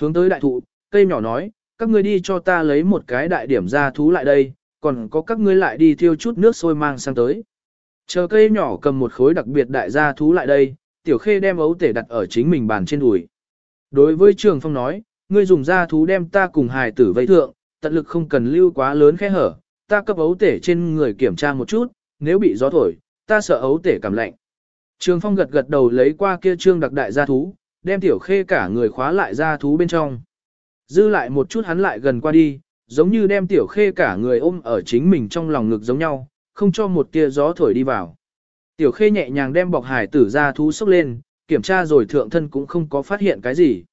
hướng tới đại thụ, cây nhỏ nói, các ngươi đi cho ta lấy một cái đại điểm ra thú lại đây, còn có các ngươi lại đi thiêu chút nước sôi mang sang tới. Chờ cây nhỏ cầm một khối đặc biệt đại gia thú lại đây, tiểu khê đem ấu tể đặt ở chính mình bàn trên đùi. Đối với trường phong nói, ngươi dùng gia thú đem ta cùng hài tử vây thượng, tận lực không cần lưu quá lớn khe hở, ta cấp ấu tể trên người kiểm tra một chút, nếu bị gió thổi, ta sợ ấu tể cảm lạnh. Trường phong gật gật đầu lấy qua kia trương đặc đại gia thú, đem tiểu khê cả người khóa lại ra thú bên trong. Dư lại một chút hắn lại gần qua đi, giống như đem tiểu khê cả người ôm ở chính mình trong lòng ngực giống nhau, không cho một tia gió thổi đi vào. Tiểu khê nhẹ nhàng đem bọc hải tử ra thú sốc lên, kiểm tra rồi thượng thân cũng không có phát hiện cái gì.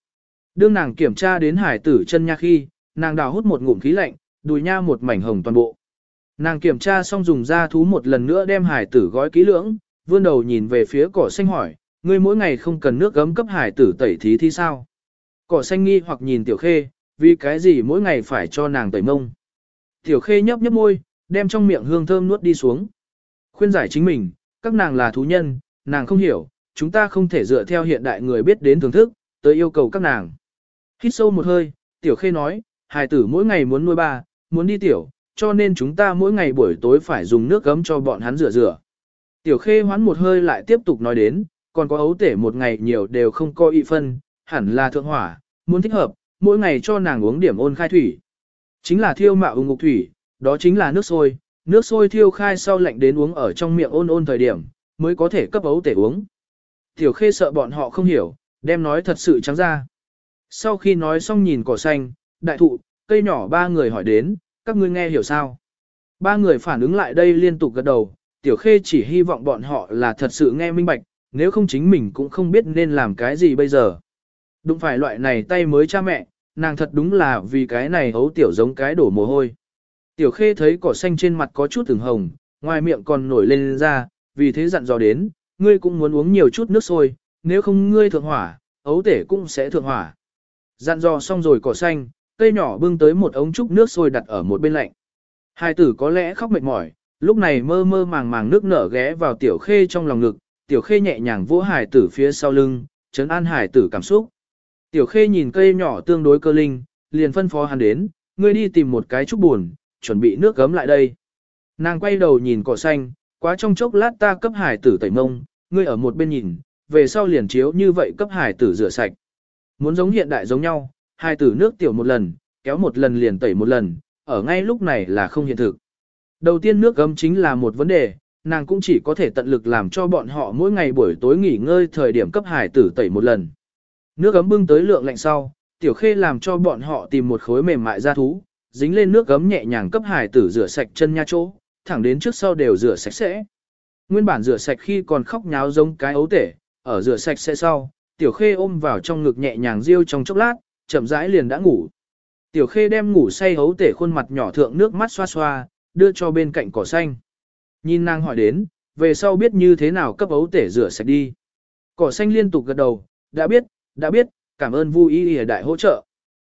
Đương nàng kiểm tra đến hải tử chân nha khi, nàng đào hút một ngụm khí lạnh, đùi nha một mảnh hồng toàn bộ. Nàng kiểm tra xong dùng da thú một lần nữa đem hải tử gói kỹ lưỡng, vươn đầu nhìn về phía cỏ xanh hỏi, ngươi mỗi ngày không cần nước gấm cấp hải tử tẩy thí thì sao? Cỏ xanh nghi hoặc nhìn tiểu khê, vì cái gì mỗi ngày phải cho nàng tẩy mông. Tiểu khê nhấp nhấp môi, đem trong miệng hương thơm nuốt đi xuống. Khuyên giải chính mình, các nàng là thú nhân, nàng không hiểu, chúng ta không thể dựa theo hiện đại người biết đến thưởng thức, tới yêu cầu các nàng. Hít sâu một hơi, tiểu khê nói, hài tử mỗi ngày muốn nuôi ba, muốn đi tiểu, cho nên chúng ta mỗi ngày buổi tối phải dùng nước gấm cho bọn hắn rửa rửa. Tiểu khê hoán một hơi lại tiếp tục nói đến, còn có ấu tể một ngày nhiều đều không có y phân, hẳn là thượng hỏa, muốn thích hợp, mỗi ngày cho nàng uống điểm ôn khai thủy. Chính là thiêu mạo ung ngục thủy, đó chính là nước sôi, nước sôi thiêu khai sau lạnh đến uống ở trong miệng ôn ôn thời điểm, mới có thể cấp ấu tể uống. Tiểu khê sợ bọn họ không hiểu, đem nói thật sự trắng ra. Sau khi nói xong nhìn cỏ xanh, đại thụ, cây nhỏ ba người hỏi đến, các ngươi nghe hiểu sao? Ba người phản ứng lại đây liên tục gật đầu, tiểu khê chỉ hy vọng bọn họ là thật sự nghe minh bạch, nếu không chính mình cũng không biết nên làm cái gì bây giờ. Đúng phải loại này tay mới cha mẹ, nàng thật đúng là vì cái này hấu tiểu giống cái đổ mồ hôi. Tiểu khê thấy cỏ xanh trên mặt có chút từng hồng, ngoài miệng còn nổi lên ra, vì thế dặn dò đến, ngươi cũng muốn uống nhiều chút nước sôi, nếu không ngươi thượng hỏa, ấu tể cũng sẽ thượng hỏa. Dặn dò xong rồi cỏ xanh, cây nhỏ bưng tới một ống trúc nước sôi đặt ở một bên lạnh. Hai tử có lẽ khóc mệt mỏi, lúc này mơ mơ màng màng nước nở ghé vào tiểu khê trong lòng ngực, tiểu khê nhẹ nhàng vỗ hải tử phía sau lưng, chấn an hải tử cảm xúc. Tiểu khê nhìn cây nhỏ tương đối cơ linh, liền phân phó hắn đến, ngươi đi tìm một cái trúc buồn, chuẩn bị nước gấm lại đây. Nàng quay đầu nhìn cỏ xanh, quá trong chốc lát ta cấp hải tử tẩy mông, ngươi ở một bên nhìn, về sau liền chiếu như vậy cấp hải tử rửa sạch. Muốn giống hiện đại giống nhau, hải tử nước tiểu một lần, kéo một lần liền tẩy một lần, ở ngay lúc này là không hiện thực. Đầu tiên nước gấm chính là một vấn đề, nàng cũng chỉ có thể tận lực làm cho bọn họ mỗi ngày buổi tối nghỉ ngơi thời điểm cấp hải tử tẩy một lần. Nước ấm bưng tới lượng lạnh sau, tiểu khê làm cho bọn họ tìm một khối mềm mại ra thú, dính lên nước ấm nhẹ nhàng cấp hải tử rửa sạch chân nha chỗ, thẳng đến trước sau đều rửa sạch sẽ. Nguyên bản rửa sạch khi còn khóc nháo giống cái ấu tể, ở rửa sạch sẽ sau, tiểu khê ôm vào trong ngực nhẹ nhàng riêu trong chốc lát, chậm rãi liền đã ngủ. Tiểu khê đem ngủ say ấu tể khuôn mặt nhỏ thượng nước mắt xoa xoa, đưa cho bên cạnh cỏ xanh. Nhìn nàng hỏi đến, về sau biết như thế nào cấp ấu tể rửa sạch đi. Cỏ xanh liên tục gật đầu, đã biết, đã biết, cảm ơn vui y đại hỗ trợ.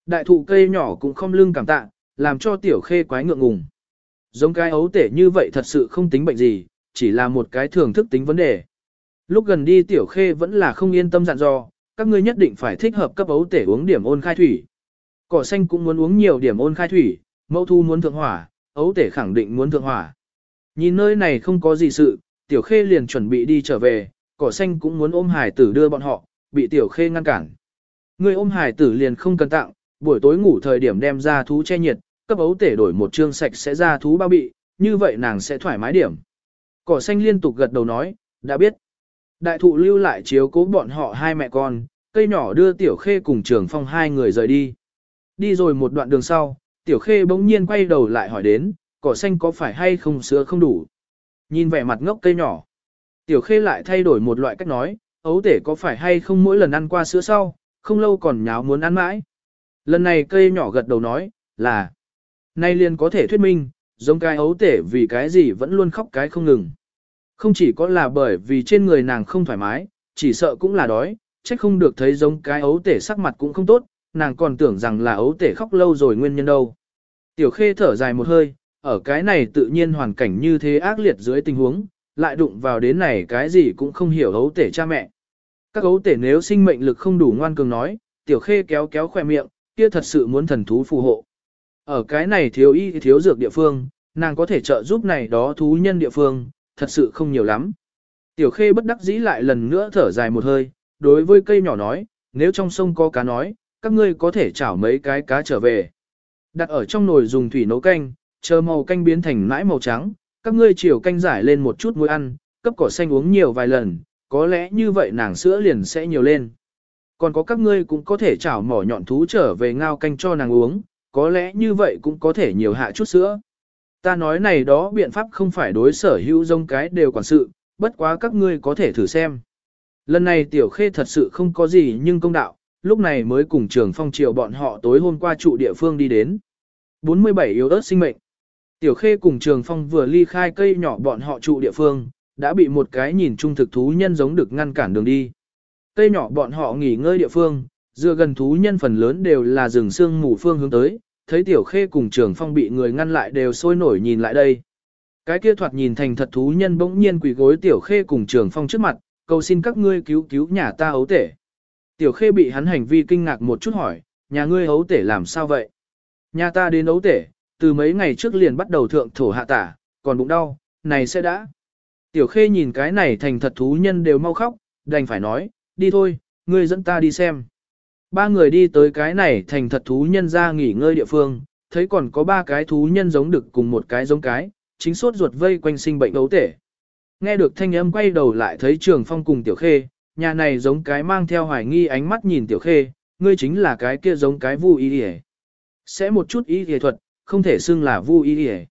Đại thụ cây nhỏ cũng không lưng cảm tạ, làm cho tiểu khê quái ngượng ngùng. Giống cái ấu tể như vậy thật sự không tính bệnh gì, chỉ là một cái thường thức tính vấn đề. Lúc gần đi tiểu khê vẫn là không yên tâm dặn dò, các ngươi nhất định phải thích hợp cấp ấu tể uống điểm ôn khai thủy. Cỏ xanh cũng muốn uống nhiều điểm ôn khai thủy, mẫu thu muốn thượng hỏa, ấu tể khẳng định muốn thượng hỏa. Nhìn nơi này không có gì sự, tiểu khê liền chuẩn bị đi trở về, cỏ xanh cũng muốn ôm hải tử đưa bọn họ, bị tiểu khê ngăn cản. Người ôm hải tử liền không cần tặng, buổi tối ngủ thời điểm đem ra thú che nhiệt, cấp ấu tể đổi một trương sạch sẽ ra thú bao bị, như vậy nàng sẽ thoải mái điểm. Cỏ xanh liên tục gật đầu nói, đã biết. Đại thụ lưu lại chiếu cố bọn họ hai mẹ con, cây nhỏ đưa tiểu khê cùng trường phong hai người rời đi. Đi rồi một đoạn đường sau, tiểu khê bỗng nhiên quay đầu lại hỏi đến, cỏ xanh có phải hay không sữa không đủ. Nhìn vẻ mặt ngốc cây nhỏ. Tiểu khê lại thay đổi một loại cách nói, ấu tể có phải hay không mỗi lần ăn qua sữa sau, không lâu còn nháo muốn ăn mãi. Lần này cây nhỏ gật đầu nói, là, nay liền có thể thuyết minh, giống cái ấu tể vì cái gì vẫn luôn khóc cái không ngừng. Không chỉ có là bởi vì trên người nàng không thoải mái, chỉ sợ cũng là đói, trách không được thấy giống cái ấu tể sắc mặt cũng không tốt, nàng còn tưởng rằng là ấu tể khóc lâu rồi nguyên nhân đâu. Tiểu khê thở dài một hơi, ở cái này tự nhiên hoàn cảnh như thế ác liệt dưới tình huống, lại đụng vào đến này cái gì cũng không hiểu ấu tể cha mẹ. Các ấu tể nếu sinh mệnh lực không đủ ngoan cường nói, tiểu khê kéo kéo khỏe miệng, kia thật sự muốn thần thú phù hộ. Ở cái này thiếu y thiếu dược địa phương, nàng có thể trợ giúp này đó thú nhân địa phương, thật sự không nhiều lắm. Tiểu khê bất đắc dĩ lại lần nữa thở dài một hơi, đối với cây nhỏ nói, nếu trong sông có cá nói, các ngươi có thể chảo mấy cái cá trở về. Đặt ở trong nồi dùng thủy nấu canh, chờ màu canh biến thành nãi màu trắng, các ngươi chiều canh giải lên một chút muối ăn, cấp cỏ xanh uống nhiều vài lần, có lẽ như vậy nàng sữa liền sẽ nhiều lên. Còn có các ngươi cũng có thể chảo mỏ nhọn thú trở về ngao canh cho nàng uống, có lẽ như vậy cũng có thể nhiều hạ chút sữa. Ta nói này đó biện pháp không phải đối sở hữu giống cái đều quản sự, bất quá các ngươi có thể thử xem. Lần này tiểu khê thật sự không có gì nhưng công đạo, lúc này mới cùng trường phong triều bọn họ tối hôm qua trụ địa phương đi đến. 47 yếu ớt sinh mệnh. Tiểu khê cùng trường phong vừa ly khai cây nhỏ bọn họ trụ địa phương, đã bị một cái nhìn trung thực thú nhân giống được ngăn cản đường đi. Cây nhỏ bọn họ nghỉ ngơi địa phương, dựa gần thú nhân phần lớn đều là rừng xương mù phương hướng tới, thấy tiểu khê cùng trường phong bị người ngăn lại đều sôi nổi nhìn lại đây. Cái kia thoạt nhìn thành thật thú nhân bỗng nhiên quỳ gối tiểu khê cùng trường phong trước mặt, cầu xin các ngươi cứu cứu nhà ta ấu tể. Tiểu khê bị hắn hành vi kinh ngạc một chút hỏi, nhà ngươi ấu tể làm sao vậy? Nhà ta đến ấu tể, từ mấy ngày trước liền bắt đầu thượng thổ hạ tả, còn bụng đau, này sẽ đã. Tiểu khê nhìn cái này thành thật thú nhân đều mau khóc, đành phải nói, đi thôi, ngươi dẫn ta đi xem. Ba người đi tới cái này thành thật thú nhân ra nghỉ ngơi địa phương, thấy còn có ba cái thú nhân giống được cùng một cái giống cái, chính suốt ruột vây quanh sinh bệnh ấu tể. Nghe được thanh âm quay đầu lại thấy trường phong cùng tiểu khê, nhà này giống cái mang theo hoài nghi ánh mắt nhìn tiểu khê, ngươi chính là cái kia giống cái vu y hề. Sẽ một chút y hề thuật, không thể xưng là vu y hề.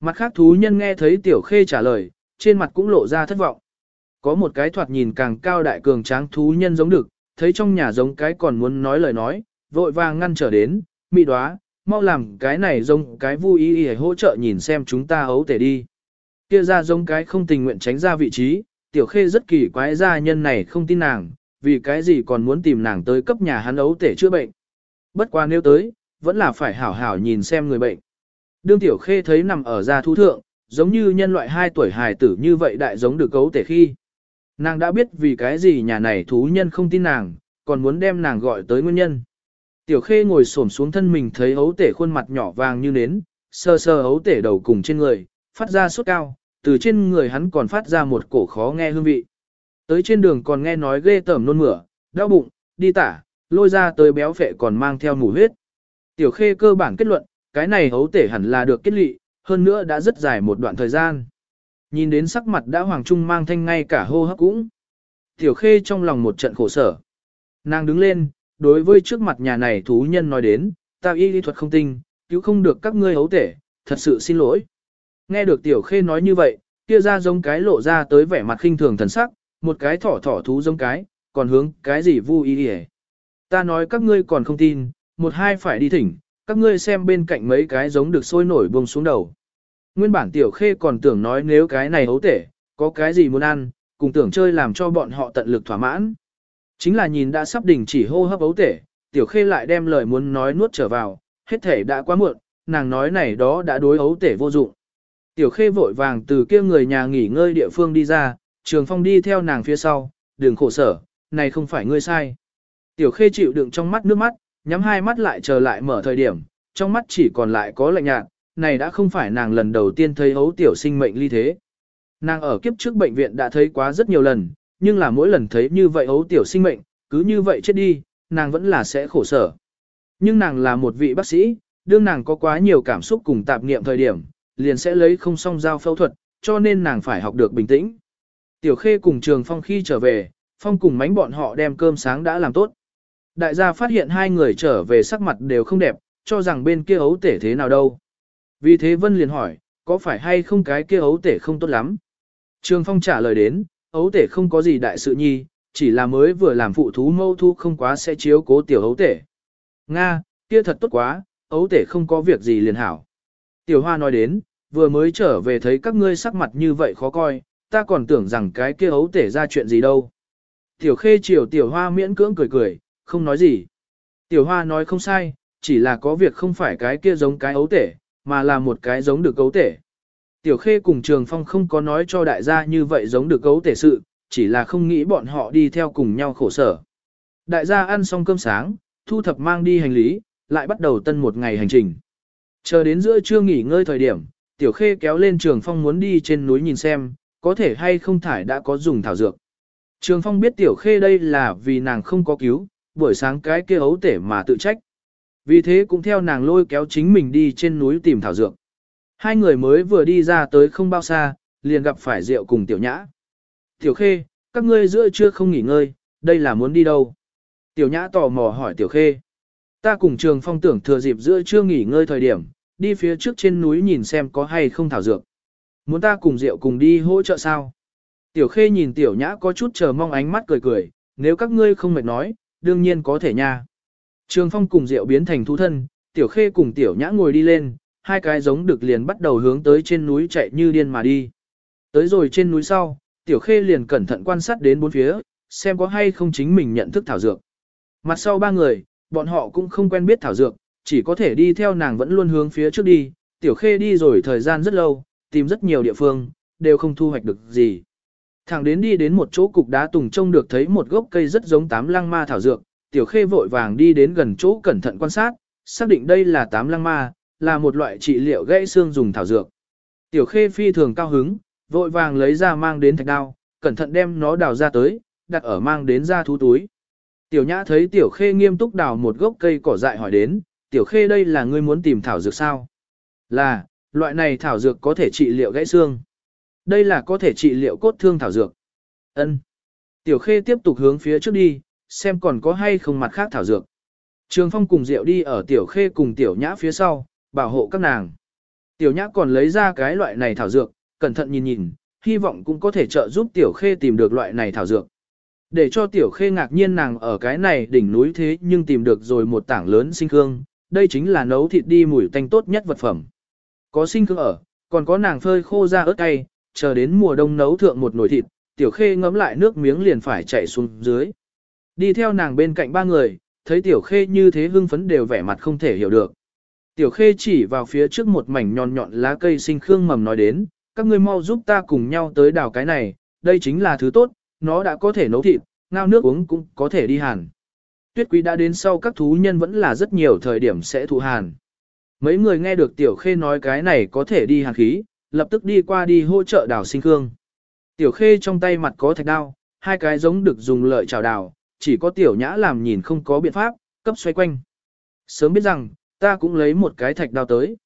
Mặt khác thú nhân nghe thấy tiểu khê trả lời, trên mặt cũng lộ ra thất vọng. Có một cái thoạt nhìn càng cao đại cường tráng thú nhân giống được, thấy trong nhà giống cái còn muốn nói lời nói, vội vàng ngăn trở đến, mị đoá, mau làm cái này giống cái vui ý ý hỗ trợ nhìn xem chúng ta ấu tể đi. Kia ra giống cái không tình nguyện tránh ra vị trí, tiểu khê rất kỳ quái gia nhân này không tin nàng, vì cái gì còn muốn tìm nàng tới cấp nhà hắn ấu tể chữa bệnh. Bất qua nếu tới, vẫn là phải hảo hảo nhìn xem người bệnh. Đương tiểu khê thấy nằm ở gia thú thượng, giống như nhân loại 2 tuổi hài tử như vậy đại giống được cấu tể khi. Nàng đã biết vì cái gì nhà này thú nhân không tin nàng, còn muốn đem nàng gọi tới nguyên nhân. Tiểu khê ngồi xổm xuống thân mình thấy ấu tể khuôn mặt nhỏ vàng như nến, sờ sờ ấu tể đầu cùng trên người, phát ra sốt cao, từ trên người hắn còn phát ra một cổ khó nghe hương vị. Tới trên đường còn nghe nói ghê tởm nôn mửa, đau bụng, đi tả, lôi ra tới béo phệ còn mang theo mù huyết. Tiểu khê cơ bản kết luận, cái này hấu tể hẳn là được kết lị, hơn nữa đã rất dài một đoạn thời gian. Nhìn đến sắc mặt đã hoàng trung mang thanh ngay cả hô hấp cũng. Tiểu khê trong lòng một trận khổ sở. Nàng đứng lên, đối với trước mặt nhà này thú nhân nói đến, ta y lý thuật không tinh, cứu không được các ngươi hấu tể, thật sự xin lỗi. Nghe được tiểu khê nói như vậy, kia ra giống cái lộ ra tới vẻ mặt khinh thường thần sắc, một cái thỏ thỏ thú giống cái, còn hướng cái gì vu y đi Ta nói các ngươi còn không tin, một hai phải đi thỉnh, các ngươi xem bên cạnh mấy cái giống được sôi nổi buông xuống đầu. Nguyên bản tiểu khê còn tưởng nói nếu cái này hấu tể, có cái gì muốn ăn, cùng tưởng chơi làm cho bọn họ tận lực thỏa mãn. Chính là nhìn đã sắp đình chỉ hô hấp hấu tể, tiểu khê lại đem lời muốn nói nuốt trở vào, hết thể đã quá muộn, nàng nói này đó đã đối hấu tể vô dụng. Tiểu khê vội vàng từ kia người nhà nghỉ ngơi địa phương đi ra, trường phong đi theo nàng phía sau, đường khổ sở, này không phải ngươi sai. Tiểu khê chịu đựng trong mắt nước mắt, nhắm hai mắt lại chờ lại mở thời điểm, trong mắt chỉ còn lại có lạnh nhạt, này đã không phải nàng lần đầu tiên thấy ấu tiểu sinh mệnh ly thế. Nàng ở kiếp trước bệnh viện đã thấy quá rất nhiều lần, nhưng là mỗi lần thấy như vậy ấu tiểu sinh mệnh, cứ như vậy chết đi, nàng vẫn là sẽ khổ sở. Nhưng nàng là một vị bác sĩ, đương nàng có quá nhiều cảm xúc cùng tạp niệm thời điểm, liền sẽ lấy không song dao phẫu thuật, cho nên nàng phải học được bình tĩnh. Tiểu Khê cùng Trường Phong khi trở về, Phong cùng mánh bọn họ đem cơm sáng đã làm tốt. Đại gia phát hiện hai người trở về sắc mặt đều không đẹp, cho rằng bên kia ấu tể thế nào đâu. Vì thế Vân liền hỏi, có phải hay không cái kia ấu tể không tốt lắm? Trường Phong trả lời đến, ấu tể không có gì đại sự nhi, chỉ là mới vừa làm phụ thú mâu thu không quá sẽ chiếu cố tiểu ấu tể. Nga, kia thật tốt quá, ấu tể không có việc gì liền hảo. Tiểu Hoa nói đến, vừa mới trở về thấy các ngươi sắc mặt như vậy khó coi, ta còn tưởng rằng cái kia ấu tể ra chuyện gì đâu. Tiểu Khê chiều Tiểu Hoa miễn cưỡng cười cười, không nói gì. Tiểu Hoa nói không sai, chỉ là có việc không phải cái kia giống cái ấu tể, mà là một cái giống được cấu tể. Tiểu Khê cùng Trường Phong không có nói cho đại gia như vậy giống được cấu tể sự, chỉ là không nghĩ bọn họ đi theo cùng nhau khổ sở. Đại gia ăn xong cơm sáng, thu thập mang đi hành lý, lại bắt đầu tân một ngày hành trình. Chờ đến giữa trưa nghỉ ngơi thời điểm, Tiểu Khê kéo lên Trường Phong muốn đi trên núi nhìn xem, có thể hay không thải đã có dùng thảo dược. Trường Phong biết Tiểu Khê đây là vì nàng không có cứu, buổi sáng cái kia ấu tể mà tự trách. Vì thế cũng theo nàng lôi kéo chính mình đi trên núi tìm thảo dược. Hai người mới vừa đi ra tới không bao xa, liền gặp phải Diệu cùng Tiểu Nhã. Tiểu Khê, các ngươi giữa trưa không nghỉ ngơi, đây là muốn đi đâu? Tiểu Nhã tò mò hỏi Tiểu Khê. Ta cùng Trường Phong tưởng thừa dịp giữa trưa nghỉ ngơi thời điểm, đi phía trước trên núi nhìn xem có hay không thảo dược. Muốn ta cùng Diệu cùng đi hỗ trợ sao? Tiểu Khê nhìn Tiểu Nhã có chút chờ mong ánh mắt cười cười, nếu các ngươi không mệt nói, đương nhiên có thể nha. Trường Phong cùng Diệu biến thành thú thân, Tiểu Khê cùng Tiểu Nhã ngồi đi lên, hai cái giống được liền bắt đầu hướng tới trên núi chạy như điên mà đi. Tới rồi trên núi sau, Tiểu Khê liền cẩn thận quan sát đến bốn phía, xem có hay không chính mình nhận thức thảo dược. Mặt sau ba người, bọn họ cũng không quen biết thảo dược, chỉ có thể đi theo nàng vẫn luôn hướng phía trước đi, Tiểu Khê đi rồi thời gian rất lâu, tìm rất nhiều địa phương, đều không thu hoạch được gì. Thẳng đến đi đến một chỗ cục đá tùng trông được thấy một gốc cây rất giống tám lăng ma thảo dược, tiểu khê vội vàng đi đến gần chỗ cẩn thận quan sát, xác định đây là tám lăng ma, là một loại trị liệu gãy xương dùng thảo dược. Tiểu khê phi thường cao hứng, vội vàng lấy ra mang đến thạch đao, cẩn thận đem nó đào ra tới, đặt ở mang đến ra thú túi. Tiểu nhã thấy tiểu khê nghiêm túc đào một gốc cây cỏ dại hỏi đến, tiểu khê đây là ngươi muốn tìm thảo dược sao? Là, loại này thảo dược có thể trị liệu gãy xương. Đây là có thể trị liệu cốt thương thảo dược. Ân. Tiểu Khê tiếp tục hướng phía trước đi, xem còn có hay không mặt khác thảo dược. Trường Phong cùng Diệu đi ở Tiểu Khê cùng Tiểu Nhã phía sau, bảo hộ các nàng. Tiểu Nhã còn lấy ra cái loại này thảo dược, cẩn thận nhìn nhìn, hy vọng cũng có thể trợ giúp Tiểu Khê tìm được loại này thảo dược. Để cho Tiểu Khê ngạc nhiên nàng ở cái này đỉnh núi thế nhưng tìm được rồi một tảng lớn sinh cương, đây chính là nấu thịt đi mùi tanh tốt nhất vật phẩm. Có sinh cương ở, còn có nàng phơi khô ra ớt cay, chờ đến mùa đông nấu thượng một nồi thịt, tiểu khê ngấm lại nước miếng liền phải chạy xuống dưới. Đi theo nàng bên cạnh ba người, thấy tiểu khê như thế hưng phấn đều vẻ mặt không thể hiểu được. Tiểu khê chỉ vào phía trước một mảnh nhọn nhọn lá cây sinh khương mầm nói đến, các ngươi mau giúp ta cùng nhau tới đào cái này, đây chính là thứ tốt, nó đã có thể nấu thịt, ngao nước uống cũng có thể đi hàn. Tuyết quý đã đến sau các thú nhân vẫn là rất nhiều thời điểm sẽ thụ hàn. Mấy người nghe được tiểu khê nói cái này có thể đi hàn khí, lập tức đi qua đi hỗ trợ đào sinh khương. Tiểu khê trong tay mặt có thạch đao, hai cái giống được dùng lợi chào đào, chỉ có tiểu nhã làm nhìn không có biện pháp, cấp xoay quanh. Sớm biết rằng, ta cũng lấy một cái thạch đao tới.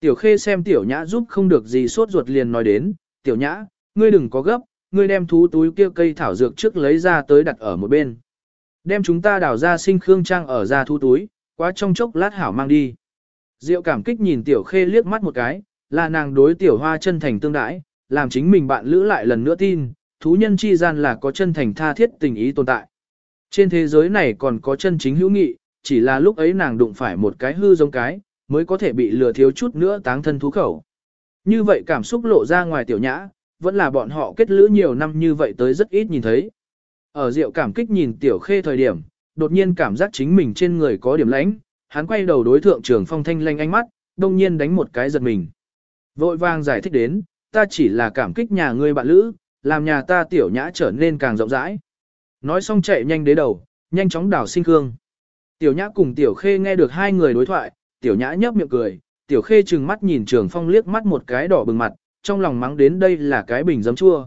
Tiểu khê xem tiểu nhã giúp không được gì sốt ruột liền nói đến, tiểu nhã, ngươi đừng có gấp, ngươi đem thú túi kia cây thảo dược trước lấy ra tới đặt ở một bên. Đem chúng ta đào ra sinh khương trang ở ra thú túi, quá trong chốc lát hảo mang đi. Diệu cảm kích nhìn tiểu khê liếc mắt một cái, là nàng đối tiểu hoa chân thành tương đãi, làm chính mình bạn lữ lại lần nữa tin, thú nhân chi gian là có chân thành tha thiết tình ý tồn tại. Trên thế giới này còn có chân chính hữu nghị, chỉ là lúc ấy nàng đụng phải một cái hư giống cái, mới có thể bị lừa thiếu chút nữa táng thân thú khẩu. Như vậy cảm xúc lộ ra ngoài tiểu nhã, vẫn là bọn họ kết lữ nhiều năm như vậy tới rất ít nhìn thấy. Ở rượu cảm kích nhìn tiểu khê thời điểm, đột nhiên cảm giác chính mình trên người có điểm lãnh, hắn quay đầu đối thượng trường phong thanh lanh ánh mắt, đông nhiên đánh một cái giật mình. Vội vàng giải thích đến, ta chỉ là cảm kích nhà ngươi bạn lữ, làm nhà ta tiểu nhã trở nên càng rộng rãi. Nói xong chạy nhanh đến đầu, nhanh chóng đảo sinh khương. Tiểu nhã cùng tiểu khê nghe được hai người đối thoại, tiểu nhã nhấp miệng cười, tiểu khê trừng mắt nhìn trường phong liếc mắt một cái đỏ bừng mặt, trong lòng mắng đến đây là cái bình giấm chua.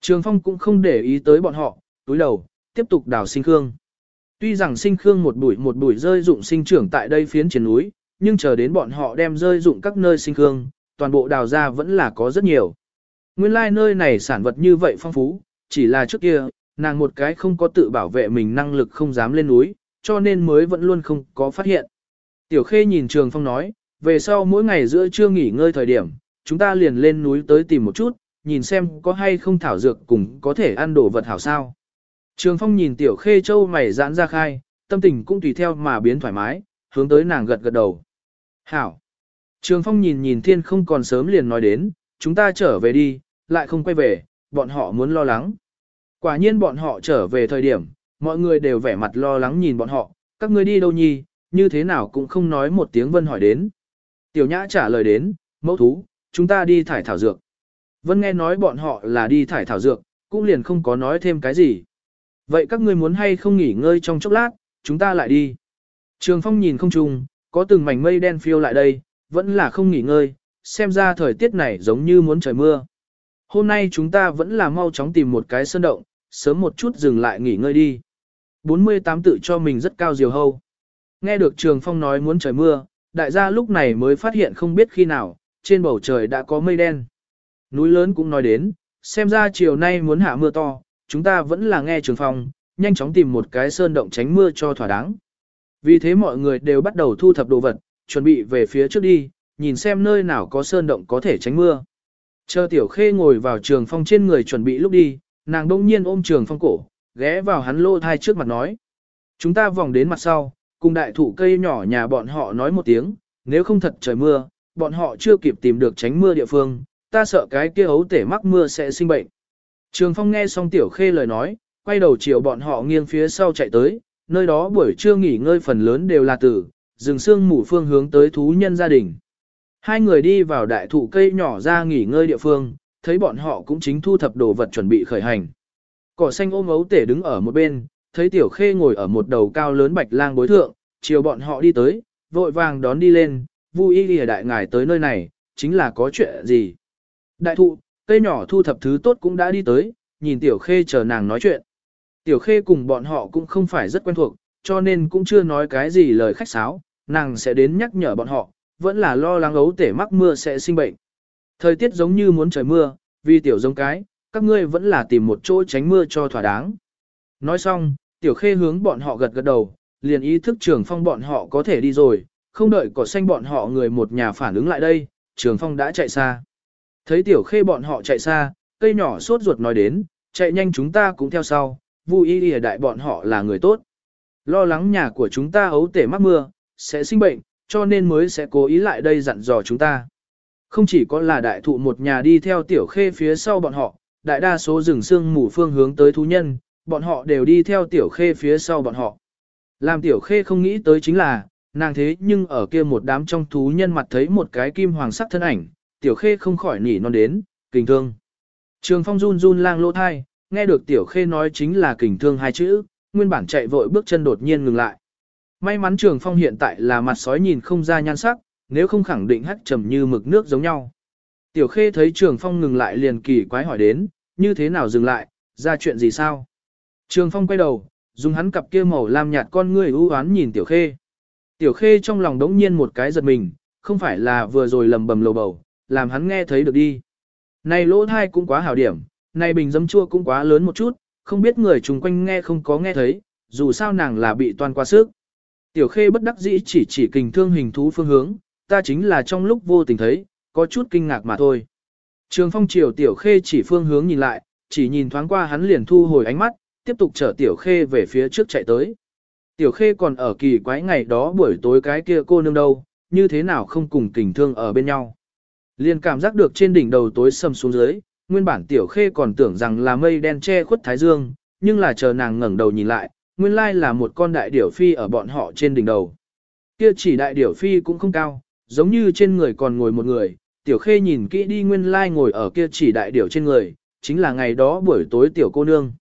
Trường phong cũng không để ý tới bọn họ, túi đầu, tiếp tục đào sinh khương. Tuy rằng sinh khương một bụi một bụi rơi dụng sinh trưởng tại đây phiến trên núi, nhưng chờ đến bọn họ đem rơi dụng các nơi sinh khương, toàn bộ đào ra vẫn là có rất nhiều. Nguyên lai like nơi này sản vật như vậy phong phú, chỉ là trước kia, nàng một cái không có tự bảo vệ mình năng lực không dám lên núi, cho nên mới vẫn luôn không có phát hiện. Tiểu Khê nhìn Trường Phong nói, về sau mỗi ngày giữa trưa nghỉ ngơi thời điểm, chúng ta liền lên núi tới tìm một chút, nhìn xem có hay không thảo dược cùng có thể ăn đồ vật hảo sao. Trường Phong nhìn Tiểu Khê châu mày giãn ra khai, tâm tình cũng tùy theo mà biến thoải mái, hướng tới nàng gật gật đầu. Hảo. Trường Phong nhìn nhìn thiên không còn sớm liền nói đến, chúng ta trở về đi, lại không quay về, bọn họ muốn lo lắng. Quả nhiên bọn họ trở về thời điểm, mọi người đều vẻ mặt lo lắng nhìn bọn họ, các ngươi đi đâu nhi, như thế nào cũng không nói một tiếng Vân hỏi đến. Tiểu Nhã trả lời đến, mẫu thú, chúng ta đi thải thảo dược. Vân nghe nói bọn họ là đi thải thảo dược, cũng liền không có nói thêm cái gì. Vậy các ngươi muốn hay không nghỉ ngơi trong chốc lát, chúng ta lại đi. Trường phong nhìn không trùng, có từng mảnh mây đen phiêu lại đây, vẫn là không nghỉ ngơi, xem ra thời tiết này giống như muốn trời mưa. Hôm nay chúng ta vẫn là mau chóng tìm một cái sơn động, sớm một chút dừng lại nghỉ ngơi đi. 48 tự cho mình rất cao diều hâu. Nghe được Trường Phong nói muốn trời mưa, đại gia lúc này mới phát hiện không biết khi nào, trên bầu trời đã có mây đen. Núi lớn cũng nói đến, xem ra chiều nay muốn hạ mưa to, chúng ta vẫn là nghe Trường Phong, nhanh chóng tìm một cái sơn động tránh mưa cho thỏa đáng. Vì thế mọi người đều bắt đầu thu thập đồ vật, chuẩn bị về phía trước đi, nhìn xem nơi nào có sơn động có thể tránh mưa. Chờ tiểu khê ngồi vào trường phong trên người chuẩn bị lúc đi, nàng đông nhiên ôm trường phong cổ, ghé vào hắn lô thai trước mặt nói. Chúng ta vòng đến mặt sau, cùng đại thụ cây nhỏ nhà bọn họ nói một tiếng, nếu không thật trời mưa, bọn họ chưa kịp tìm được tránh mưa địa phương, ta sợ cái kia ấu tể mắc mưa sẽ sinh bệnh. Trường phong nghe xong tiểu khê lời nói, quay đầu chiều bọn họ nghiêng phía sau chạy tới, nơi đó buổi trưa nghỉ ngơi phần lớn đều là tử, rừng sương mù phương hướng tới thú nhân gia đình. Hai người đi vào đại thụ cây nhỏ ra nghỉ ngơi địa phương, thấy bọn họ cũng chính thu thập đồ vật chuẩn bị khởi hành. Cỏ xanh ôm ấu tể đứng ở một bên, thấy tiểu khê ngồi ở một đầu cao lớn bạch lang bối thượng, chiều bọn họ đi tới, vội vàng đón đi lên, vui y lìa đại ngài tới nơi này, chính là có chuyện gì. Đại thụ, cây nhỏ thu thập thứ tốt cũng đã đi tới, nhìn tiểu khê chờ nàng nói chuyện. Tiểu khê cùng bọn họ cũng không phải rất quen thuộc, cho nên cũng chưa nói cái gì lời khách sáo, nàng sẽ đến nhắc nhở bọn họ, vẫn là lo lắng ấu tể mắc mưa sẽ sinh bệnh. Thời tiết giống như muốn trời mưa, vì tiểu giống cái, các ngươi vẫn là tìm một chỗ tránh mưa cho thỏa đáng. Nói xong, tiểu khê hướng bọn họ gật gật đầu, liền ý thức trường phong bọn họ có thể đi rồi, không đợi cỏ xanh bọn họ người một nhà phản ứng lại đây, trường phong đã chạy xa. Thấy tiểu khê bọn họ chạy xa, cây nhỏ sốt ruột nói đến, chạy nhanh chúng ta cũng theo sau, vui y đại bọn họ là người tốt. Lo lắng nhà của chúng ta ấu tể mắc mưa, sẽ sinh bệnh, cho nên mới sẽ cố ý lại đây dặn dò chúng ta. Không chỉ có là đại thụ một nhà đi theo tiểu khê phía sau bọn họ, đại đa số rừng xương mù phương hướng tới thú nhân, bọn họ đều đi theo tiểu khê phía sau bọn họ. Làm tiểu khê không nghĩ tới chính là, nàng thế nhưng ở kia một đám trong thú nhân mặt thấy một cái kim hoàng sắc thân ảnh, tiểu khê không khỏi nỉ non đến, kình thương. Trường phong run run lang lỗ thai, nghe được tiểu khê nói chính là kình thương hai chữ, nguyên bản chạy vội bước chân đột nhiên ngừng lại. May mắn trường phong hiện tại là mặt sói nhìn không ra nhan sắc, nếu không khẳng định hắt trầm như mực nước giống nhau. Tiểu khê thấy trường phong ngừng lại liền kỳ quái hỏi đến, như thế nào dừng lại, ra chuyện gì sao? Trường phong quay đầu, dùng hắn cặp kia màu lam nhạt con ngươi u oán nhìn tiểu khê. Tiểu khê trong lòng đống nhiên một cái giật mình, không phải là vừa rồi lầm bầm lầu bầu, làm hắn nghe thấy được đi. Này lỗ thai cũng quá hảo điểm, này bình dấm chua cũng quá lớn một chút, không biết người chung quanh nghe không có nghe thấy, dù sao nàng là bị toan qua sức. Tiểu khê bất đắc dĩ chỉ chỉ kình thương hình thú phương hướng, ta chính là trong lúc vô tình thấy, có chút kinh ngạc mà thôi. Trường phong chiều tiểu khê chỉ phương hướng nhìn lại, chỉ nhìn thoáng qua hắn liền thu hồi ánh mắt, tiếp tục chở tiểu khê về phía trước chạy tới. Tiểu khê còn ở kỳ quái ngày đó buổi tối cái kia cô nương đâu, như thế nào không cùng kình thương ở bên nhau. Liền cảm giác được trên đỉnh đầu tối sầm xuống dưới, nguyên bản tiểu khê còn tưởng rằng là mây đen che khuất thái dương, nhưng là chờ nàng ngẩng đầu nhìn lại, nguyên lai là một con đại điểu phi ở bọn họ trên đỉnh đầu. Kia chỉ đại điểu phi cũng không cao, giống như trên người còn ngồi một người, tiểu khê nhìn kỹ đi nguyên lai ngồi ở kia chỉ đại điểu trên người, chính là ngày đó buổi tối tiểu cô nương.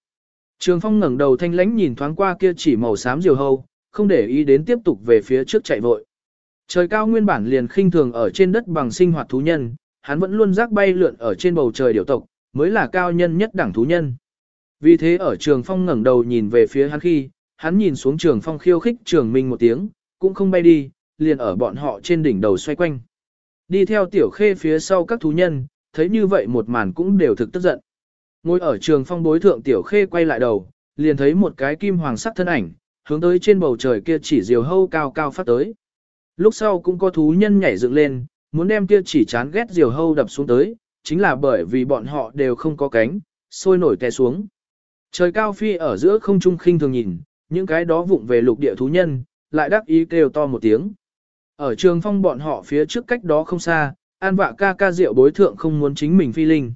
Trường phong ngẩng đầu thanh lãnh nhìn thoáng qua kia chỉ màu xám diều hâu, không để ý đến tiếp tục về phía trước chạy vội. Trời cao nguyên bản liền khinh thường ở trên đất bằng sinh hoạt thú nhân, hắn vẫn luôn rác bay lượn ở trên bầu trời điều tộc, mới là cao nhân nhất đẳng thú nhân. Vì thế ở trường phong ngẩng đầu nhìn về phía hắn khi, hắn nhìn xuống trường phong khiêu khích trường minh một tiếng, cũng không bay đi, liền ở bọn họ trên đỉnh đầu xoay quanh. Đi theo tiểu khê phía sau các thú nhân, thấy như vậy một màn cũng đều thực tức giận. Ngồi ở trường phong bối thượng tiểu khê quay lại đầu, liền thấy một cái kim hoàng sắc thân ảnh, hướng tới trên bầu trời kia chỉ diều hâu cao cao phát tới. Lúc sau cũng có thú nhân nhảy dựng lên, muốn đem kia chỉ chán ghét diều hâu đập xuống tới, chính là bởi vì bọn họ đều không có cánh, sôi nổi té xuống. Trời cao phi ở giữa không trung khinh thường nhìn, những cái đó vụng về lục địa thú nhân, lại đắc ý kêu to một tiếng. Ở trường phong bọn họ phía trước cách đó không xa, an vạ ca ca rượu bối thượng không muốn chính mình phi linh.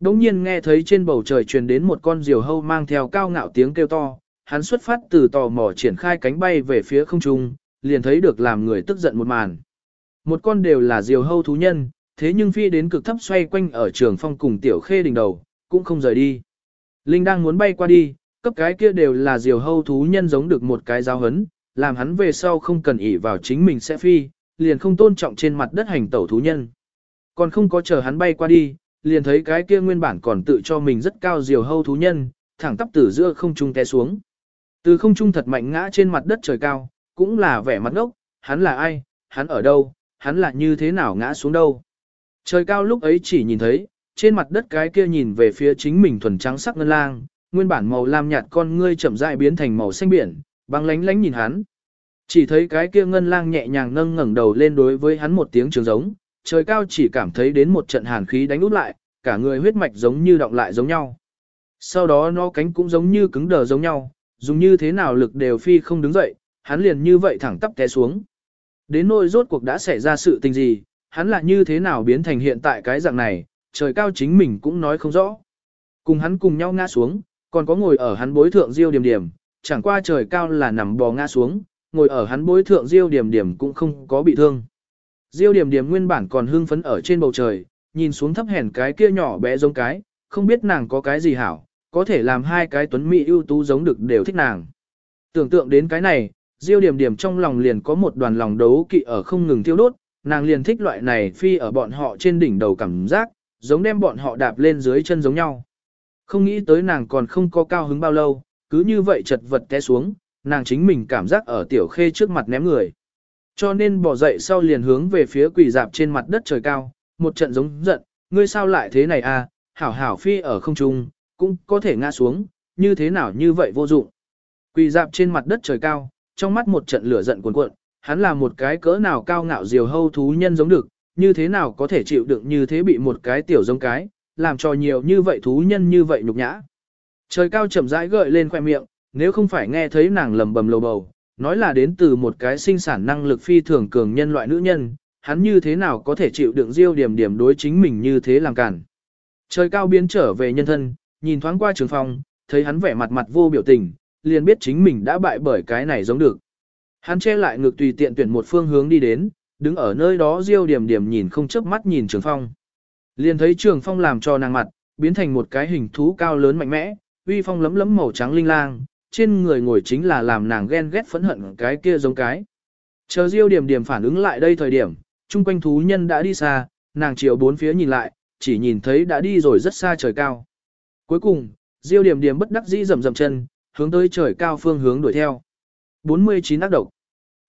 Đống nhiên nghe thấy trên bầu trời truyền đến một con diều hâu mang theo cao ngạo tiếng kêu to, hắn xuất phát từ tò mò triển khai cánh bay về phía không trung, liền thấy được làm người tức giận một màn. Một con đều là diều hâu thú nhân, thế nhưng phi đến cực thấp xoay quanh ở trường phong cùng tiểu khê đỉnh đầu, cũng không rời đi. Linh đang muốn bay qua đi, cấp cái kia đều là diều hâu thú nhân giống được một cái giáo hấn, làm hắn về sau không cần ỷ vào chính mình sẽ phi, liền không tôn trọng trên mặt đất hành tẩu thú nhân. Còn không có chờ hắn bay qua đi, liền thấy cái kia nguyên bản còn tự cho mình rất cao diều hâu thú nhân, thẳng tắp từ giữa không trung té xuống. Từ không trung thật mạnh ngã trên mặt đất trời cao, cũng là vẻ mặt ngốc, hắn là ai, hắn ở đâu, hắn là như thế nào ngã xuống đâu. Trời cao lúc ấy chỉ nhìn thấy, trên mặt đất cái kia nhìn về phía chính mình thuần trắng sắc ngân lang, nguyên bản màu lam nhạt con ngươi chậm rãi biến thành màu xanh biển, băng lánh lánh nhìn hắn. Chỉ thấy cái kia ngân lang nhẹ nhàng nâng ngẩng đầu lên đối với hắn một tiếng trường giống, trời cao chỉ cảm thấy đến một trận hàn khí đánh út lại, cả người huyết mạch giống như động lại giống nhau. Sau đó nó cánh cũng giống như cứng đờ giống nhau, dùng như thế nào lực đều phi không đứng dậy, hắn liền như vậy thẳng tắp té xuống. Đến nỗi rốt cuộc đã xảy ra sự tình gì, hắn là như thế nào biến thành hiện tại cái dạng này, trời cao chính mình cũng nói không rõ. Cùng hắn cùng nhau ngã xuống, còn có ngồi ở hắn bối thượng diêu điểm điểm, chẳng qua trời cao là nằm bò ngã xuống, ngồi ở hắn bối thượng diêu điểm điểm cũng không có bị thương. Diêu điểm điểm nguyên bản còn hưng phấn ở trên bầu trời, nhìn xuống thấp hèn cái kia nhỏ bé giống cái, không biết nàng có cái gì hảo, có thể làm hai cái tuấn mỹ ưu tú giống được đều thích nàng. Tưởng tượng đến cái này, Diêu điểm điểm trong lòng liền có một đoàn lòng đấu kỵ ở không ngừng thiêu đốt, nàng liền thích loại này phi ở bọn họ trên đỉnh đầu cảm giác, giống đem bọn họ đạp lên dưới chân giống nhau. Không nghĩ tới nàng còn không có cao hứng bao lâu, cứ như vậy chật vật té xuống, nàng chính mình cảm giác ở tiểu khê trước mặt ném người. Cho nên bỏ dậy sau liền hướng về phía quỷ dạp trên mặt đất trời cao, một trận giống giận, ngươi sao lại thế này à, hảo hảo phi ở không trung, cũng có thể ngã xuống, như thế nào như vậy vô dụng. quỷ dạp trên mặt đất trời cao, trong mắt một trận lửa giận cuồn cuộn, hắn là một cái cỡ nào cao ngạo diều hâu thú nhân giống được, như thế nào có thể chịu đựng như thế bị một cái tiểu giống cái, làm cho nhiều như vậy thú nhân như vậy nhục nhã. Trời cao chậm rãi gợi lên khoe miệng, nếu không phải nghe thấy nàng lầm bầm lầu bầu, nói là đến từ một cái sinh sản năng lực phi thường cường nhân loại nữ nhân, hắn như thế nào có thể chịu đựng diêu điểm điểm đối chính mình như thế làm cản. Trời cao biến trở về nhân thân, nhìn thoáng qua trường phòng, thấy hắn vẻ mặt mặt vô biểu tình, liền biết chính mình đã bại bởi cái này giống được. Hắn che lại ngực tùy tiện tuyển một phương hướng đi đến, đứng ở nơi đó diêu điểm điểm nhìn không chớp mắt nhìn trường phong. Liền thấy trường phong làm cho nàng mặt, biến thành một cái hình thú cao lớn mạnh mẽ, uy phong lấm lấm màu trắng linh lang, trên người ngồi chính là làm nàng ghen ghét phẫn hận cái kia giống cái. Chờ diêu điểm điểm phản ứng lại đây thời điểm, chung quanh thú nhân đã đi xa, nàng chiều bốn phía nhìn lại, chỉ nhìn thấy đã đi rồi rất xa trời cao. Cuối cùng, diêu điểm điểm bất đắc dĩ rầm rầm chân, hướng tới trời cao phương hướng đuổi theo. 49 ác độc.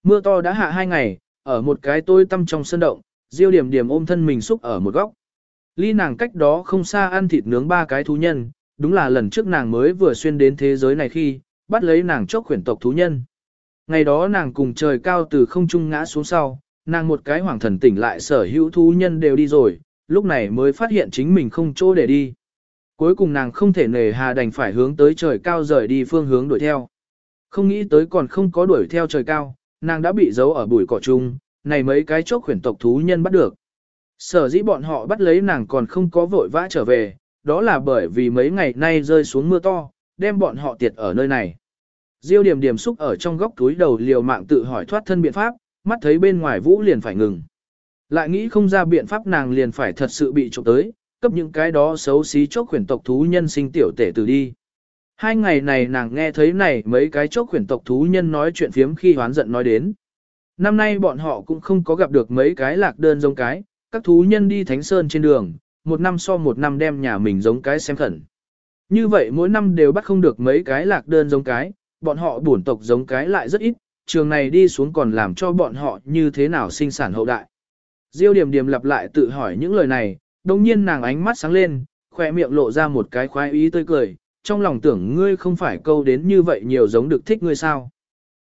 Mưa to đã hạ hai ngày, ở một cái tôi tăm trong sân động, diêu điểm điểm ôm thân mình xúc ở một góc. Ly nàng cách đó không xa ăn thịt nướng ba cái thú nhân, đúng là lần trước nàng mới vừa xuyên đến thế giới này khi, bắt lấy nàng chốc khuyển tộc thú nhân. Ngày đó nàng cùng trời cao từ không trung ngã xuống sau, nàng một cái hoàng thần tỉnh lại sở hữu thú nhân đều đi rồi, lúc này mới phát hiện chính mình không chỗ để đi. Cuối cùng nàng không thể nề hà đành phải hướng tới trời cao rời đi phương hướng đuổi theo. Không nghĩ tới còn không có đuổi theo trời cao, nàng đã bị giấu ở bụi cỏ chung, này mấy cái chốc khuyển tộc thú nhân bắt được. Sở dĩ bọn họ bắt lấy nàng còn không có vội vã trở về, đó là bởi vì mấy ngày nay rơi xuống mưa to, đem bọn họ tiệt ở nơi này. Diêu điểm điểm xúc ở trong góc túi đầu liều mạng tự hỏi thoát thân biện pháp, mắt thấy bên ngoài vũ liền phải ngừng. Lại nghĩ không ra biện pháp nàng liền phải thật sự bị trộm tới, cấp những cái đó xấu xí chốc khuyển tộc thú nhân sinh tiểu tể từ đi. Hai ngày này nàng nghe thấy này mấy cái chốc khuyển tộc thú nhân nói chuyện phiếm khi hoán giận nói đến. Năm nay bọn họ cũng không có gặp được mấy cái lạc đơn giống cái, các thú nhân đi thánh sơn trên đường, một năm so một năm đem nhà mình giống cái xem khẩn. Như vậy mỗi năm đều bắt không được mấy cái lạc đơn giống cái, bọn họ bổn tộc giống cái lại rất ít, trường này đi xuống còn làm cho bọn họ như thế nào sinh sản hậu đại. Diêu điểm điểm lặp lại tự hỏi những lời này, đồng nhiên nàng ánh mắt sáng lên, khoe miệng lộ ra một cái khoái ý tươi cười, trong lòng tưởng ngươi không phải câu đến như vậy nhiều giống được thích ngươi sao.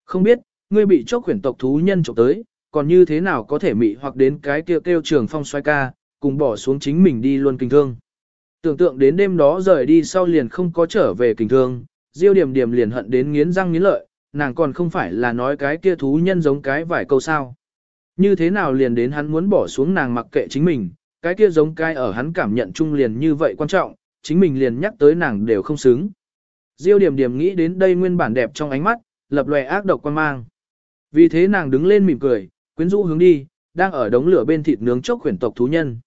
Không biết, ngươi bị chốc khuyển tộc thú nhân trộm tới, còn như thế nào có thể mị hoặc đến cái kêu kêu trường phong xoay ca, cùng bỏ xuống chính mình đi luôn kinh thương. Tưởng tượng đến đêm đó rời đi sau liền không có trở về kinh thương, diêu điểm điểm liền hận đến nghiến răng nghiến lợi, nàng còn không phải là nói cái kia thú nhân giống cái vài câu sao. Như thế nào liền đến hắn muốn bỏ xuống nàng mặc kệ chính mình, cái kia giống cái ở hắn cảm nhận chung liền như vậy quan trọng, chính mình liền nhắc tới nàng đều không xứng. Diêu điểm điểm nghĩ đến đây nguyên bản đẹp trong ánh mắt, lập lòe ác độc quan mang. Vì thế nàng đứng lên mỉm cười, quyến rũ hướng đi, đang ở đống lửa bên thịt nướng chốc khuyển tộc thú nhân.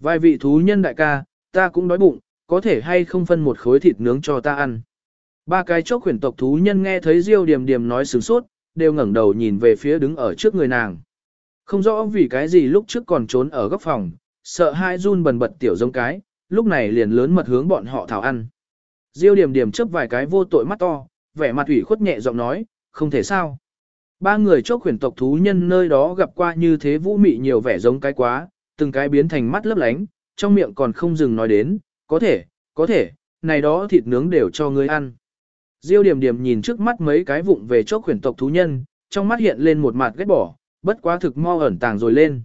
Vài vị thú nhân đại ca, ta cũng đói bụng, có thể hay không phân một khối thịt nướng cho ta ăn. Ba cái chốc khuyển tộc thú nhân nghe thấy Diêu Điềm Điềm nói sướng sốt, đều ngẩng đầu nhìn về phía đứng ở trước người nàng. Không rõ vì cái gì lúc trước còn trốn ở góc phòng, sợ hai run bần bật tiểu giống cái, lúc này liền lớn mật hướng bọn họ thảo ăn. Diêu điểm điểm chớp vài cái vô tội mắt to, vẻ mặt ủy khuất nhẹ giọng nói, không thể sao. Ba người chốc khuyển tộc thú nhân nơi đó gặp qua như thế vũ mị nhiều vẻ giống cái quá, từng cái biến thành mắt lấp lánh, trong miệng còn không dừng nói đến, có thể, có thể, này đó thịt nướng đều cho ngươi ăn. Diêu điểm điểm nhìn trước mắt mấy cái vụng về chốc khuyển tộc thú nhân, trong mắt hiện lên một mặt ghét bỏ, bất quá thực mo ẩn tàng rồi lên.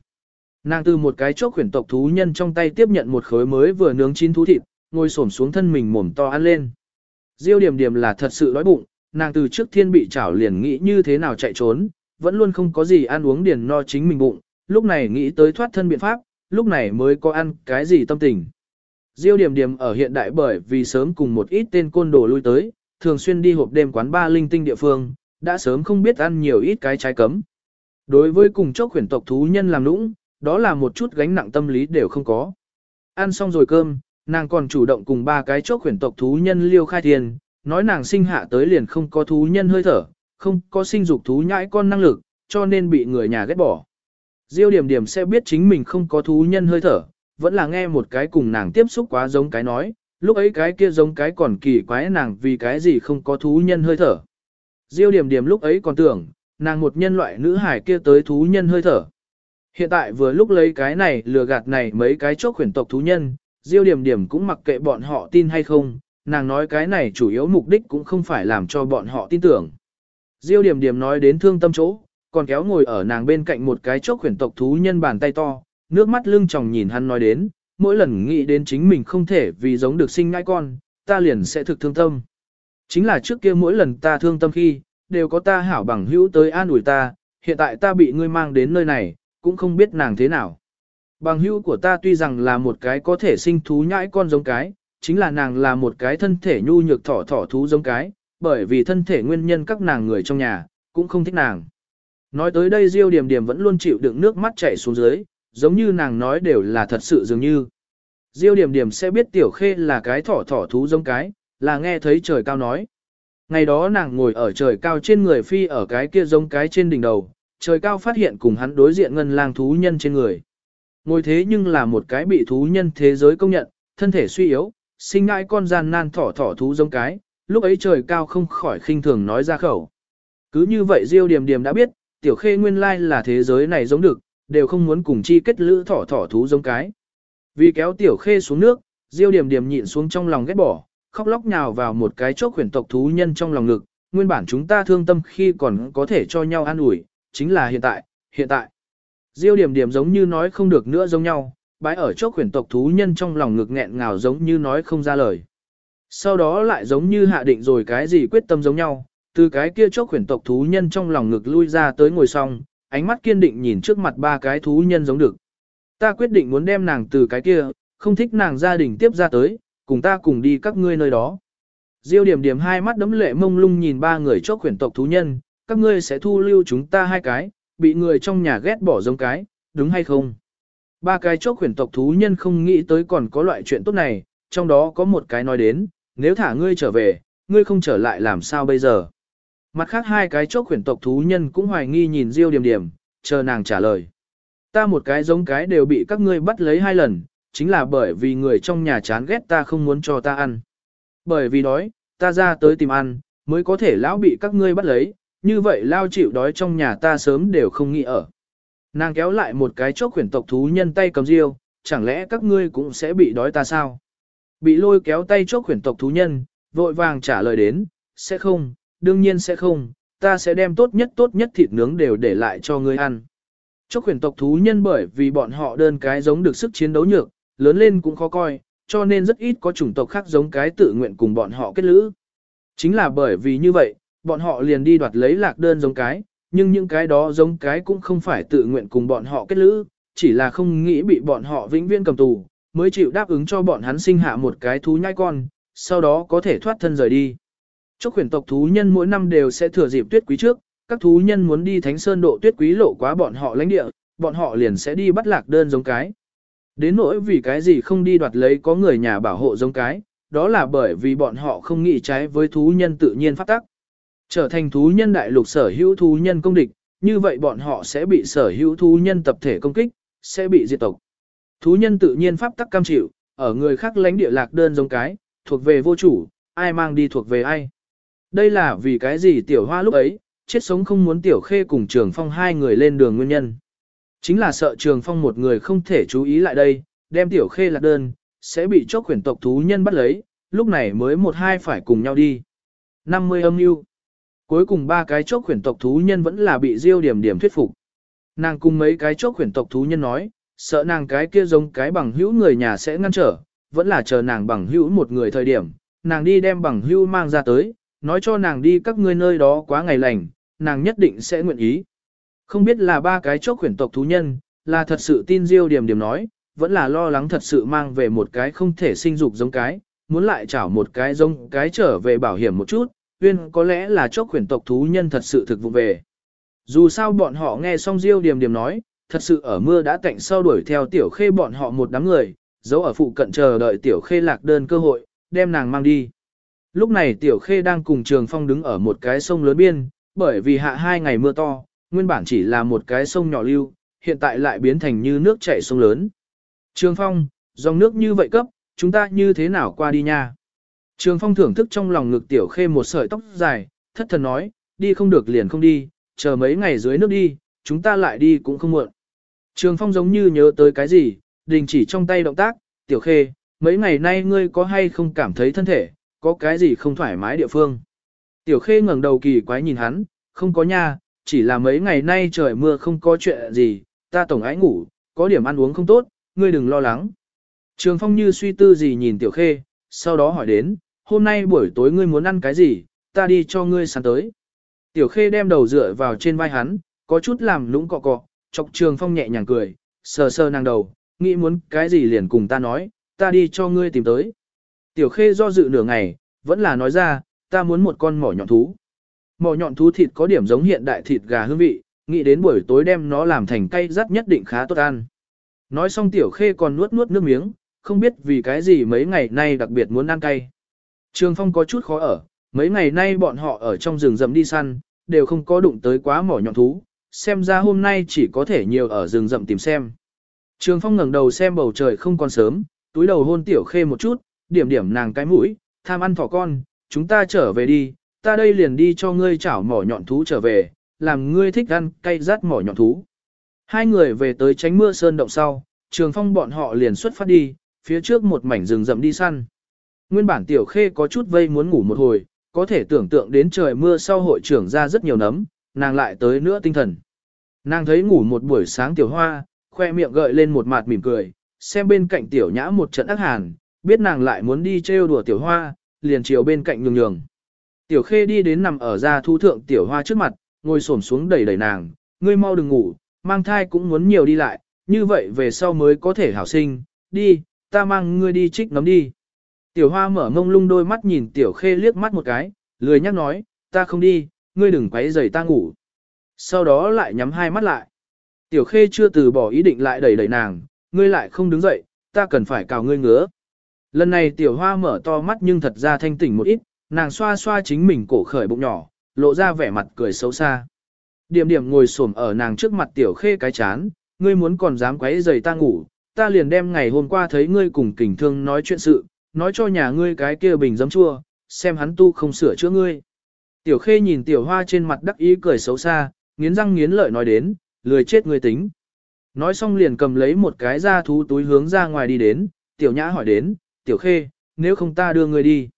Nàng từ một cái chốc khuyển tộc thú nhân trong tay tiếp nhận một khối mới vừa nướng chín thú thịt, ngồi xổm xuống thân mình mồm to ăn lên. Diêu điểm điểm là thật sự đói bụng, nàng từ trước thiên bị chảo liền nghĩ như thế nào chạy trốn, vẫn luôn không có gì ăn uống điền no chính mình bụng, lúc này nghĩ tới thoát thân biện pháp, lúc này mới có ăn cái gì tâm tình. Diêu điểm điểm ở hiện đại bởi vì sớm cùng một ít tên côn đồ lui tới, thường xuyên đi hộp đêm quán ba linh tinh địa phương, đã sớm không biết ăn nhiều ít cái trái cấm. Đối với cùng chốc khuyển tộc thú nhân làm nũng, đó là một chút gánh nặng tâm lý đều không có. Ăn xong rồi cơm, nàng còn chủ động cùng ba cái chốc khuyển tộc thú nhân liêu khai tiền, nói nàng sinh hạ tới liền không có thú nhân hơi thở, không có sinh dục thú nhãi con năng lực, cho nên bị người nhà ghét bỏ. Diêu điểm điểm sẽ biết chính mình không có thú nhân hơi thở, vẫn là nghe một cái cùng nàng tiếp xúc quá giống cái nói, lúc ấy cái kia giống cái còn kỳ quái nàng vì cái gì không có thú nhân hơi thở. Diêu điểm điểm lúc ấy còn tưởng, nàng một nhân loại nữ hải kia tới thú nhân hơi thở. Hiện tại vừa lúc lấy cái này lừa gạt này mấy cái chốc khuyển tộc thú nhân, Diêu điểm điểm cũng mặc kệ bọn họ tin hay không, nàng nói cái này chủ yếu mục đích cũng không phải làm cho bọn họ tin tưởng. Diêu điểm điểm nói đến thương tâm chỗ, còn kéo ngồi ở nàng bên cạnh một cái chốc khuyển tộc thú nhân bàn tay to, nước mắt lưng tròng nhìn hắn nói đến, mỗi lần nghĩ đến chính mình không thể vì giống được sinh ngai con, ta liền sẽ thực thương tâm. Chính là trước kia mỗi lần ta thương tâm khi, đều có ta hảo bằng hữu tới an ủi ta, hiện tại ta bị ngươi mang đến nơi này, cũng không biết nàng thế nào. Bằng hữu của ta tuy rằng là một cái có thể sinh thú nhãi con giống cái, chính là nàng là một cái thân thể nhu nhược thỏ thỏ thú giống cái, bởi vì thân thể nguyên nhân các nàng người trong nhà, cũng không thích nàng. Nói tới đây Diêu Điểm Điểm vẫn luôn chịu đựng nước mắt chảy xuống dưới, giống như nàng nói đều là thật sự dường như. Diêu Điểm Điểm sẽ biết Tiểu Khê là cái thỏ thỏ thú giống cái, là nghe thấy trời cao nói. Ngày đó nàng ngồi ở trời cao trên người phi ở cái kia giống cái trên đỉnh đầu, trời cao phát hiện cùng hắn đối diện ngân lang thú nhân trên người. Ngồi thế nhưng là một cái bị thú nhân thế giới công nhận, thân thể suy yếu, sinh ngại con gian nan thỏ thỏ thú giống cái, lúc ấy trời cao không khỏi khinh thường nói ra khẩu. Cứ như vậy Diêu Điềm Điềm đã biết, tiểu khê nguyên lai là thế giới này giống được, đều không muốn cùng chi kết lữ thỏ thỏ thú giống cái. Vì kéo tiểu khê xuống nước, Diêu Điềm Điềm nhịn xuống trong lòng ghét bỏ, khóc lóc nhào vào một cái chốc huyền tộc thú nhân trong lòng ngực, nguyên bản chúng ta thương tâm khi còn có thể cho nhau an ủi, chính là hiện tại, hiện tại. Diêu điểm điểm giống như nói không được nữa giống nhau, bái ở chốc huyền tộc thú nhân trong lòng ngực nghẹn ngào giống như nói không ra lời. Sau đó lại giống như hạ định rồi cái gì quyết tâm giống nhau, từ cái kia chốc huyền tộc thú nhân trong lòng ngực lui ra tới ngồi xong, ánh mắt kiên định nhìn trước mặt ba cái thú nhân giống được. Ta quyết định muốn đem nàng từ cái kia, không thích nàng gia đình tiếp ra tới, cùng ta cùng đi các ngươi nơi đó. Diêu điểm điểm hai mắt đấm lệ mông lung nhìn ba người chốc huyền tộc thú nhân, các ngươi sẽ thu lưu chúng ta hai cái, bị người trong nhà ghét bỏ giống cái, đúng hay không? Ba cái chốc khuyển tộc thú nhân không nghĩ tới còn có loại chuyện tốt này, trong đó có một cái nói đến, nếu thả ngươi trở về, ngươi không trở lại làm sao bây giờ? Mặt khác hai cái chốc khuyển tộc thú nhân cũng hoài nghi nhìn Diêu điểm điểm, chờ nàng trả lời. Ta một cái giống cái đều bị các ngươi bắt lấy hai lần, chính là bởi vì người trong nhà chán ghét ta không muốn cho ta ăn. Bởi vì đói, ta ra tới tìm ăn, mới có thể lão bị các ngươi bắt lấy, như vậy lao chịu đói trong nhà ta sớm đều không nghĩ ở. Nàng kéo lại một cái chốc khuyển tộc thú nhân tay cầm riêu, chẳng lẽ các ngươi cũng sẽ bị đói ta sao? Bị lôi kéo tay chốc khuyển tộc thú nhân, vội vàng trả lời đến, sẽ không, đương nhiên sẽ không, ta sẽ đem tốt nhất tốt nhất thịt nướng đều để lại cho ngươi ăn. Chốc khuyển tộc thú nhân bởi vì bọn họ đơn cái giống được sức chiến đấu nhược, lớn lên cũng khó coi, cho nên rất ít có chủng tộc khác giống cái tự nguyện cùng bọn họ kết lữ. Chính là bởi vì như vậy, bọn họ liền đi đoạt lấy lạc đơn giống cái, nhưng những cái đó giống cái cũng không phải tự nguyện cùng bọn họ kết lữ, chỉ là không nghĩ bị bọn họ vĩnh viễn cầm tù, mới chịu đáp ứng cho bọn hắn sinh hạ một cái thú nhai con, sau đó có thể thoát thân rời đi. Chốc khuyển tộc thú nhân mỗi năm đều sẽ thừa dịp tuyết quý trước, các thú nhân muốn đi thánh sơn độ tuyết quý lộ quá bọn họ lãnh địa, bọn họ liền sẽ đi bắt lạc đơn giống cái. Đến nỗi vì cái gì không đi đoạt lấy có người nhà bảo hộ giống cái, đó là bởi vì bọn họ không nghĩ trái với thú nhân tự nhiên phát tắc. Trở thành thú nhân đại lục sở hữu thú nhân công địch, như vậy bọn họ sẽ bị sở hữu thú nhân tập thể công kích, sẽ bị diệt tộc. Thú nhân tự nhiên pháp tắc cam chịu, ở người khác lãnh địa lạc đơn giống cái, thuộc về vô chủ, ai mang đi thuộc về ai. Đây là vì cái gì tiểu hoa lúc ấy, chết sống không muốn tiểu khê cùng trường phong hai người lên đường nguyên nhân. Chính là sợ trường phong một người không thể chú ý lại đây, đem tiểu khê lạc đơn, sẽ bị chốc khuyển tộc thú nhân bắt lấy, lúc này mới một hai phải cùng nhau đi. 50 âm mưu Cuối cùng ba cái chốc khuyển tộc thú nhân vẫn là bị diêu điểm điểm thuyết phục. Nàng cùng mấy cái chốc khuyển tộc thú nhân nói, sợ nàng cái kia giống cái bằng hữu người nhà sẽ ngăn trở, vẫn là chờ nàng bằng hữu một người thời điểm, nàng đi đem bằng hữu mang ra tới, nói cho nàng đi các ngươi nơi đó quá ngày lành, nàng nhất định sẽ nguyện ý. Không biết là ba cái chốc khuyển tộc thú nhân, là thật sự tin diêu điểm điểm nói, vẫn là lo lắng thật sự mang về một cái không thể sinh dục giống cái, muốn lại chảo một cái giống cái trở về bảo hiểm một chút, uyên có lẽ là chốc khuyển tộc thú nhân thật sự thực vụ về. Dù sao bọn họ nghe xong diêu điểm điểm nói, thật sự ở mưa đã tạnh sau đuổi theo tiểu khê bọn họ một đám người, giấu ở phụ cận chờ đợi tiểu khê lạc đơn cơ hội, đem nàng mang đi. Lúc này tiểu khê đang cùng trường phong đứng ở một cái sông lớn biên, bởi vì hạ hai ngày mưa to, nguyên bản chỉ là một cái sông nhỏ lưu, hiện tại lại biến thành như nước chảy sông lớn. Trường phong, dòng nước như vậy cấp, chúng ta như thế nào qua đi nha? Trường phong thưởng thức trong lòng ngực tiểu khê một sợi tóc dài, thất thần nói, đi không được liền không đi, chờ mấy ngày dưới nước đi, chúng ta lại đi cũng không muộn. Trường phong giống như nhớ tới cái gì, đình chỉ trong tay động tác, tiểu khê, mấy ngày nay ngươi có hay không cảm thấy thân thể, có cái gì không thoải mái địa phương. Tiểu khê ngẩng đầu kỳ quái nhìn hắn, không có nha, chỉ là mấy ngày nay trời mưa không có chuyện gì, ta tổng ái ngủ, có điểm ăn uống không tốt, ngươi đừng lo lắng. Trường phong như suy tư gì nhìn tiểu khê, sau đó hỏi đến, hôm nay buổi tối ngươi muốn ăn cái gì, ta đi cho ngươi sáng tới. Tiểu khê đem đầu dựa vào trên vai hắn, có chút làm lũng cọ cọ, chọc trường phong nhẹ nhàng cười, sờ sờ nàng đầu, nghĩ muốn cái gì liền cùng ta nói, ta đi cho ngươi tìm tới. Tiểu khê do dự nửa ngày, vẫn là nói ra, ta muốn một con mỏ nhọn thú. Mỏ nhọn thú thịt có điểm giống hiện đại thịt gà hương vị, nghĩ đến buổi tối đem nó làm thành cay rắt nhất định khá tốt ăn. Nói xong tiểu khê còn nuốt nuốt nước miếng, không biết vì cái gì mấy ngày nay đặc biệt muốn ăn cay. Trường phong có chút khó ở, mấy ngày nay bọn họ ở trong rừng rậm đi săn, đều không có đụng tới quá mỏ nhọn thú, xem ra hôm nay chỉ có thể nhiều ở rừng rậm tìm xem. Trường phong ngẩng đầu xem bầu trời không còn sớm, túi đầu hôn tiểu khê một chút, điểm điểm nàng cái mũi, tham ăn thỏ con, chúng ta trở về đi, ta đây liền đi cho ngươi chảo mỏ nhọn thú trở về, làm ngươi thích ăn cay rát mỏ nhọn thú. Hai người về tới tránh mưa sơn động sau, trường phong bọn họ liền xuất phát đi, phía trước một mảnh rừng rậm đi săn. Nguyên bản tiểu khê có chút vây muốn ngủ một hồi, có thể tưởng tượng đến trời mưa sau hội trưởng ra rất nhiều nấm, nàng lại tới nữa tinh thần. Nàng thấy ngủ một buổi sáng tiểu hoa, khoe miệng gợi lên một mặt mỉm cười, xem bên cạnh tiểu nhã một trận ác hàn, biết nàng lại muốn đi trêu đùa tiểu hoa, liền chiều bên cạnh nhường nhường. Tiểu khê đi đến nằm ở ra thu thượng tiểu hoa trước mặt, ngồi xổm xuống đẩy đẩy nàng, ngươi mau đừng ngủ, mang thai cũng muốn nhiều đi lại, như vậy về sau mới có thể hảo sinh, đi, ta mang ngươi đi trích nấm đi. Tiểu hoa mở ngông lung đôi mắt nhìn tiểu khê liếc mắt một cái, lười nhắc nói, ta không đi, ngươi đừng quấy rầy ta ngủ. Sau đó lại nhắm hai mắt lại. Tiểu khê chưa từ bỏ ý định lại đẩy đẩy nàng, ngươi lại không đứng dậy, ta cần phải cào ngươi ngứa. Lần này tiểu hoa mở to mắt nhưng thật ra thanh tỉnh một ít, nàng xoa xoa chính mình cổ khởi bụng nhỏ, lộ ra vẻ mặt cười xấu xa. Điểm điểm ngồi xổm ở nàng trước mặt tiểu khê cái chán, ngươi muốn còn dám quấy rầy ta ngủ, ta liền đem ngày hôm qua thấy ngươi cùng kình thương nói chuyện sự, nói cho nhà ngươi cái kia bình giấm chua, xem hắn tu không sửa chữa ngươi. Tiểu khê nhìn tiểu hoa trên mặt đắc ý cười xấu xa, nghiến răng nghiến lợi nói đến, lười chết ngươi tính. Nói xong liền cầm lấy một cái da thú túi hướng ra ngoài đi đến, tiểu nhã hỏi đến, tiểu khê, nếu không ta đưa ngươi đi.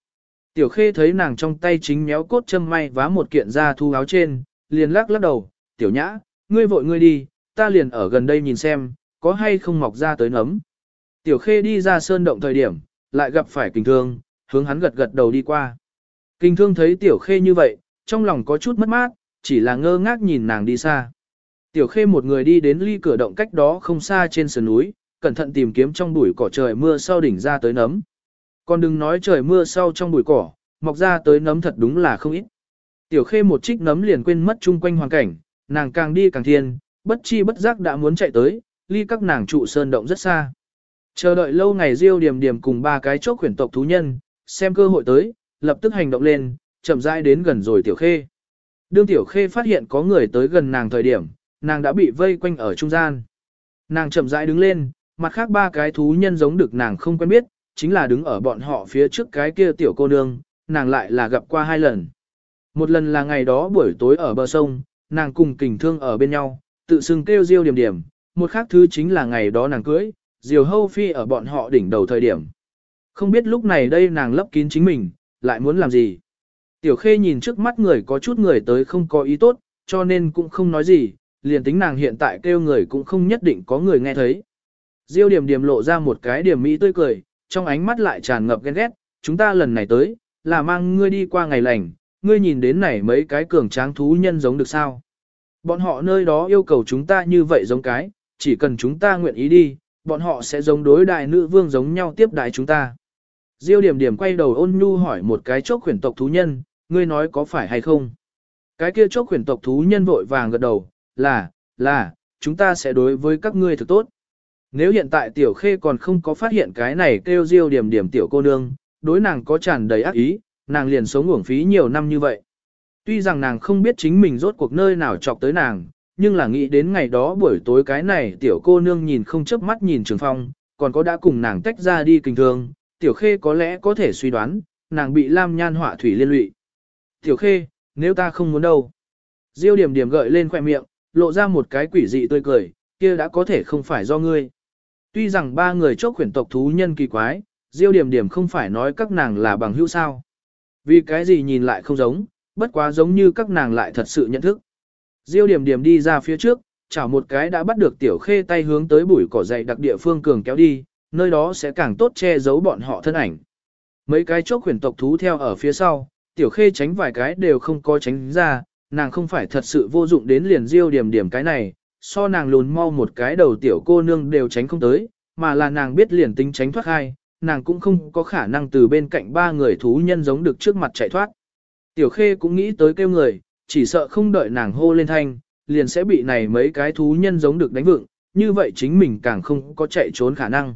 Tiểu khê thấy nàng trong tay chính méo cốt châm may vá một kiện da thú áo trên, liền lắc lắc đầu, tiểu nhã, ngươi vội ngươi đi, ta liền ở gần đây nhìn xem, có hay không mọc ra tới nấm. Tiểu khê đi ra sơn động thời điểm, lại gặp phải kinh thương, hướng hắn gật gật đầu đi qua. Kinh thương thấy tiểu khê như vậy, trong lòng có chút mất mát, chỉ là ngơ ngác nhìn nàng đi xa. Tiểu khê một người đi đến ly cửa động cách đó không xa trên sườn núi, cẩn thận tìm kiếm trong bụi cỏ trời mưa sau đỉnh ra tới nấm. Còn đừng nói trời mưa sau trong bụi cỏ, mọc ra tới nấm thật đúng là không ít. Tiểu khê một trích nấm liền quên mất chung quanh hoàn cảnh, nàng càng đi càng thiên, bất chi bất giác đã muốn chạy tới, ly các nàng trụ sơn động rất xa. Chờ đợi lâu ngày Diêu Điềm Điềm cùng ba cái chốc khuyển tộc thú nhân, xem cơ hội tới, lập tức hành động lên, chậm rãi đến gần rồi Tiểu Khê. Đương Tiểu Khê phát hiện có người tới gần nàng thời điểm, nàng đã bị vây quanh ở trung gian. Nàng chậm rãi đứng lên, mặt khác ba cái thú nhân giống được nàng không quen biết, chính là đứng ở bọn họ phía trước cái kia tiểu cô nương, nàng lại là gặp qua hai lần. Một lần là ngày đó buổi tối ở bờ sông, nàng cùng kình thương ở bên nhau, tự xưng kêu diêu điểm điểm, một khác thứ chính là ngày đó nàng cưới, diều hâu phi ở bọn họ đỉnh đầu thời điểm. Không biết lúc này đây nàng lấp kín chính mình, lại muốn làm gì. Tiểu khê nhìn trước mắt người có chút người tới không có ý tốt, cho nên cũng không nói gì, liền tính nàng hiện tại kêu người cũng không nhất định có người nghe thấy. Diêu điểm điểm lộ ra một cái điểm mỹ tươi cười, trong ánh mắt lại tràn ngập ghen ghét, chúng ta lần này tới, là mang ngươi đi qua ngày lành, ngươi nhìn đến này mấy cái cường tráng thú nhân giống được sao. Bọn họ nơi đó yêu cầu chúng ta như vậy giống cái, chỉ cần chúng ta nguyện ý đi, bọn họ sẽ giống đối đại nữ vương giống nhau tiếp đại chúng ta. Diêu điểm điểm quay đầu ôn nhu hỏi một cái chốc khuyển tộc thú nhân, ngươi nói có phải hay không? Cái kia chốc khuyển tộc thú nhân vội vàng gật đầu, là, là, chúng ta sẽ đối với các ngươi thực tốt. Nếu hiện tại tiểu khê còn không có phát hiện cái này kêu diêu điểm điểm tiểu cô nương, đối nàng có tràn đầy ác ý, nàng liền sống uổng phí nhiều năm như vậy. Tuy rằng nàng không biết chính mình rốt cuộc nơi nào chọc tới nàng, nhưng là nghĩ đến ngày đó buổi tối cái này tiểu cô nương nhìn không chớp mắt nhìn trường phong, còn có đã cùng nàng tách ra đi kinh thương, tiểu khê có lẽ có thể suy đoán, nàng bị lam nhan họa thủy liên lụy. Tiểu khê, nếu ta không muốn đâu. Diêu điểm điểm gợi lên khoẻ miệng, lộ ra một cái quỷ dị tươi cười, kia đã có thể không phải do ngươi. Tuy rằng ba người chốc khuyển tộc thú nhân kỳ quái, Diêu điểm điểm không phải nói các nàng là bằng hữu sao. Vì cái gì nhìn lại không giống, bất quá giống như các nàng lại thật sự nhận thức. Diêu điểm điểm đi ra phía trước, chảo một cái đã bắt được tiểu khê tay hướng tới bụi cỏ dày đặc địa phương cường kéo đi, nơi đó sẽ càng tốt che giấu bọn họ thân ảnh. Mấy cái chốt khuyển tộc thú theo ở phía sau, tiểu khê tránh vài cái đều không có tránh ra, nàng không phải thật sự vô dụng đến liền diêu điểm điểm cái này, so nàng lùn mau một cái đầu tiểu cô nương đều tránh không tới, mà là nàng biết liền tính tránh thoát hai, nàng cũng không có khả năng từ bên cạnh ba người thú nhân giống được trước mặt chạy thoát. Tiểu khê cũng nghĩ tới kêu người, chỉ sợ không đợi nàng hô lên thanh, liền sẽ bị này mấy cái thú nhân giống được đánh vựng, như vậy chính mình càng không có chạy trốn khả năng.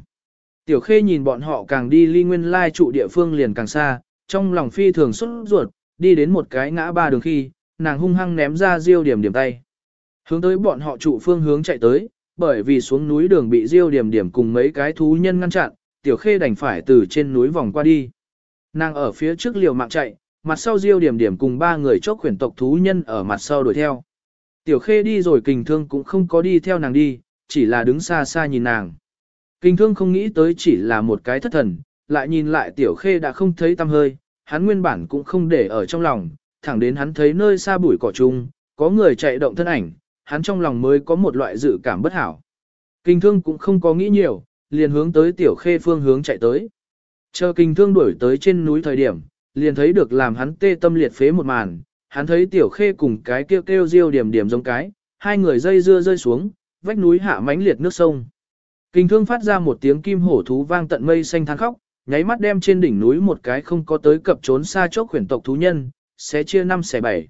Tiểu khê nhìn bọn họ càng đi ly nguyên lai trụ địa phương liền càng xa, trong lòng phi thường xuất ruột, đi đến một cái ngã ba đường khi, nàng hung hăng ném ra diêu điểm điểm tay. Hướng tới bọn họ trụ phương hướng chạy tới, bởi vì xuống núi đường bị diêu điểm điểm cùng mấy cái thú nhân ngăn chặn, tiểu khê đành phải từ trên núi vòng qua đi. Nàng ở phía trước liều mạng chạy, mặt sau diêu điểm điểm cùng ba người chốc khuyển tộc thú nhân ở mặt sau đuổi theo. Tiểu khê đi rồi kình thương cũng không có đi theo nàng đi, chỉ là đứng xa xa nhìn nàng. Kình thương không nghĩ tới chỉ là một cái thất thần, lại nhìn lại tiểu khê đã không thấy tâm hơi, hắn nguyên bản cũng không để ở trong lòng, thẳng đến hắn thấy nơi xa bụi cỏ chung, có người chạy động thân ảnh, hắn trong lòng mới có một loại dự cảm bất hảo. Kinh thương cũng không có nghĩ nhiều, liền hướng tới tiểu khê phương hướng chạy tới. Chờ kinh thương đuổi tới trên núi thời điểm, liền thấy được làm hắn tê tâm liệt phế một màn, hắn thấy tiểu khê cùng cái kêu kêu riêu điểm điểm giống cái, hai người dây dưa rơi xuống, vách núi hạ mánh liệt nước sông. Kinh thương phát ra một tiếng kim hổ thú vang tận mây xanh than khóc, nháy mắt đem trên đỉnh núi một cái không có tới cập trốn xa chốc khuyển tộc thú nhân, sẽ chia năm xẻ bảy.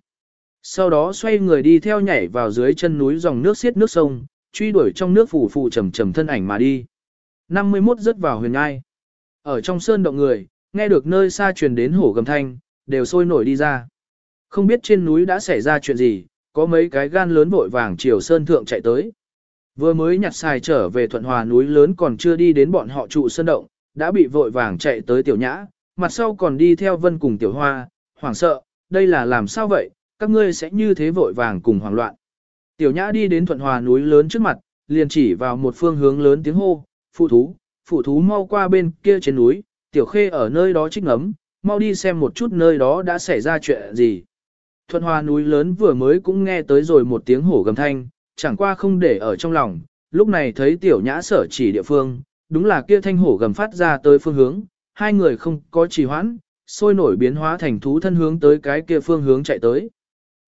Sau đó xoay người đi theo nhảy vào dưới chân núi dòng nước xiết nước sông, truy đuổi trong nước phủ phủ trầm trầm thân ảnh mà đi. 51 rớt vào huyền ai, Ở trong sơn động người, nghe được nơi xa truyền đến hổ gầm thanh, đều sôi nổi đi ra. Không biết trên núi đã xảy ra chuyện gì, có mấy cái gan lớn vội vàng chiều sơn thượng chạy tới. Vừa mới nhặt xài trở về thuận hòa núi lớn còn chưa đi đến bọn họ trụ sơn động, đã bị vội vàng chạy tới tiểu nhã, mặt sau còn đi theo vân cùng tiểu hoa, hoảng sợ, đây là làm sao vậy, các ngươi sẽ như thế vội vàng cùng hoảng loạn. Tiểu nhã đi đến thuận hòa núi lớn trước mặt, liền chỉ vào một phương hướng lớn tiếng hô, phụ thú, phụ thú mau qua bên kia trên núi, tiểu khê ở nơi đó trích ngấm, mau đi xem một chút nơi đó đã xảy ra chuyện gì. Thuận Hoa núi lớn vừa mới cũng nghe tới rồi một tiếng hổ gầm thanh, chẳng qua không để ở trong lòng, lúc này thấy tiểu nhã sở chỉ địa phương, đúng là kia thanh hổ gầm phát ra tới phương hướng, hai người không có trì hoãn, sôi nổi biến hóa thành thú thân hướng tới cái kia phương hướng chạy tới.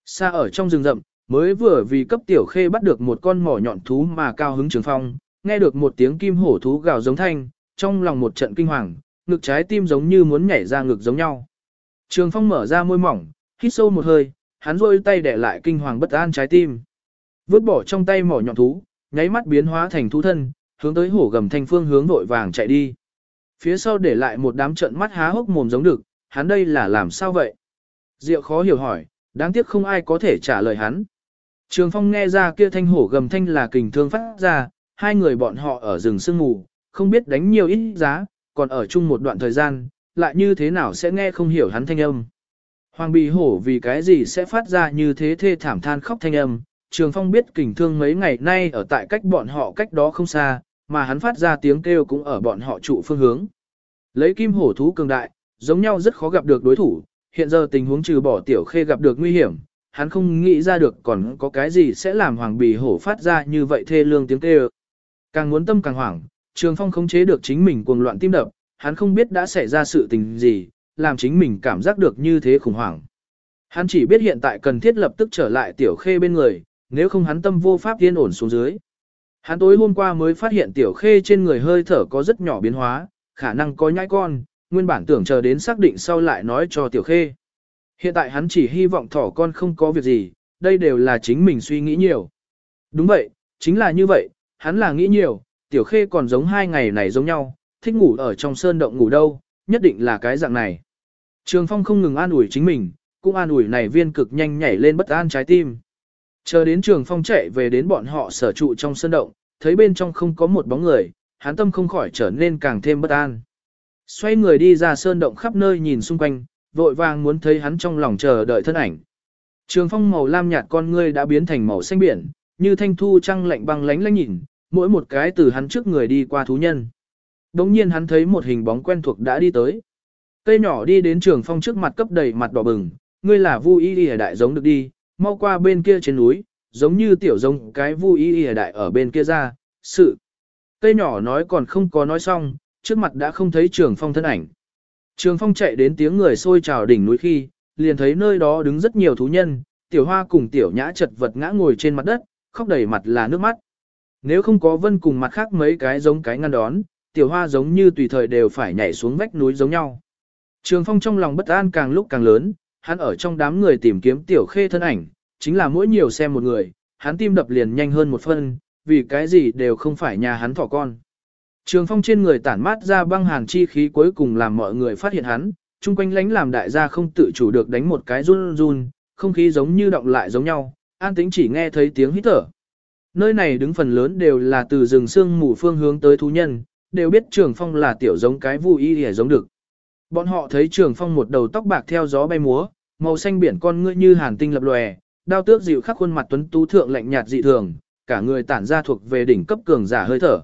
Xa ở trong rừng rậm, mới vừa vì cấp tiểu khê bắt được một con mỏ nhọn thú mà cao hứng trường phong, nghe được một tiếng kim hổ thú gào giống thanh, trong lòng một trận kinh hoàng, ngực trái tim giống như muốn nhảy ra ngực giống nhau. Trường phong mở ra môi mỏng, hít sâu một hơi, hắn rôi tay để lại kinh hoàng bất an trái tim. Vứt bỏ trong tay mỏ nhọn thú, nháy mắt biến hóa thành thú thân, hướng tới hổ gầm thanh phương hướng vội vàng chạy đi. Phía sau để lại một đám trận mắt há hốc mồm giống được, hắn đây là làm sao vậy? Diệu khó hiểu hỏi, Đáng tiếc không ai có thể trả lời hắn. Trường Phong nghe ra kia thanh hổ gầm thanh là kình thương phát ra, hai người bọn họ ở rừng sương mù, không biết đánh nhiều ít giá, còn ở chung một đoạn thời gian, lại như thế nào sẽ nghe không hiểu hắn thanh âm. Hoàng bì hổ vì cái gì sẽ phát ra như thế thê thảm than khóc thanh âm, Trường Phong biết kình thương mấy ngày nay ở tại cách bọn họ cách đó không xa, mà hắn phát ra tiếng kêu cũng ở bọn họ trụ phương hướng. Lấy kim hổ thú cường đại, giống nhau rất khó gặp được đối thủ, hiện giờ tình huống trừ bỏ tiểu khê gặp được nguy hiểm, hắn không nghĩ ra được còn có cái gì sẽ làm hoàng bì hổ phát ra như vậy thê lương tiếng kêu. Càng muốn tâm càng hoảng, Trường Phong khống chế được chính mình cuồng loạn tim đập, hắn không biết đã xảy ra sự tình gì, làm chính mình cảm giác được như thế khủng hoảng. Hắn chỉ biết hiện tại cần thiết lập tức trở lại tiểu khê bên người, nếu không hắn tâm vô pháp yên ổn xuống dưới. Hắn tối hôm qua mới phát hiện tiểu khê trên người hơi thở có rất nhỏ biến hóa, khả năng có nhãi con, nguyên bản tưởng chờ đến xác định sau lại nói cho tiểu khê. Hiện tại hắn chỉ hy vọng thỏ con không có việc gì, đây đều là chính mình suy nghĩ nhiều. Đúng vậy, chính là như vậy, hắn là nghĩ nhiều, tiểu khê còn giống hai ngày này giống nhau, thích ngủ ở trong sơn động ngủ đâu, nhất định là cái dạng này. Trường Phong không ngừng an ủi chính mình, cũng an ủi này viên cực nhanh nhảy lên bất an trái tim. Chờ đến Trường Phong chạy về đến bọn họ sở trụ trong sơn động, thấy bên trong không có một bóng người, hắn tâm không khỏi trở nên càng thêm bất an. Xoay người đi ra sơn động khắp nơi nhìn xung quanh, vội vàng muốn thấy hắn trong lòng chờ đợi thân ảnh. Trường phong màu lam nhạt con ngươi đã biến thành màu xanh biển, như thanh thu trăng lạnh băng lánh lánh nhìn, mỗi một cái từ hắn trước người đi qua thú nhân. Đống nhiên hắn thấy một hình bóng quen thuộc đã đi tới. Cây nhỏ đi đến trường phong trước mặt cấp đầy mặt đỏ bừng, ngươi là vu y y đại giống được đi, mau qua bên kia trên núi, giống như tiểu giống cái vu y y đại ở bên kia ra, sự. Cây nhỏ nói còn không có nói xong, trước mặt đã không thấy trường phong thân ảnh. Trường phong chạy đến tiếng người xôi trào đỉnh núi khi, liền thấy nơi đó đứng rất nhiều thú nhân, tiểu hoa cùng tiểu nhã chật vật ngã ngồi trên mặt đất, khóc đầy mặt là nước mắt. Nếu không có vân cùng mặt khác mấy cái giống cái ngăn đón, tiểu hoa giống như tùy thời đều phải nhảy xuống vách núi giống nhau. Trường phong trong lòng bất an càng lúc càng lớn, hắn ở trong đám người tìm kiếm tiểu khê thân ảnh, chính là mỗi nhiều xem một người, hắn tim đập liền nhanh hơn một phân, vì cái gì đều không phải nhà hắn thỏ con. Trường phong trên người tản mát ra băng hàn chi khí cuối cùng làm mọi người phát hiện hắn, chung quanh lánh làm đại gia không tự chủ được đánh một cái run run, không khí giống như động lại giống nhau, an tĩnh chỉ nghe thấy tiếng hít thở. Nơi này đứng phần lớn đều là từ rừng sương mù phương hướng tới thú nhân, đều biết trường phong là tiểu giống cái vui y để giống được. Bọn họ thấy trường phong một đầu tóc bạc theo gió bay múa, màu xanh biển con ngươi như hàn tinh lập lòe, đao tước dịu khắc khuôn mặt tuấn tú thượng lạnh nhạt dị thường, cả người tản ra thuộc về đỉnh cấp cường giả hơi thở.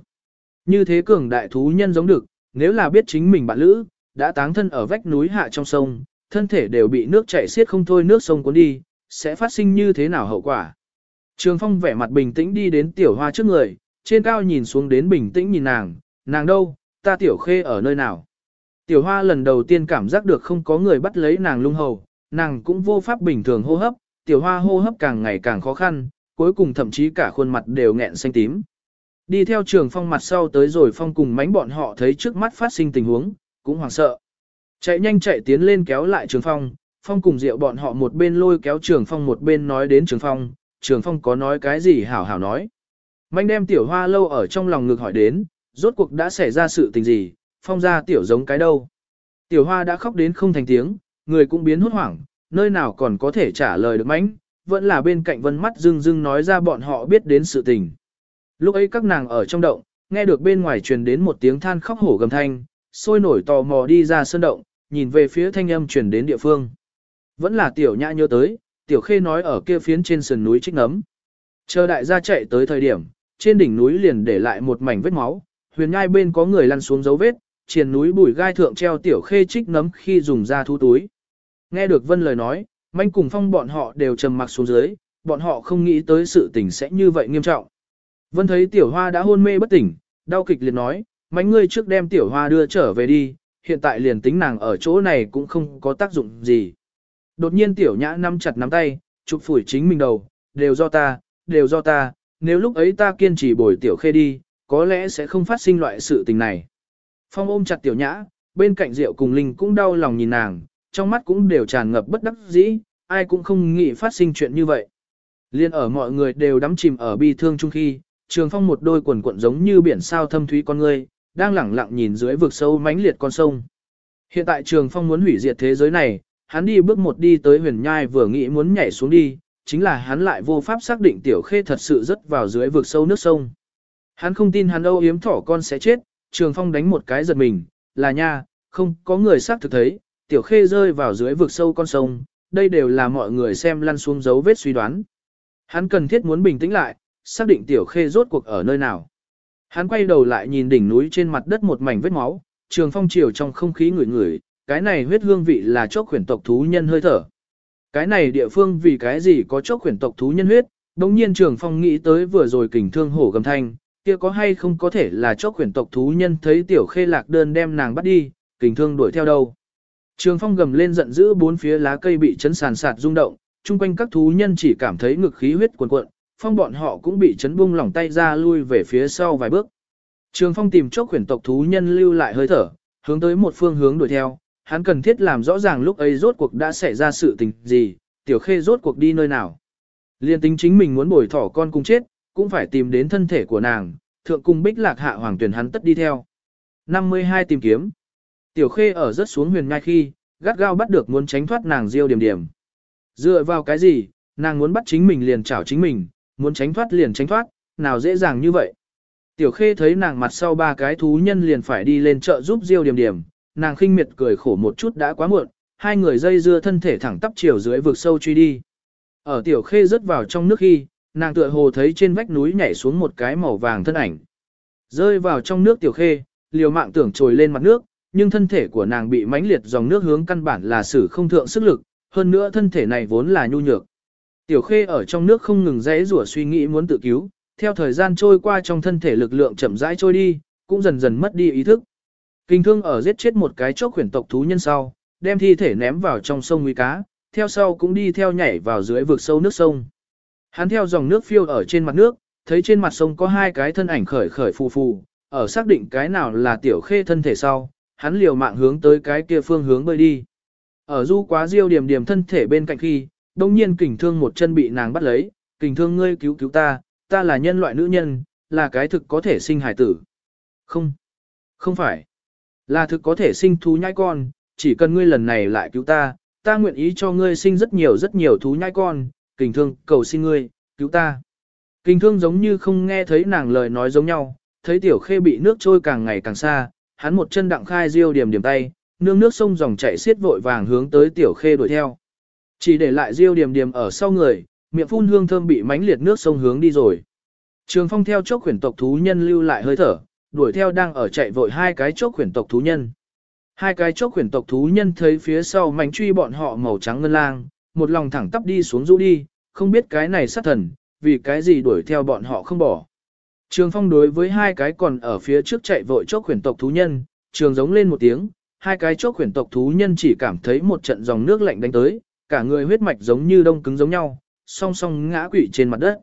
Như thế cường đại thú nhân giống được, nếu là biết chính mình bạn lữ, đã táng thân ở vách núi hạ trong sông, thân thể đều bị nước chảy xiết không thôi nước sông cuốn đi, sẽ phát sinh như thế nào hậu quả. Trường Phong vẻ mặt bình tĩnh đi đến tiểu hoa trước người, trên cao nhìn xuống đến bình tĩnh nhìn nàng, nàng đâu, ta tiểu khê ở nơi nào. Tiểu hoa lần đầu tiên cảm giác được không có người bắt lấy nàng lung hầu, nàng cũng vô pháp bình thường hô hấp, tiểu hoa hô hấp càng ngày càng khó khăn, cuối cùng thậm chí cả khuôn mặt đều nghẹn xanh tím. Đi theo trường phong mặt sau tới rồi phong cùng mánh bọn họ thấy trước mắt phát sinh tình huống, cũng hoảng sợ. Chạy nhanh chạy tiến lên kéo lại trường phong, phong cùng rượu bọn họ một bên lôi kéo trường phong một bên nói đến trường phong, trường phong có nói cái gì hảo hảo nói. Manh đem tiểu hoa lâu ở trong lòng ngực hỏi đến, rốt cuộc đã xảy ra sự tình gì, phong ra tiểu giống cái đâu. Tiểu hoa đã khóc đến không thành tiếng, người cũng biến hốt hoảng, nơi nào còn có thể trả lời được mánh, vẫn là bên cạnh vân mắt dưng dưng nói ra bọn họ biết đến sự tình. Lúc ấy các nàng ở trong động, nghe được bên ngoài truyền đến một tiếng than khóc hổ gầm thanh, sôi nổi tò mò đi ra sân động, nhìn về phía thanh âm truyền đến địa phương. Vẫn là tiểu nhã nhớ tới, tiểu khê nói ở kia phiến trên sườn núi trích nấm. Chờ đại gia chạy tới thời điểm, trên đỉnh núi liền để lại một mảnh vết máu, huyền ngai bên có người lăn xuống dấu vết, triền núi bùi gai thượng treo tiểu khê trích nấm khi dùng ra thu túi. Nghe được vân lời nói, manh cùng phong bọn họ đều trầm mặc xuống dưới, bọn họ không nghĩ tới sự tình sẽ như vậy nghiêm trọng. Vân thấy tiểu hoa đã hôn mê bất tỉnh, đau kịch liền nói, mánh ngươi trước đem tiểu hoa đưa trở về đi, hiện tại liền tính nàng ở chỗ này cũng không có tác dụng gì. Đột nhiên tiểu nhã nắm chặt nắm tay, chụp phủi chính mình đầu, đều do ta, đều do ta, nếu lúc ấy ta kiên trì bồi tiểu khê đi, có lẽ sẽ không phát sinh loại sự tình này. Phong ôm chặt tiểu nhã, bên cạnh rượu cùng linh cũng đau lòng nhìn nàng, trong mắt cũng đều tràn ngập bất đắc dĩ, ai cũng không nghĩ phát sinh chuyện như vậy. Liên ở mọi người đều đắm chìm ở bi thương chung khi, Trường Phong một đôi quần cuộn giống như biển sao thâm thúy con ngươi, đang lẳng lặng nhìn dưới vực sâu mãnh liệt con sông. Hiện tại Trường Phong muốn hủy diệt thế giới này, hắn đi bước một đi tới huyền nhai vừa nghĩ muốn nhảy xuống đi, chính là hắn lại vô pháp xác định tiểu khê thật sự rất vào dưới vực sâu nước sông. Hắn không tin hắn âu yếm thỏ con sẽ chết, trường phong đánh một cái giật mình, là nha, không có người xác thực thấy, tiểu khê rơi vào dưới vực sâu con sông, đây đều là mọi người xem lăn xuống dấu vết suy đoán. Hắn cần thiết muốn bình tĩnh lại, xác định tiểu khê rốt cuộc ở nơi nào. Hắn quay đầu lại nhìn đỉnh núi trên mặt đất một mảnh vết máu, trường phong chiều trong không khí ngửi ngửi, cái này huyết hương vị là chốc khuyển tộc thú nhân hơi thở. Cái này địa phương vì cái gì có chốc khuyển tộc thú nhân huyết, đồng nhiên trường phong nghĩ tới vừa rồi kình thương hổ gầm thanh, kia có hay không có thể là chốc khuyển tộc thú nhân thấy tiểu khê lạc đơn đem nàng bắt đi, kình thương đuổi theo đâu. Trường phong gầm lên giận dữ bốn phía lá cây bị chấn sàn sạt rung động, chung quanh các thú nhân chỉ cảm thấy ngực khí huyết cuồn cuộn, phong bọn họ cũng bị chấn bung lỏng tay ra lui về phía sau vài bước. Trường phong tìm chốc khuyển tộc thú nhân lưu lại hơi thở, hướng tới một phương hướng đuổi theo, hắn cần thiết làm rõ ràng lúc ấy rốt cuộc đã xảy ra sự tình gì, tiểu khê rốt cuộc đi nơi nào. Liên tính chính mình muốn bồi thỏ con cùng chết, cũng phải tìm đến thân thể của nàng, thượng cung bích lạc hạ hoàng tuyển hắn tất đi theo. 52 tìm kiếm. Tiểu khê ở rất xuống huyền ngai khi, gắt gao bắt được muốn tránh thoát nàng diêu điểm điểm. Dựa vào cái gì, nàng muốn bắt chính mình liền chảo chính mình, muốn tránh thoát liền tránh thoát, nào dễ dàng như vậy. Tiểu khê thấy nàng mặt sau ba cái thú nhân liền phải đi lên chợ giúp diêu điểm điểm, nàng khinh miệt cười khổ một chút đã quá muộn, hai người dây dưa thân thể thẳng tắp chiều dưới vực sâu truy đi. Ở tiểu khê rớt vào trong nước khi, nàng tựa hồ thấy trên vách núi nhảy xuống một cái màu vàng thân ảnh. Rơi vào trong nước tiểu khê, liều mạng tưởng trồi lên mặt nước, nhưng thân thể của nàng bị mãnh liệt dòng nước hướng căn bản là sử không thượng sức lực, hơn nữa thân thể này vốn là nhu nhược. Tiểu khê ở trong nước không ngừng rẽ rủa suy nghĩ muốn tự cứu, theo thời gian trôi qua trong thân thể lực lượng chậm rãi trôi đi, cũng dần dần mất đi ý thức. Kinh thương ở giết chết một cái chốc khuyển tộc thú nhân sau, đem thi thể ném vào trong sông nguy cá, theo sau cũng đi theo nhảy vào dưới vực sâu nước sông. Hắn theo dòng nước phiêu ở trên mặt nước, thấy trên mặt sông có hai cái thân ảnh khởi khởi phù phù, ở xác định cái nào là tiểu khê thân thể sau, hắn liều mạng hướng tới cái kia phương hướng bơi đi. Ở du quá diêu điểm điểm thân thể bên cạnh khi, đông nhiên kình thương một chân bị nàng bắt lấy, kình thương ngươi cứu cứu ta, ta là nhân loại nữ nhân, là cái thực có thể sinh hải tử. Không, không phải, là thực có thể sinh thú nhai con, chỉ cần ngươi lần này lại cứu ta, ta nguyện ý cho ngươi sinh rất nhiều rất nhiều thú nhai con, kình thương cầu xin ngươi, cứu ta. Kình thương giống như không nghe thấy nàng lời nói giống nhau, thấy tiểu khê bị nước trôi càng ngày càng xa, hắn một chân đặng khai diêu điểm điểm tay, nương nước sông dòng chảy xiết vội vàng hướng tới tiểu khê đuổi theo. Chỉ để lại diêu điểm điểm ở sau người, miệng phun hương thơm bị mánh liệt nước sông hướng đi rồi. Trường phong theo chốc khuyển tộc thú nhân lưu lại hơi thở, đuổi theo đang ở chạy vội hai cái chốc khuyển tộc thú nhân. Hai cái chốc khuyển tộc thú nhân thấy phía sau mảnh truy bọn họ màu trắng ngân lang, một lòng thẳng tắp đi xuống rũ đi, không biết cái này sát thần, vì cái gì đuổi theo bọn họ không bỏ. Trường phong đối với hai cái còn ở phía trước chạy vội chốc khuyển tộc thú nhân, trường giống lên một tiếng, hai cái chốc khuyển tộc thú nhân chỉ cảm thấy một trận dòng nước lạnh đánh tới, cả người huyết mạch giống như đông cứng giống nhau, song song ngã quỵ trên mặt đất.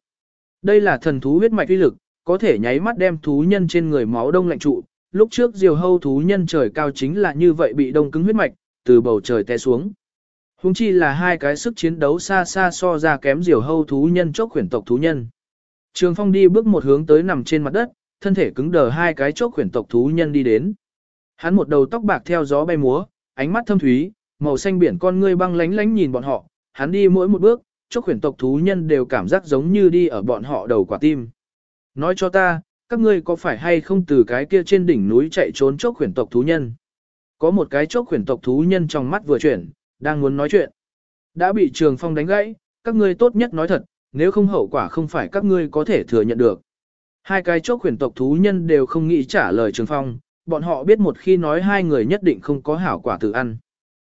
Đây là thần thú huyết mạch uy lực, có thể nháy mắt đem thú nhân trên người máu đông lạnh trụ. Lúc trước diều hâu thú nhân trời cao chính là như vậy bị đông cứng huyết mạch, từ bầu trời té xuống. Hùng chi là hai cái sức chiến đấu xa xa so ra kém diều hâu thú nhân chốc khuyển tộc thú nhân. Trường phong đi bước một hướng tới nằm trên mặt đất, thân thể cứng đờ hai cái chốc khuyển tộc thú nhân đi đến. Hắn một đầu tóc bạc theo gió bay múa, ánh mắt thâm thúy, màu xanh biển con ngươi băng lánh lánh nhìn bọn họ, hắn đi mỗi một bước, chốc khuyển tộc thú nhân đều cảm giác giống như đi ở bọn họ đầu quả tim. Nói cho ta, các ngươi có phải hay không từ cái kia trên đỉnh núi chạy trốn chốc khuyển tộc thú nhân? Có một cái chốc khuyển tộc thú nhân trong mắt vừa chuyển, đang muốn nói chuyện. Đã bị trường phong đánh gãy, các ngươi tốt nhất nói thật, nếu không hậu quả không phải các ngươi có thể thừa nhận được. Hai cái chốc khuyển tộc thú nhân đều không nghĩ trả lời trường phong, bọn họ biết một khi nói hai người nhất định không có hảo quả tự ăn.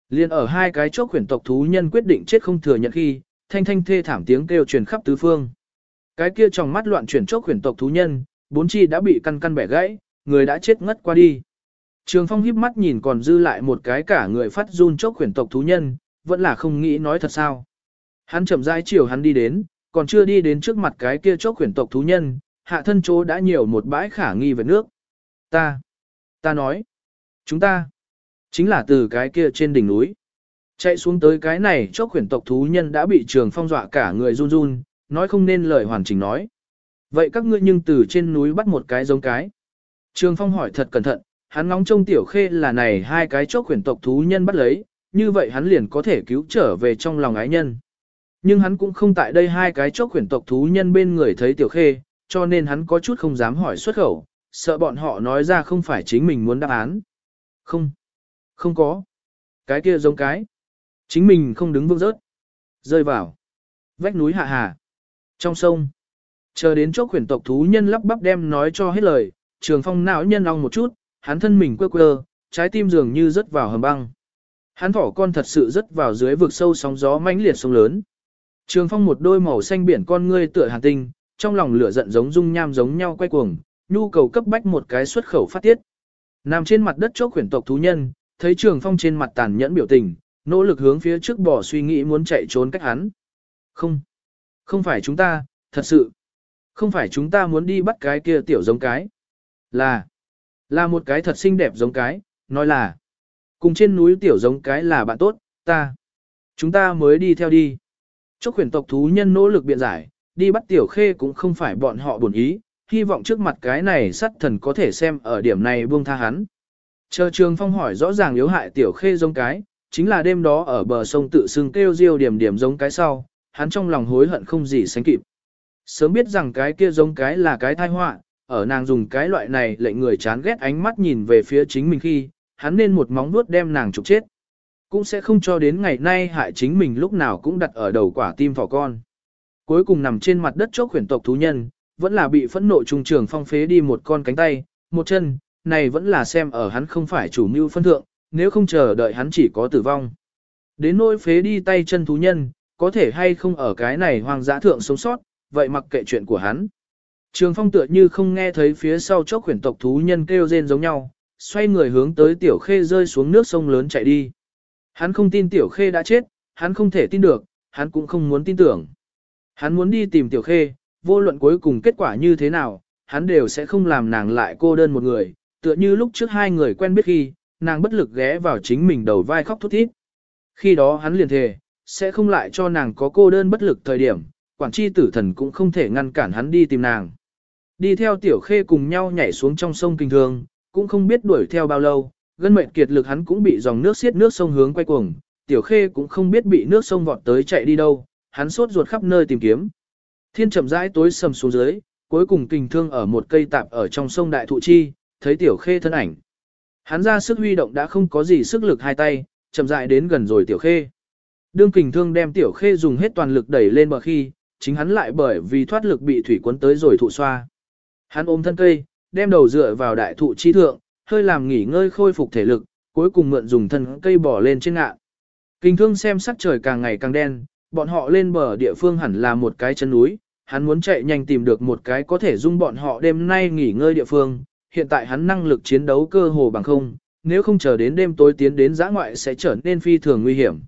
Liên ở hai cái chốc khuyển tộc thú nhân quyết định chết không thừa nhận khi, thanh thanh thê thảm tiếng kêu truyền khắp tứ phương. Cái kia trong mắt loạn chuyển chốc huyền tộc thú nhân, bốn chi đã bị căn căn bẻ gãy, người đã chết ngất qua đi. Trường Phong híp mắt nhìn còn dư lại một cái cả người phát run chốc huyền tộc thú nhân, vẫn là không nghĩ nói thật sao. Hắn chậm rãi chiều hắn đi đến, còn chưa đi đến trước mặt cái kia chốc huyền tộc thú nhân, hạ thân chỗ đã nhiều một bãi khả nghi về nước. Ta, ta nói, chúng ta, chính là từ cái kia trên đỉnh núi. Chạy xuống tới cái này chốc huyền tộc thú nhân đã bị trường phong dọa cả người run run, nói không nên lời hoàn chỉnh nói. Vậy các ngươi nhưng từ trên núi bắt một cái giống cái. Trường phong hỏi thật cẩn thận, hắn ngóng trông tiểu khê là này hai cái chốc khuyển tộc thú nhân bắt lấy, như vậy hắn liền có thể cứu trở về trong lòng ái nhân. Nhưng hắn cũng không tại đây hai cái chốc khuyển tộc thú nhân bên người thấy tiểu khê, cho nên hắn có chút không dám hỏi xuất khẩu, sợ bọn họ nói ra không phải chính mình muốn đáp án. Không, không có. Cái kia giống cái. Chính mình không đứng vững rớt. Rơi vào. Vách núi hạ hà. Trong sông. Chờ đến chốc khuyển tộc thú nhân lắp bắp đem nói cho hết lời, trường phong não nhân ong một chút, hắn thân mình quơ quơ, trái tim dường như rớt vào hầm băng. Hắn thỏ con thật sự rớt vào dưới vực sâu sóng gió mãnh liệt sông lớn. Trường phong một đôi màu xanh biển con ngươi tựa hàn tinh, trong lòng lửa giận giống dung nham giống nhau quay cuồng, nhu cầu cấp bách một cái xuất khẩu phát tiết. Nằm trên mặt đất chốc khuyển tộc thú nhân, thấy trường phong trên mặt tàn nhẫn biểu tình, nỗ lực hướng phía trước bỏ suy nghĩ muốn chạy trốn cách hắn. Không, không phải chúng ta, thật sự. Không phải chúng ta muốn đi bắt cái kia tiểu giống cái. Là, là một cái thật xinh đẹp giống cái, nói là. Cùng trên núi tiểu giống cái là bạn tốt, ta. Chúng ta mới đi theo đi. Chốc khuyển tộc thú nhân nỗ lực biện giải, đi bắt tiểu khê cũng không phải bọn họ buồn ý, hy vọng trước mặt cái này sắt thần có thể xem ở điểm này buông tha hắn. Chờ trường phong hỏi rõ ràng yếu hại tiểu khê giống cái, chính là đêm đó ở bờ sông tự xưng kêu diêu điểm điểm giống cái sau, hắn trong lòng hối hận không gì sánh kịp. Sớm biết rằng cái kia giống cái là cái tai họa, ở nàng dùng cái loại này lệnh người chán ghét ánh mắt nhìn về phía chính mình khi, hắn nên một móng vuốt đem nàng trục chết. Cũng sẽ không cho đến ngày nay hại chính mình lúc nào cũng đặt ở đầu quả tim thỏ con. Cuối cùng nằm trên mặt đất chốc khuyển tộc thú nhân, vẫn là bị phẫn nộ trung trường phong phế đi một con cánh tay, một chân, này vẫn là xem ở hắn không phải chủ mưu phân thượng, nếu không chờ đợi hắn chỉ có tử vong. Đến nỗi phế đi tay chân thú nhân, có thể hay không ở cái này hoang dã thượng sống sót, vậy mặc kệ chuyện của hắn. Trường phong tựa như không nghe thấy phía sau chốc khuyển tộc thú nhân kêu rên giống nhau, xoay người hướng tới tiểu khê rơi xuống nước sông lớn chạy đi. Hắn không tin tiểu khê đã chết, hắn không thể tin được, hắn cũng không muốn tin tưởng. Hắn muốn đi tìm tiểu khê, vô luận cuối cùng kết quả như thế nào, hắn đều sẽ không làm nàng lại cô đơn một người, tựa như lúc trước hai người quen biết khi, nàng bất lực ghé vào chính mình đầu vai khóc thút thít. Khi đó hắn liền thề, sẽ không lại cho nàng có cô đơn bất lực thời điểm, quản chi tử thần cũng không thể ngăn cản hắn đi tìm nàng. Đi theo tiểu khê cùng nhau nhảy xuống trong sông kinh thường, cũng không biết đuổi theo bao lâu, gân mệnh kiệt lực hắn cũng bị dòng nước xiết nước sông hướng quay cuồng, tiểu khê cũng không biết bị nước sông vọt tới chạy đi đâu, hắn sốt ruột khắp nơi tìm kiếm. Thiên chậm rãi tối sầm xuống dưới, cuối cùng kinh thương ở một cây tạp ở trong sông đại thụ chi, thấy tiểu khê thân ảnh. Hắn ra sức huy động đã không có gì sức lực hai tay, chậm rãi đến gần rồi tiểu khê. Đương kình thương đem tiểu khê dùng hết toàn lực đẩy lên bờ khi, chính hắn lại bởi vì thoát lực bị thủy cuốn tới rồi thụ xoa. Hắn ôm thân cây, đem đầu dựa vào đại thụ chi thượng, hơi làm nghỉ ngơi khôi phục thể lực, cuối cùng mượn dùng thân cây bỏ lên trên ngạn. Kình thương xem sắc trời càng ngày càng đen, bọn họ lên bờ địa phương hẳn là một cái chân núi, hắn muốn chạy nhanh tìm được một cái có thể dung bọn họ đêm nay nghỉ ngơi địa phương, hiện tại hắn năng lực chiến đấu cơ hồ bằng không, nếu không chờ đến đêm tối tiến đến giã ngoại sẽ trở nên phi thường nguy hiểm.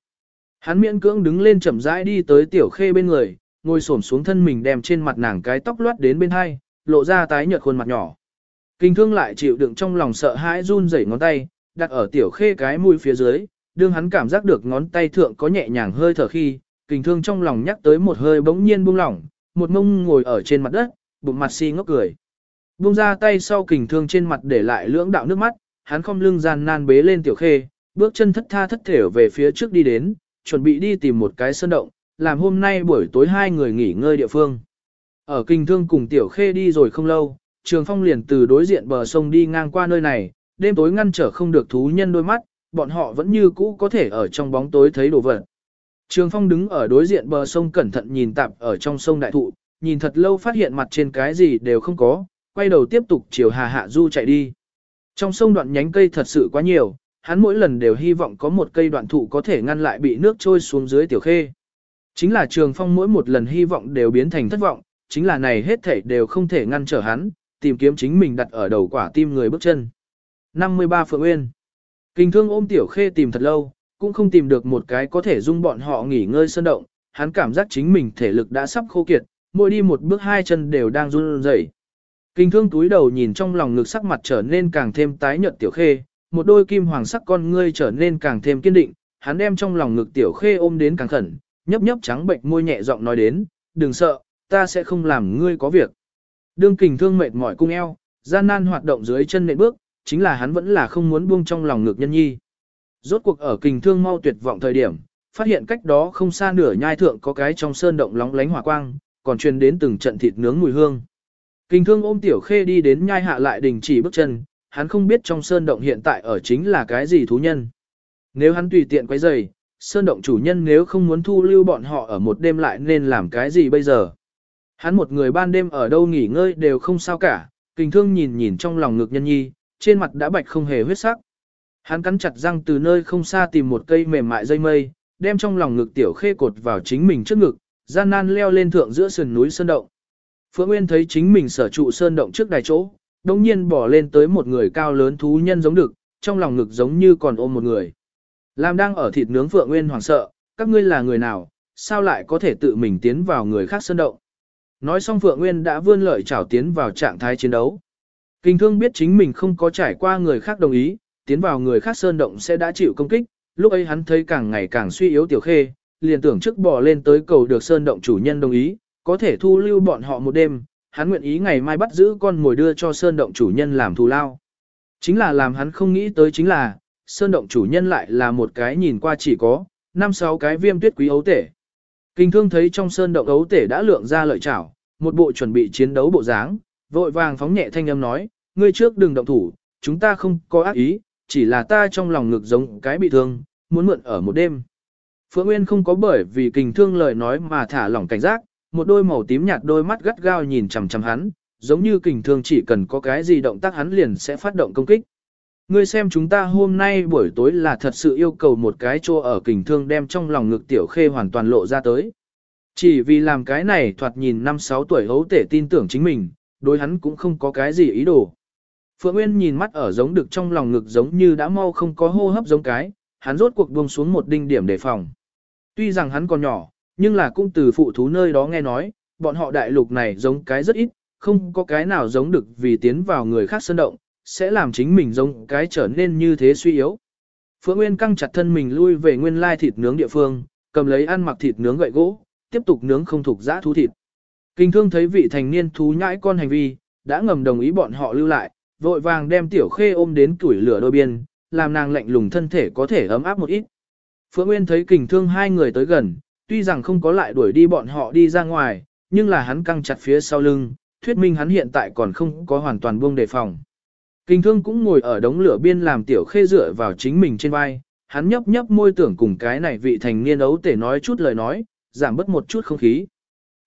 Hắn miễn cưỡng đứng lên chậm rãi đi tới tiểu khê bên người, ngồi xổm xuống thân mình đem trên mặt nàng cái tóc loát đến bên hai, lộ ra tái nhợt khuôn mặt nhỏ. Kinh thương lại chịu đựng trong lòng sợ hãi run rẩy ngón tay, đặt ở tiểu khê cái mũi phía dưới, đương hắn cảm giác được ngón tay thượng có nhẹ nhàng hơi thở khi, kinh thương trong lòng nhắc tới một hơi bỗng nhiên buông lỏng, một mông ngồi ở trên mặt đất, bụng mặt si ngốc cười. Buông ra tay sau kình thương trên mặt để lại lưỡng đạo nước mắt, hắn không lưng gian nan bế lên tiểu khê, bước chân thất tha thất thểu về phía trước đi đến, chuẩn bị đi tìm một cái sơn động, làm hôm nay buổi tối hai người nghỉ ngơi địa phương. Ở kinh thương cùng tiểu khê đi rồi không lâu, trường phong liền từ đối diện bờ sông đi ngang qua nơi này, đêm tối ngăn trở không được thú nhân đôi mắt, bọn họ vẫn như cũ có thể ở trong bóng tối thấy đồ vật. Trường phong đứng ở đối diện bờ sông cẩn thận nhìn tạp ở trong sông đại thụ, nhìn thật lâu phát hiện mặt trên cái gì đều không có, quay đầu tiếp tục chiều hà hạ du chạy đi. Trong sông đoạn nhánh cây thật sự quá nhiều, hắn mỗi lần đều hy vọng có một cây đoạn thụ có thể ngăn lại bị nước trôi xuống dưới tiểu khê. Chính là trường phong mỗi một lần hy vọng đều biến thành thất vọng, chính là này hết thảy đều không thể ngăn trở hắn, tìm kiếm chính mình đặt ở đầu quả tim người bước chân. 53 Phượng Nguyên Kinh thương ôm tiểu khê tìm thật lâu, cũng không tìm được một cái có thể dung bọn họ nghỉ ngơi sơn động, hắn cảm giác chính mình thể lực đã sắp khô kiệt, mỗi đi một bước hai chân đều đang run rẩy. Kinh thương túi đầu nhìn trong lòng ngực sắc mặt trở nên càng thêm tái nhợt tiểu khê, một đôi kim hoàng sắc con ngươi trở nên càng thêm kiên định, hắn đem trong lòng ngực tiểu khê ôm đến càng khẩn, nhấp nhấp trắng bệnh môi nhẹ giọng nói đến, đừng sợ, ta sẽ không làm ngươi có việc. Đương kình thương mệt mỏi cung eo, gian nan hoạt động dưới chân nện bước, chính là hắn vẫn là không muốn buông trong lòng ngực nhân nhi. Rốt cuộc ở kình thương mau tuyệt vọng thời điểm, phát hiện cách đó không xa nửa nhai thượng có cái trong sơn động lóng lánh hỏa quang, còn truyền đến từng trận thịt nướng mùi hương. Kình thương ôm tiểu khê đi đến nhai hạ lại đình chỉ bước chân, hắn không biết trong sơn động hiện tại ở chính là cái gì thú nhân. Nếu hắn tùy tiện quấy rầy, sơn động chủ nhân nếu không muốn thu lưu bọn họ ở một đêm lại nên làm cái gì bây giờ. Hắn một người ban đêm ở đâu nghỉ ngơi đều không sao cả, kình thương nhìn nhìn trong lòng ngực nhân nhi, trên mặt đã bạch không hề huyết sắc. Hắn cắn chặt răng từ nơi không xa tìm một cây mềm mại dây mây, đem trong lòng ngực tiểu khê cột vào chính mình trước ngực, gian nan leo lên thượng giữa sườn núi sơn động. Phượng Nguyên thấy chính mình sở trụ sơn động trước đài chỗ, đồng nhiên bỏ lên tới một người cao lớn thú nhân giống được, trong lòng ngực giống như còn ôm một người. Làm đang ở thịt nướng Phượng Nguyên hoảng sợ, các ngươi là người nào, sao lại có thể tự mình tiến vào người khác sơn động. Nói xong Phượng Nguyên đã vươn lợi trảo tiến vào trạng thái chiến đấu. Kinh thương biết chính mình không có trải qua người khác đồng ý, tiến vào người khác sơn động sẽ đã chịu công kích, lúc ấy hắn thấy càng ngày càng suy yếu tiểu khê, liền tưởng trước bỏ lên tới cầu được sơn động chủ nhân đồng ý, có thể thu lưu bọn họ một đêm, hắn nguyện ý ngày mai bắt giữ con mồi đưa cho sơn động chủ nhân làm thù lao. Chính là làm hắn không nghĩ tới chính là, sơn động chủ nhân lại là một cái nhìn qua chỉ có, năm sáu cái viêm tuyết quý ấu tể. Kinh thương thấy trong sơn động ấu tể đã lượng ra lợi chảo, một bộ chuẩn bị chiến đấu bộ dáng, vội vàng phóng nhẹ thanh âm nói, ngươi trước đừng động thủ, chúng ta không có ác ý, chỉ là ta trong lòng ngực giống cái bị thương, muốn mượn ở một đêm. Phượng Nguyên không có bởi vì kình thương lời nói mà thả lỏng cảnh giác, một đôi màu tím nhạt đôi mắt gắt gao nhìn chằm chằm hắn, giống như kình thương chỉ cần có cái gì động tác hắn liền sẽ phát động công kích. Ngươi xem chúng ta hôm nay buổi tối là thật sự yêu cầu một cái chỗ ở kình thương đem trong lòng ngực tiểu khê hoàn toàn lộ ra tới. Chỉ vì làm cái này thoạt nhìn năm sáu tuổi hấu tể tin tưởng chính mình, đối hắn cũng không có cái gì ý đồ. Phượng Nguyên nhìn mắt ở giống được trong lòng ngực giống như đã mau không có hô hấp giống cái, hắn rốt cuộc buông xuống một đinh điểm đề phòng. Tuy rằng hắn còn nhỏ, nhưng là cũng từ phụ thú nơi đó nghe nói, bọn họ đại lục này giống cái rất ít, không có cái nào giống được vì tiến vào người khác sơn động, sẽ làm chính mình giống cái trở nên như thế suy yếu. Phượng Nguyên căng chặt thân mình lui về nguyên lai thịt nướng địa phương, cầm lấy ăn mặc thịt nướng gậy gỗ, tiếp tục nướng không thuộc giã thú thịt. Kinh thương thấy vị thành niên thú nhãi con hành vi, đã ngầm đồng ý bọn họ lưu lại, vội vàng đem tiểu khê ôm đến tuổi lửa đôi biên, làm nàng lạnh lùng thân thể có thể ấm áp một ít. Phượng Nguyên thấy kình thương hai người tới gần, tuy rằng không có lại đuổi đi bọn họ đi ra ngoài, nhưng là hắn căng chặt phía sau lưng, thuyết minh hắn hiện tại còn không có hoàn toàn buông đề phòng. Kinh thương cũng ngồi ở đống lửa biên làm tiểu khê dựa vào chính mình trên vai, hắn nhấp nhấp môi tưởng cùng cái này vị thành niên ấu tể nói chút lời nói, giảm bớt một chút không khí.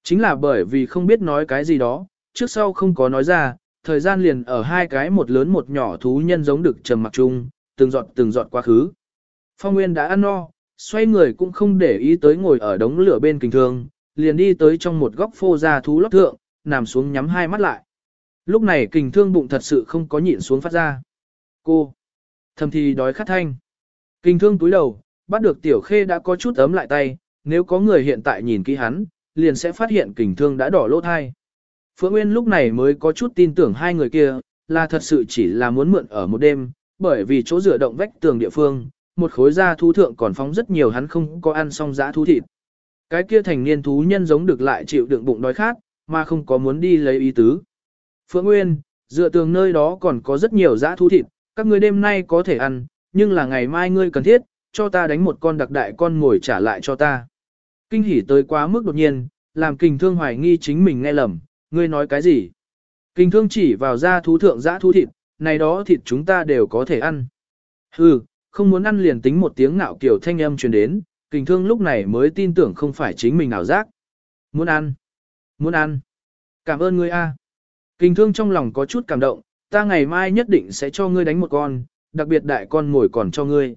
Chính là bởi vì không biết nói cái gì đó, trước sau không có nói ra, thời gian liền ở hai cái một lớn một nhỏ thú nhân giống được trầm mặc chung, từng giọt từng giọt quá khứ. Phong Nguyên đã ăn no, xoay người cũng không để ý tới ngồi ở đống lửa bên kình thương, liền đi tới trong một góc phô ra thú lót thượng, nằm xuống nhắm hai mắt lại. Lúc này kình thương bụng thật sự không có nhịn xuống phát ra. Cô! Thầm thì đói khát thanh. Kình thương túi đầu, bắt được tiểu khê đã có chút ấm lại tay, nếu có người hiện tại nhìn kỹ hắn, liền sẽ phát hiện kình thương đã đỏ lỗ thai. Phượng Nguyên lúc này mới có chút tin tưởng hai người kia, là thật sự chỉ là muốn mượn ở một đêm, bởi vì chỗ rửa động vách tường địa phương, một khối da thú thượng còn phóng rất nhiều hắn không có ăn xong dã thú thịt. Cái kia thành niên thú nhân giống được lại chịu đựng bụng đói khát, mà không có muốn đi lấy ý tứ. Phượng Nguyên, dựa tường nơi đó còn có rất nhiều dã thú thịt, các ngươi đêm nay có thể ăn, nhưng là ngày mai ngươi cần thiết, cho ta đánh một con đặc đại con ngồi trả lại cho ta. Kinh hỉ tới quá mức đột nhiên, làm kình thương hoài nghi chính mình nghe lầm, ngươi nói cái gì? Kình thương chỉ vào da thú thượng dã thú thịt, này đó thịt chúng ta đều có thể ăn. Hừ, không muốn ăn liền tính một tiếng ngạo kiểu thanh âm truyền đến, kình thương lúc này mới tin tưởng không phải chính mình nào giác. Muốn ăn, muốn ăn. Cảm ơn ngươi a. Kình thương trong lòng có chút cảm động, ta ngày mai nhất định sẽ cho ngươi đánh một con, đặc biệt đại con ngồi còn cho ngươi.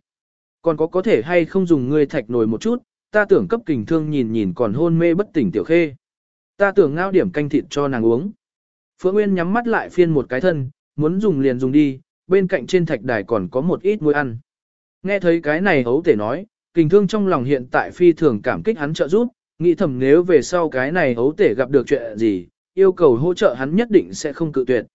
Còn có có thể hay không dùng ngươi thạch nồi một chút, ta tưởng cấp kình thương nhìn nhìn còn hôn mê bất tỉnh tiểu khê. Ta tưởng ngao điểm canh thịt cho nàng uống. Phượng Nguyên nhắm mắt lại phiên một cái thân, muốn dùng liền dùng đi, bên cạnh trên thạch đài còn có một ít muối ăn. Nghe thấy cái này hấu tể nói, kình thương trong lòng hiện tại phi thường cảm kích hắn trợ giúp, nghĩ thầm nếu về sau cái này hấu tể gặp được chuyện gì, yêu cầu hỗ trợ hắn nhất định sẽ không cự tuyệt.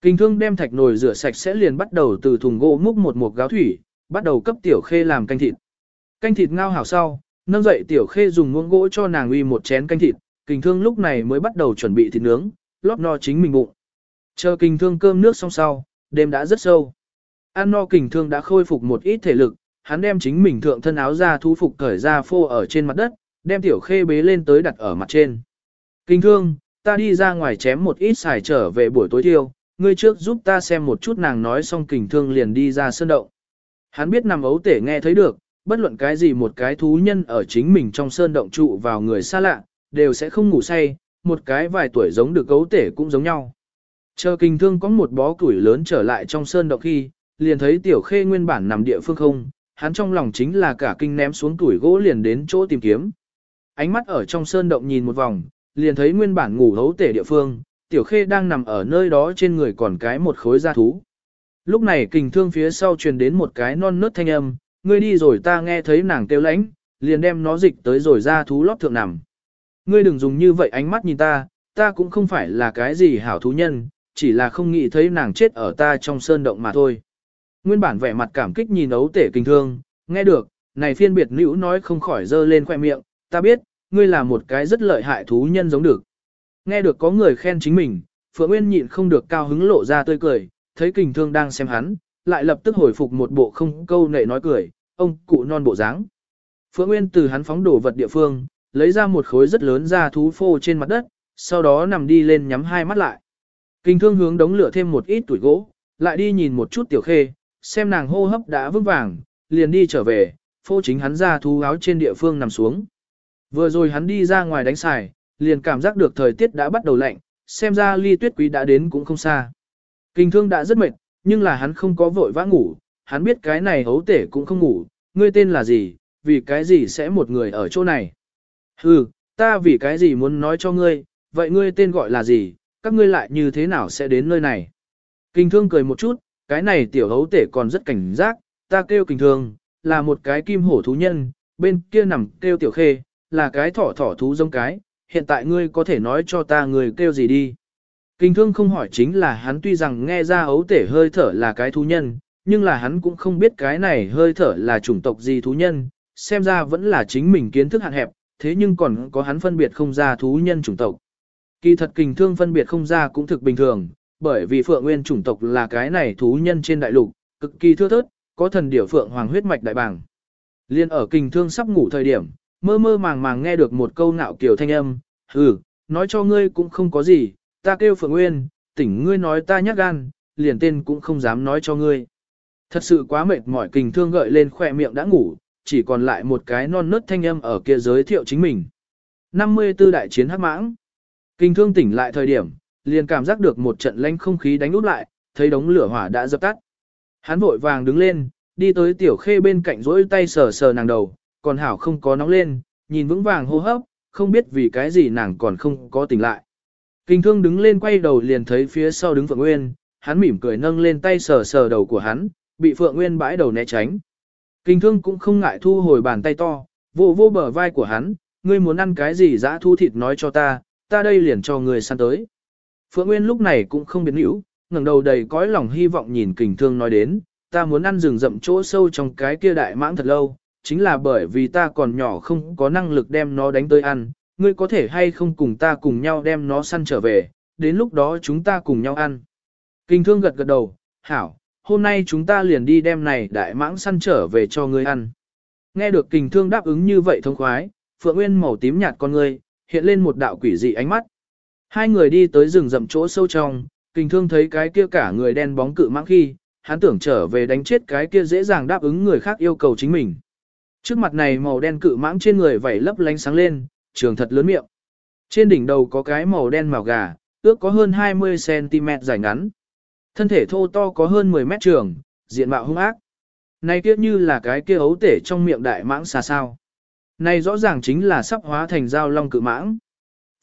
Kình thương đem thạch nồi rửa sạch sẽ liền bắt đầu từ thùng gỗ múc một một gáo thủy, bắt đầu cấp tiểu khê làm canh thịt. Canh thịt ngao hảo sau, nâng dậy tiểu khê dùng muỗng gỗ cho nàng uy một chén canh thịt, kình thương lúc này mới bắt đầu chuẩn bị thịt nướng, lót no chính mình bụng. Chờ kình thương cơm nước xong sau, đêm đã rất sâu. An no kình thương đã khôi phục một ít thể lực, hắn đem chính mình thượng thân áo ra thu phục cởi ra phô ở trên mặt đất, đem tiểu khê bế lên tới đặt ở mặt trên. Kinh thương, ta đi ra ngoài chém một ít xài trở về buổi tối thiêu, ngươi trước giúp ta xem một chút nàng nói xong kình thương liền đi ra sơn động. Hắn biết nằm ấu tể nghe thấy được, bất luận cái gì một cái thú nhân ở chính mình trong sơn động trụ vào người xa lạ, đều sẽ không ngủ say, một cái vài tuổi giống được ấu tể cũng giống nhau. Chờ kình thương có một bó củi lớn trở lại trong sơn động khi, liền thấy tiểu khê nguyên bản nằm địa phương không, hắn trong lòng chính là cả kinh ném xuống tuổi gỗ liền đến chỗ tìm kiếm. Ánh mắt ở trong sơn động nhìn một vòng, liền thấy nguyên bản ngủ hấu tể địa phương, tiểu khê đang nằm ở nơi đó trên người còn cái một khối da thú. Lúc này kình thương phía sau truyền đến một cái non nớt thanh âm, ngươi đi rồi ta nghe thấy nàng kêu lãnh, liền đem nó dịch tới rồi ra thú lót thượng nằm. Ngươi đừng dùng như vậy ánh mắt nhìn ta, ta cũng không phải là cái gì hảo thú nhân, chỉ là không nghĩ thấy nàng chết ở ta trong sơn động mà thôi. Nguyên bản vẻ mặt cảm kích nhìn ấu tể kinh thương, nghe được, này phiên biệt nữ nói không khỏi dơ lên khoe miệng, ta biết, ngươi là một cái rất lợi hại thú nhân giống được. Nghe được có người khen chính mình, Phượng Nguyên nhịn không được cao hứng lộ ra tươi cười, thấy kình thương đang xem hắn, lại lập tức hồi phục một bộ không câu nệ nói cười, ông cụ non bộ dáng. Phượng Nguyên từ hắn phóng đổ vật địa phương, lấy ra một khối rất lớn ra thú phô trên mặt đất, sau đó nằm đi lên nhắm hai mắt lại. kinh thương hướng đống lửa thêm một ít tuổi gỗ, lại đi nhìn một chút tiểu khê, xem nàng hô hấp đã vững vàng, liền đi trở về, phô chính hắn ra thú áo trên địa phương nằm xuống. Vừa rồi hắn đi ra ngoài đánh xài, liền cảm giác được thời tiết đã bắt đầu lạnh, xem ra ly tuyết quý đã đến cũng không xa. Kinh thương đã rất mệt, nhưng là hắn không có vội vã ngủ, hắn biết cái này hấu tể cũng không ngủ, ngươi tên là gì, vì cái gì sẽ một người ở chỗ này. Hừ, ta vì cái gì muốn nói cho ngươi, vậy ngươi tên gọi là gì, các ngươi lại như thế nào sẽ đến nơi này. Kinh thương cười một chút, cái này tiểu hấu tể còn rất cảnh giác, ta kêu kinh thương, là một cái kim hổ thú nhân, bên kia nằm kêu tiểu khê, là cái thỏ thỏ thú giống cái, hiện tại ngươi có thể nói cho ta người kêu gì đi. Kinh thương không hỏi chính là hắn tuy rằng nghe ra ấu tể hơi thở là cái thú nhân, nhưng là hắn cũng không biết cái này hơi thở là chủng tộc gì thú nhân, xem ra vẫn là chính mình kiến thức hạn hẹp, thế nhưng còn có hắn phân biệt không ra thú nhân chủng tộc. Kỳ thật kinh thương phân biệt không ra cũng thực bình thường, bởi vì phượng nguyên chủng tộc là cái này thú nhân trên đại lục, cực kỳ thưa thớt, có thần điểu phượng hoàng huyết mạch đại bảng. Liên ở kinh thương sắp ngủ thời điểm, mơ mơ màng màng nghe được một câu ngạo kiểu thanh âm, ừ, nói cho ngươi cũng không có gì, ta kêu Phượng Nguyên, tỉnh ngươi nói ta nhát gan, liền tên cũng không dám nói cho ngươi. Thật sự quá mệt mỏi kình thương gợi lên khỏe miệng đã ngủ, chỉ còn lại một cái non nớt thanh âm ở kia giới thiệu chính mình. 54 đại chiến hắc mãng. Kinh thương tỉnh lại thời điểm, liền cảm giác được một trận lanh không khí đánh úp lại, thấy đống lửa hỏa đã dập tắt. Hắn vội vàng đứng lên, đi tới tiểu khê bên cạnh rỗi tay sờ sờ nàng đầu, còn hảo không có nóng lên, nhìn vững vàng hô hấp, không biết vì cái gì nàng còn không có tỉnh lại. Kinh thương đứng lên quay đầu liền thấy phía sau đứng Phượng Nguyên, hắn mỉm cười nâng lên tay sờ sờ đầu của hắn, bị Phượng Nguyên bãi đầu né tránh. Kinh thương cũng không ngại thu hồi bàn tay to, vô vô bờ vai của hắn, ngươi muốn ăn cái gì dã thu thịt nói cho ta, ta đây liền cho ngươi săn tới. Phượng Nguyên lúc này cũng không biến hữu, ngẩng đầu đầy cõi lòng hy vọng nhìn kình thương nói đến, ta muốn ăn rừng rậm chỗ sâu trong cái kia đại mãng thật lâu, chính là bởi vì ta còn nhỏ không có năng lực đem nó đánh tới ăn, ngươi có thể hay không cùng ta cùng nhau đem nó săn trở về, đến lúc đó chúng ta cùng nhau ăn. Kinh thương gật gật đầu, hảo, hôm nay chúng ta liền đi đem này đại mãng săn trở về cho ngươi ăn. Nghe được kình thương đáp ứng như vậy thông khoái, Phượng Nguyên màu tím nhạt con ngươi, hiện lên một đạo quỷ dị ánh mắt. Hai người đi tới rừng rậm chỗ sâu trong, kinh thương thấy cái kia cả người đen bóng cự mãng khi, hắn tưởng trở về đánh chết cái kia dễ dàng đáp ứng người khác yêu cầu chính mình. Trước mặt này màu đen cự mãng trên người vảy lấp lánh sáng lên, trường thật lớn miệng. Trên đỉnh đầu có cái màu đen màu gà, ước có hơn 20cm dài ngắn. Thân thể thô to có hơn 10 mét trường, diện mạo hung ác. Này kia như là cái kia ấu tể trong miệng đại mãng xà sao. Này rõ ràng chính là sắp hóa thành dao long cự mãng.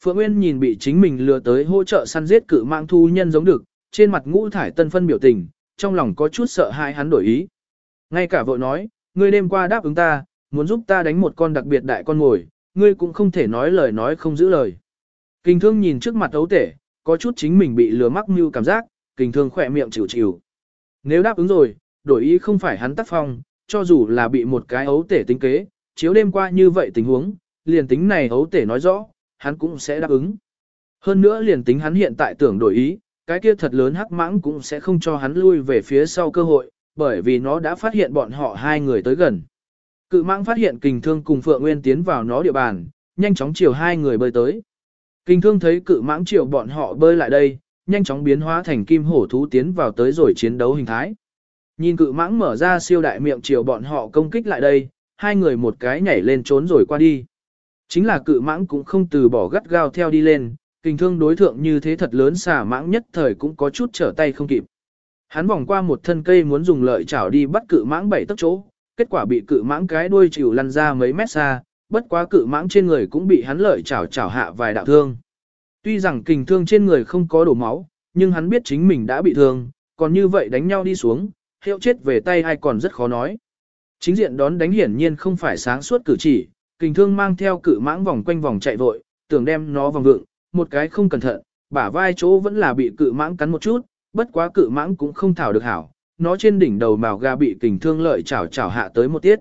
Phượng Nguyên nhìn bị chính mình lừa tới hỗ trợ săn giết cự mạng thu nhân giống được, trên mặt ngũ thải tân phân biểu tình, trong lòng có chút sợ hãi hắn đổi ý. Ngay cả vợ nói, ngươi đêm qua đáp ứng ta, muốn giúp ta đánh một con đặc biệt đại con ngồi, ngươi cũng không thể nói lời nói không giữ lời. Kinh thương nhìn trước mặt ấu tể, có chút chính mình bị lừa mắc mưu cảm giác, kinh thương khỏe miệng chịu chịu. Nếu đáp ứng rồi, đổi ý không phải hắn tác phong, cho dù là bị một cái ấu tể tính kế, chiếu đêm qua như vậy tình huống, liền tính này ấu tể nói rõ, hắn cũng sẽ đáp ứng. Hơn nữa liền tính hắn hiện tại tưởng đổi ý, cái kia thật lớn hắc mãng cũng sẽ không cho hắn lui về phía sau cơ hội, bởi vì nó đã phát hiện bọn họ hai người tới gần. Cự mãng phát hiện kình thương cùng Phượng Nguyên tiến vào nó địa bàn, nhanh chóng chiều hai người bơi tới. Kình thương thấy cự mãng chiều bọn họ bơi lại đây, nhanh chóng biến hóa thành kim hổ thú tiến vào tới rồi chiến đấu hình thái. Nhìn cự mãng mở ra siêu đại miệng chiều bọn họ công kích lại đây, hai người một cái nhảy lên trốn rồi qua đi. Chính là cự mãng cũng không từ bỏ gắt gao theo đi lên, kình thương đối thượng như thế thật lớn xà mãng nhất thời cũng có chút trở tay không kịp. Hắn vòng qua một thân cây muốn dùng lợi chảo đi bắt cự mãng bảy tấc chỗ, kết quả bị cự mãng cái đuôi chịu lăn ra mấy mét xa, bất quá cự mãng trên người cũng bị hắn lợi chảo chảo hạ vài đạo thương. Tuy rằng kình thương trên người không có đổ máu, nhưng hắn biết chính mình đã bị thương, còn như vậy đánh nhau đi xuống, hiệu chết về tay ai còn rất khó nói. Chính diện đón đánh hiển nhiên không phải sáng suốt cử chỉ, kình thương mang theo cự mãng vòng quanh vòng chạy vội, tưởng đem nó vòng vượng, một cái không cẩn thận, bả vai chỗ vẫn là bị cự mãng cắn một chút, bất quá cự mãng cũng không thảo được hảo, nó trên đỉnh đầu màu gà bị kình thương lợi chảo chảo hạ tới một tiết.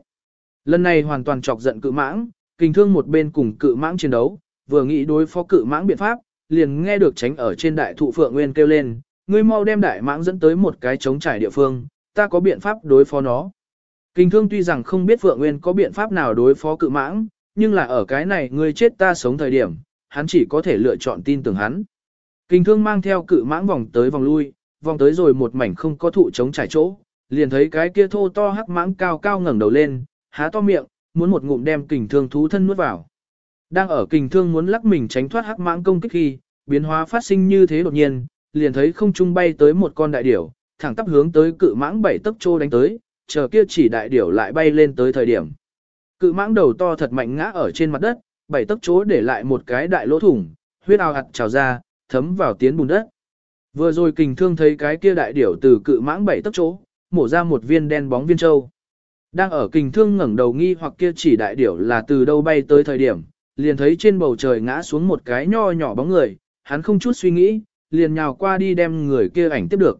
Lần này hoàn toàn chọc giận cự mãng, kình thương một bên cùng cự mãng chiến đấu, vừa nghĩ đối phó cự mãng biện pháp, liền nghe được tránh ở trên đại thụ phượng nguyên kêu lên, ngươi mau đem đại mãng dẫn tới một cái trống trải địa phương, ta có biện pháp đối phó nó. Kình thương tuy rằng không biết phượng nguyên có biện pháp nào đối phó cự mãng, nhưng là ở cái này ngươi chết ta sống thời điểm, hắn chỉ có thể lựa chọn tin tưởng hắn. Kình thương mang theo cự mãng vòng tới vòng lui, vòng tới rồi một mảnh không có thụ chống trải chỗ, liền thấy cái kia thô to hắc mãng cao cao ngẩng đầu lên, há to miệng, muốn một ngụm đem kình thương thú thân nuốt vào. Đang ở kình thương muốn lắc mình tránh thoát hắc mãng công kích khi, biến hóa phát sinh như thế đột nhiên, liền thấy không trung bay tới một con đại điểu, thẳng tắp hướng tới cự mãng bảy tấc trô đánh tới, chờ kia chỉ đại điểu lại bay lên tới thời điểm. Cự mãng đầu to thật mạnh ngã ở trên mặt đất, bảy tấc chỗ để lại một cái đại lỗ thủng, huyết ao hạt trào ra, thấm vào tiến bùn đất. Vừa rồi kình thương thấy cái kia đại điểu từ cự mãng bảy tấc chỗ, mổ ra một viên đen bóng viên châu. Đang ở kình thương ngẩng đầu nghi hoặc kia chỉ đại điểu là từ đâu bay tới thời điểm, liền thấy trên bầu trời ngã xuống một cái nho nhỏ bóng người, hắn không chút suy nghĩ, liền nhào qua đi đem người kia ảnh tiếp được.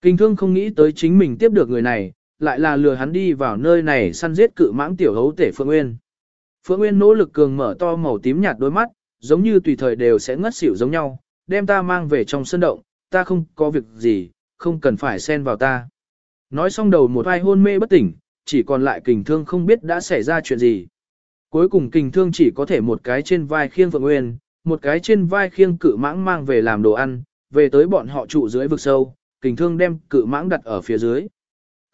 Kình thương không nghĩ tới chính mình tiếp được người này, lại là lừa hắn đi vào nơi này săn giết cự mãng tiểu hấu tể Phượng Nguyên. Phượng Nguyên nỗ lực cường mở to màu tím nhạt đôi mắt, giống như tùy thời đều sẽ ngất xỉu giống nhau, đem ta mang về trong sân động, ta không có việc gì, không cần phải xen vào ta. Nói xong đầu một ai hôn mê bất tỉnh, chỉ còn lại kình thương không biết đã xảy ra chuyện gì. Cuối cùng kình thương chỉ có thể một cái trên vai khiêng Phượng Nguyên, một cái trên vai khiêng cự mãng mang về làm đồ ăn, về tới bọn họ trụ dưới vực sâu, kình thương đem cự mãng đặt ở phía dưới.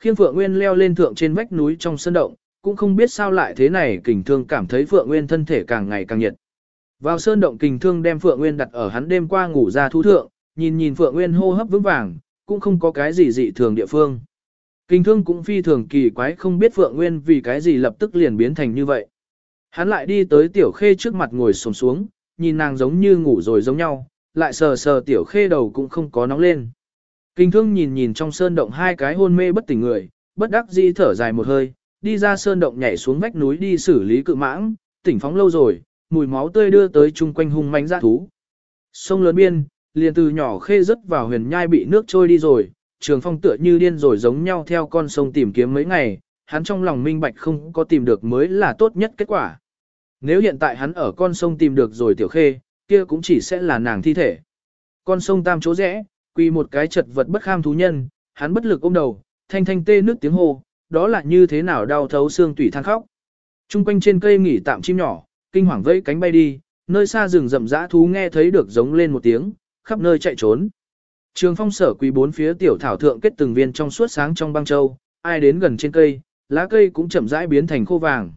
Khiêng Phượng Nguyên leo lên thượng trên vách núi trong sân động, cũng không biết sao lại thế này kình thương cảm thấy Phượng Nguyên thân thể càng ngày càng nhiệt. Vào sơn động kình thương đem Phượng Nguyên đặt ở hắn đêm qua ngủ ra thú thượng, nhìn nhìn Phượng Nguyên hô hấp vững vàng, cũng không có cái gì dị thường địa phương. Kình thương cũng phi thường kỳ quái không biết Phượng Nguyên vì cái gì lập tức liền biến thành như vậy. Hắn lại đi tới tiểu khê trước mặt ngồi xổm xuống, nhìn nàng giống như ngủ rồi giống nhau, lại sờ sờ tiểu khê đầu cũng không có nóng lên. Kinh thương nhìn nhìn trong sơn động hai cái hôn mê bất tỉnh người, bất đắc dĩ thở dài một hơi, đi ra sơn động nhảy xuống vách núi đi xử lý cự mãng, tỉnh phóng lâu rồi, mùi máu tươi đưa tới chung quanh hung manh dã thú. Sông lớn biên, liền từ nhỏ khê rớt vào huyền nhai bị nước trôi đi rồi, trường phong tựa như điên rồi giống nhau theo con sông tìm kiếm mấy ngày, hắn trong lòng minh bạch không có tìm được mới là tốt nhất kết quả. Nếu hiện tại hắn ở con sông tìm được rồi tiểu khê, kia cũng chỉ sẽ là nàng thi thể. Con sông tam chỗ rẽ, quỳ một cái chật vật bất kham thú nhân, hắn bất lực ôm đầu, thanh thanh tê nước tiếng hô, đó là như thế nào đau thấu xương tủy than khóc. Trung quanh trên cây nghỉ tạm chim nhỏ, kinh hoàng vẫy cánh bay đi, nơi xa rừng rậm rã thú nghe thấy được giống lên một tiếng, khắp nơi chạy trốn. Trường phong sở quỳ bốn phía tiểu thảo thượng kết từng viên trong suốt sáng trong băng châu, ai đến gần trên cây, lá cây cũng chậm rãi biến thành khô vàng.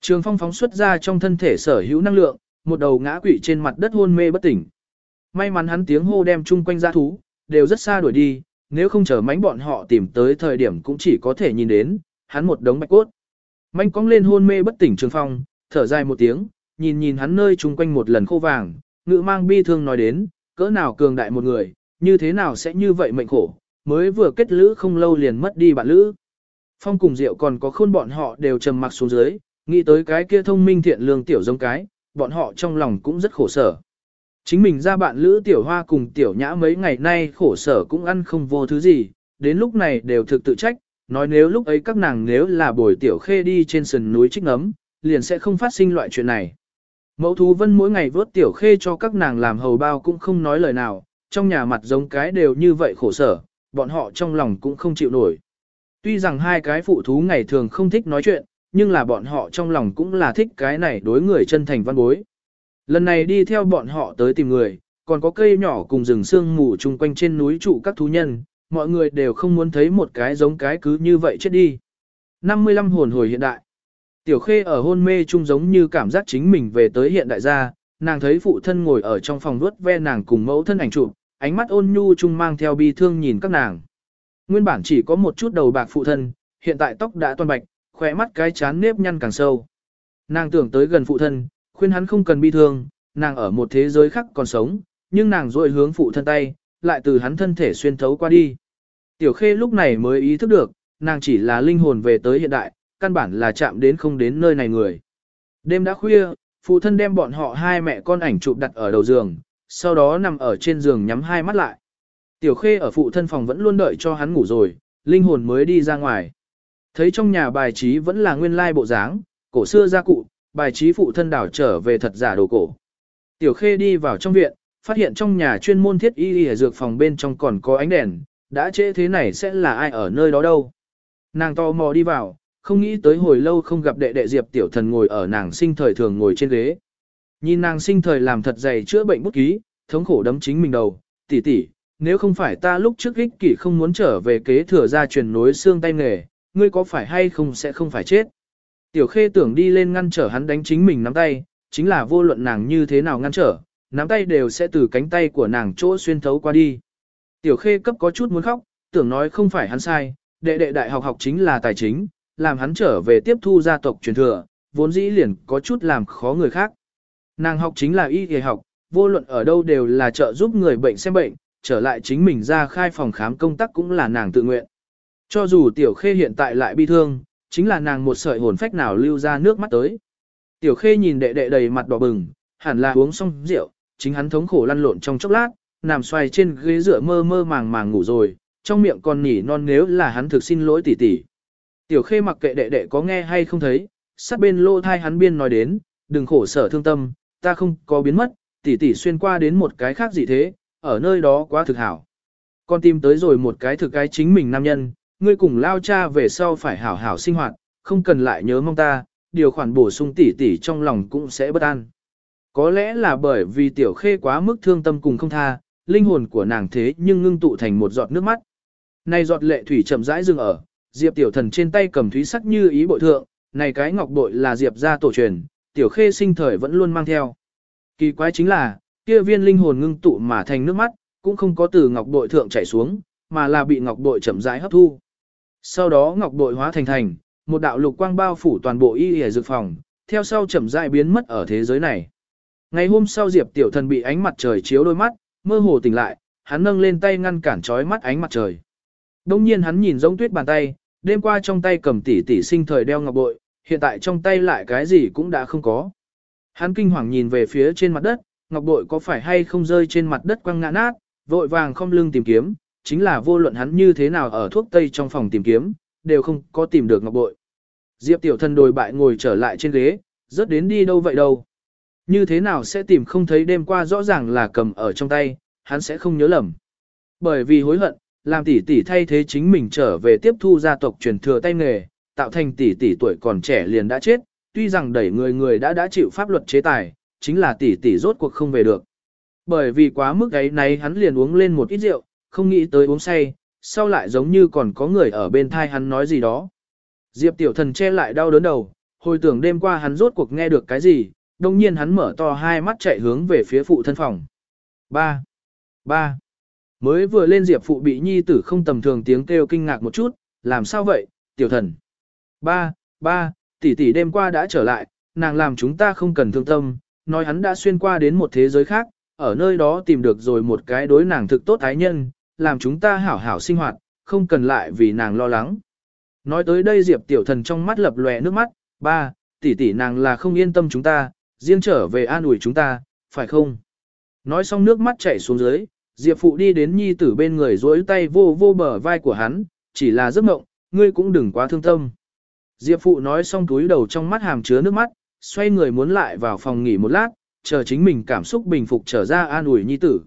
Trường phong phóng xuất ra trong thân thể sở hữu năng lượng, một đầu ngã quỵ trên mặt đất hôn mê bất tỉnh. May mắn hắn tiếng hô đem chung quanh ra thú, đều rất xa đuổi đi, nếu không chờ mánh bọn họ tìm tới thời điểm cũng chỉ có thể nhìn đến, hắn một đống bạch cốt. Mánh cong lên hôn mê bất tỉnh trường phong, thở dài một tiếng, nhìn nhìn hắn nơi chung quanh một lần khô vàng, ngự mang bi thương nói đến, cỡ nào cường đại một người, như thế nào sẽ như vậy mệnh khổ, mới vừa kết lữ không lâu liền mất đi bạn lữ. Phong cùng Diệu còn có khôn bọn họ đều trầm mặc xuống dưới, nghĩ tới cái kia thông minh thiện lương tiểu giống cái, bọn họ trong lòng cũng rất khổ sở. Chính mình ra bạn lữ tiểu hoa cùng tiểu nhã mấy ngày nay khổ sở cũng ăn không vô thứ gì, đến lúc này đều thực tự trách, nói nếu lúc ấy các nàng nếu là bồi tiểu khê đi trên sườn núi trích ngấm, liền sẽ không phát sinh loại chuyện này. Mẫu thú vân mỗi ngày vớt tiểu khê cho các nàng làm hầu bao cũng không nói lời nào, trong nhà mặt giống cái đều như vậy khổ sở, bọn họ trong lòng cũng không chịu nổi. Tuy rằng hai cái phụ thú ngày thường không thích nói chuyện, nhưng là bọn họ trong lòng cũng là thích cái này đối người chân thành văn bối. Lần này đi theo bọn họ tới tìm người, còn có cây nhỏ cùng rừng sương mù chung quanh trên núi trụ các thú nhân, mọi người đều không muốn thấy một cái giống cái cứ như vậy chết đi. 55 hồn hồi hiện đại. Tiểu khê ở hôn mê chung giống như cảm giác chính mình về tới hiện đại gia, nàng thấy phụ thân ngồi ở trong phòng vuốt ve nàng cùng mẫu thân ảnh chụp, ánh mắt ôn nhu chung mang theo bi thương nhìn các nàng. Nguyên bản chỉ có một chút đầu bạc phụ thân, hiện tại tóc đã toàn bạch, khỏe mắt cái chán nếp nhăn càng sâu. Nàng tưởng tới gần phụ thân, khuyên hắn không cần bi thương, nàng ở một thế giới khác còn sống, nhưng nàng rồi hướng phụ thân tay, lại từ hắn thân thể xuyên thấu qua đi. Tiểu khê lúc này mới ý thức được, nàng chỉ là linh hồn về tới hiện đại, căn bản là chạm đến không đến nơi này người. Đêm đã khuya, phụ thân đem bọn họ hai mẹ con ảnh chụp đặt ở đầu giường, sau đó nằm ở trên giường nhắm hai mắt lại. Tiểu khê ở phụ thân phòng vẫn luôn đợi cho hắn ngủ rồi, linh hồn mới đi ra ngoài. Thấy trong nhà bài trí vẫn là nguyên lai bộ dáng, cổ xưa gia cụ, bài trí phụ thân đảo trở về thật giả đồ cổ. Tiểu khê đi vào trong viện, phát hiện trong nhà chuyên môn thiết y y dược phòng bên trong còn có ánh đèn, đã trễ thế này sẽ là ai ở nơi đó đâu. Nàng to mò đi vào, không nghĩ tới hồi lâu không gặp đệ đệ Diệp tiểu thần ngồi ở nàng sinh thời thường ngồi trên ghế. Nhìn nàng sinh thời làm thật dày chữa bệnh bút ký, thống khổ đấm chính mình đầu, tỷ tỷ, nếu không phải ta lúc trước ích kỷ không muốn trở về kế thừa ra truyền nối xương tay nghề, ngươi có phải hay không sẽ không phải chết. Tiểu khê tưởng đi lên ngăn trở hắn đánh chính mình nắm tay, chính là vô luận nàng như thế nào ngăn trở, nắm tay đều sẽ từ cánh tay của nàng chỗ xuyên thấu qua đi. Tiểu khê cấp có chút muốn khóc, tưởng nói không phải hắn sai, đệ đệ đại học học chính là tài chính, làm hắn trở về tiếp thu gia tộc truyền thừa, vốn dĩ liền có chút làm khó người khác. Nàng học chính là y y học, vô luận ở đâu đều là trợ giúp người bệnh xem bệnh, trở lại chính mình ra khai phòng khám công tác cũng là nàng tự nguyện. Cho dù tiểu khê hiện tại lại bi thương, chính là nàng một sợi hồn phách nào lưu ra nước mắt tới. Tiểu khê nhìn đệ đệ đầy mặt đỏ bừng, hẳn là uống xong rượu, chính hắn thống khổ lăn lộn trong chốc lát, nằm xoay trên ghế dựa mơ mơ màng màng ngủ rồi, trong miệng còn nhỉ non nếu là hắn thực xin lỗi tỷ tỷ. Tiểu khê mặc kệ đệ đệ có nghe hay không thấy, sát bên lô thai hắn biên nói đến, đừng khổ sở thương tâm, ta không có biến mất, tỷ tỷ xuyên qua đến một cái khác gì thế, ở nơi đó quá thực hảo. Con tìm tới rồi một cái thực cái chính mình nam nhân, ngươi cùng lao cha về sau phải hảo hảo sinh hoạt, không cần lại nhớ mong ta, điều khoản bổ sung tỷ tỷ trong lòng cũng sẽ bất an. Có lẽ là bởi vì tiểu khê quá mức thương tâm cùng không tha, linh hồn của nàng thế nhưng ngưng tụ thành một giọt nước mắt. Này giọt lệ thủy chậm rãi dừng ở, Diệp tiểu thần trên tay cầm thúy sắc như ý bội thượng, này cái ngọc bội là Diệp gia tổ truyền, tiểu khê sinh thời vẫn luôn mang theo. Kỳ quái chính là, kia viên linh hồn ngưng tụ mà thành nước mắt, cũng không có từ ngọc bội thượng chảy xuống, mà là bị ngọc bội chậm rãi hấp thu. Sau đó ngọc bội hóa thành thành, một đạo lục quang bao phủ toàn bộ y y dược phòng, theo sau chậm rãi biến mất ở thế giới này. Ngày hôm sau Diệp Tiểu Thần bị ánh mặt trời chiếu đôi mắt, mơ hồ tỉnh lại, hắn nâng lên tay ngăn cản trói mắt ánh mặt trời. Đông nhiên hắn nhìn giống tuyết bàn tay, đêm qua trong tay cầm tỷ tỷ sinh thời đeo ngọc bội, hiện tại trong tay lại cái gì cũng đã không có. Hắn kinh hoàng nhìn về phía trên mặt đất, ngọc bội có phải hay không rơi trên mặt đất quăng ngã nát, vội vàng không lưng tìm kiếm, chính là vô luận hắn như thế nào ở thuốc tây trong phòng tìm kiếm, đều không có tìm được ngọc bội. Diệp tiểu thần đồi bại ngồi trở lại trên ghế, rớt đến đi đâu vậy đâu. Như thế nào sẽ tìm không thấy đêm qua rõ ràng là cầm ở trong tay, hắn sẽ không nhớ lầm. Bởi vì hối hận, làm tỷ tỷ thay thế chính mình trở về tiếp thu gia tộc truyền thừa tay nghề, tạo thành tỷ tỷ tuổi còn trẻ liền đã chết, tuy rằng đẩy người người đã đã chịu pháp luật chế tài, chính là tỷ tỷ rốt cuộc không về được. Bởi vì quá mức ấy nấy hắn liền uống lên một ít rượu, không nghĩ tới uống say, sau lại giống như còn có người ở bên thai hắn nói gì đó. Diệp tiểu thần che lại đau đớn đầu, hồi tưởng đêm qua hắn rốt cuộc nghe được cái gì, đồng nhiên hắn mở to hai mắt chạy hướng về phía phụ thân phòng. Ba, ba, mới vừa lên diệp phụ bị nhi tử không tầm thường tiếng kêu kinh ngạc một chút, làm sao vậy, tiểu thần. Ba, ba, tỷ tỷ đêm qua đã trở lại, nàng làm chúng ta không cần thương tâm, nói hắn đã xuyên qua đến một thế giới khác, ở nơi đó tìm được rồi một cái đối nàng thực tốt thái nhân, làm chúng ta hảo hảo sinh hoạt, không cần lại vì nàng lo lắng. Nói tới đây Diệp tiểu thần trong mắt lập lòe nước mắt, ba, tỷ tỷ nàng là không yên tâm chúng ta, riêng trở về an ủi chúng ta, phải không? Nói xong nước mắt chảy xuống dưới, Diệp phụ đi đến nhi tử bên người dối tay vô vô bờ vai của hắn, chỉ là giấc mộng, ngươi cũng đừng quá thương tâm. Diệp phụ nói xong túi đầu trong mắt hàm chứa nước mắt, xoay người muốn lại vào phòng nghỉ một lát, chờ chính mình cảm xúc bình phục trở ra an ủi nhi tử.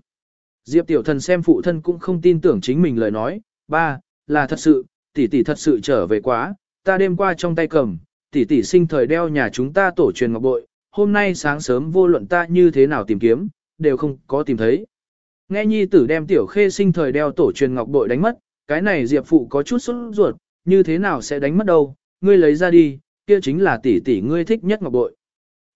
Diệp tiểu thần xem phụ thân cũng không tin tưởng chính mình lời nói, ba, là thật sự, tỷ tỷ thật sự trở về quá, ta đêm qua trong tay cầm, tỷ tỷ sinh thời đeo nhà chúng ta tổ truyền ngọc bội, hôm nay sáng sớm vô luận ta như thế nào tìm kiếm, đều không có tìm thấy. Nghe nhi tử đem tiểu khê sinh thời đeo tổ truyền ngọc bội đánh mất, cái này diệp phụ có chút sốt ruột, như thế nào sẽ đánh mất đâu, ngươi lấy ra đi, kia chính là tỷ tỷ ngươi thích nhất ngọc bội.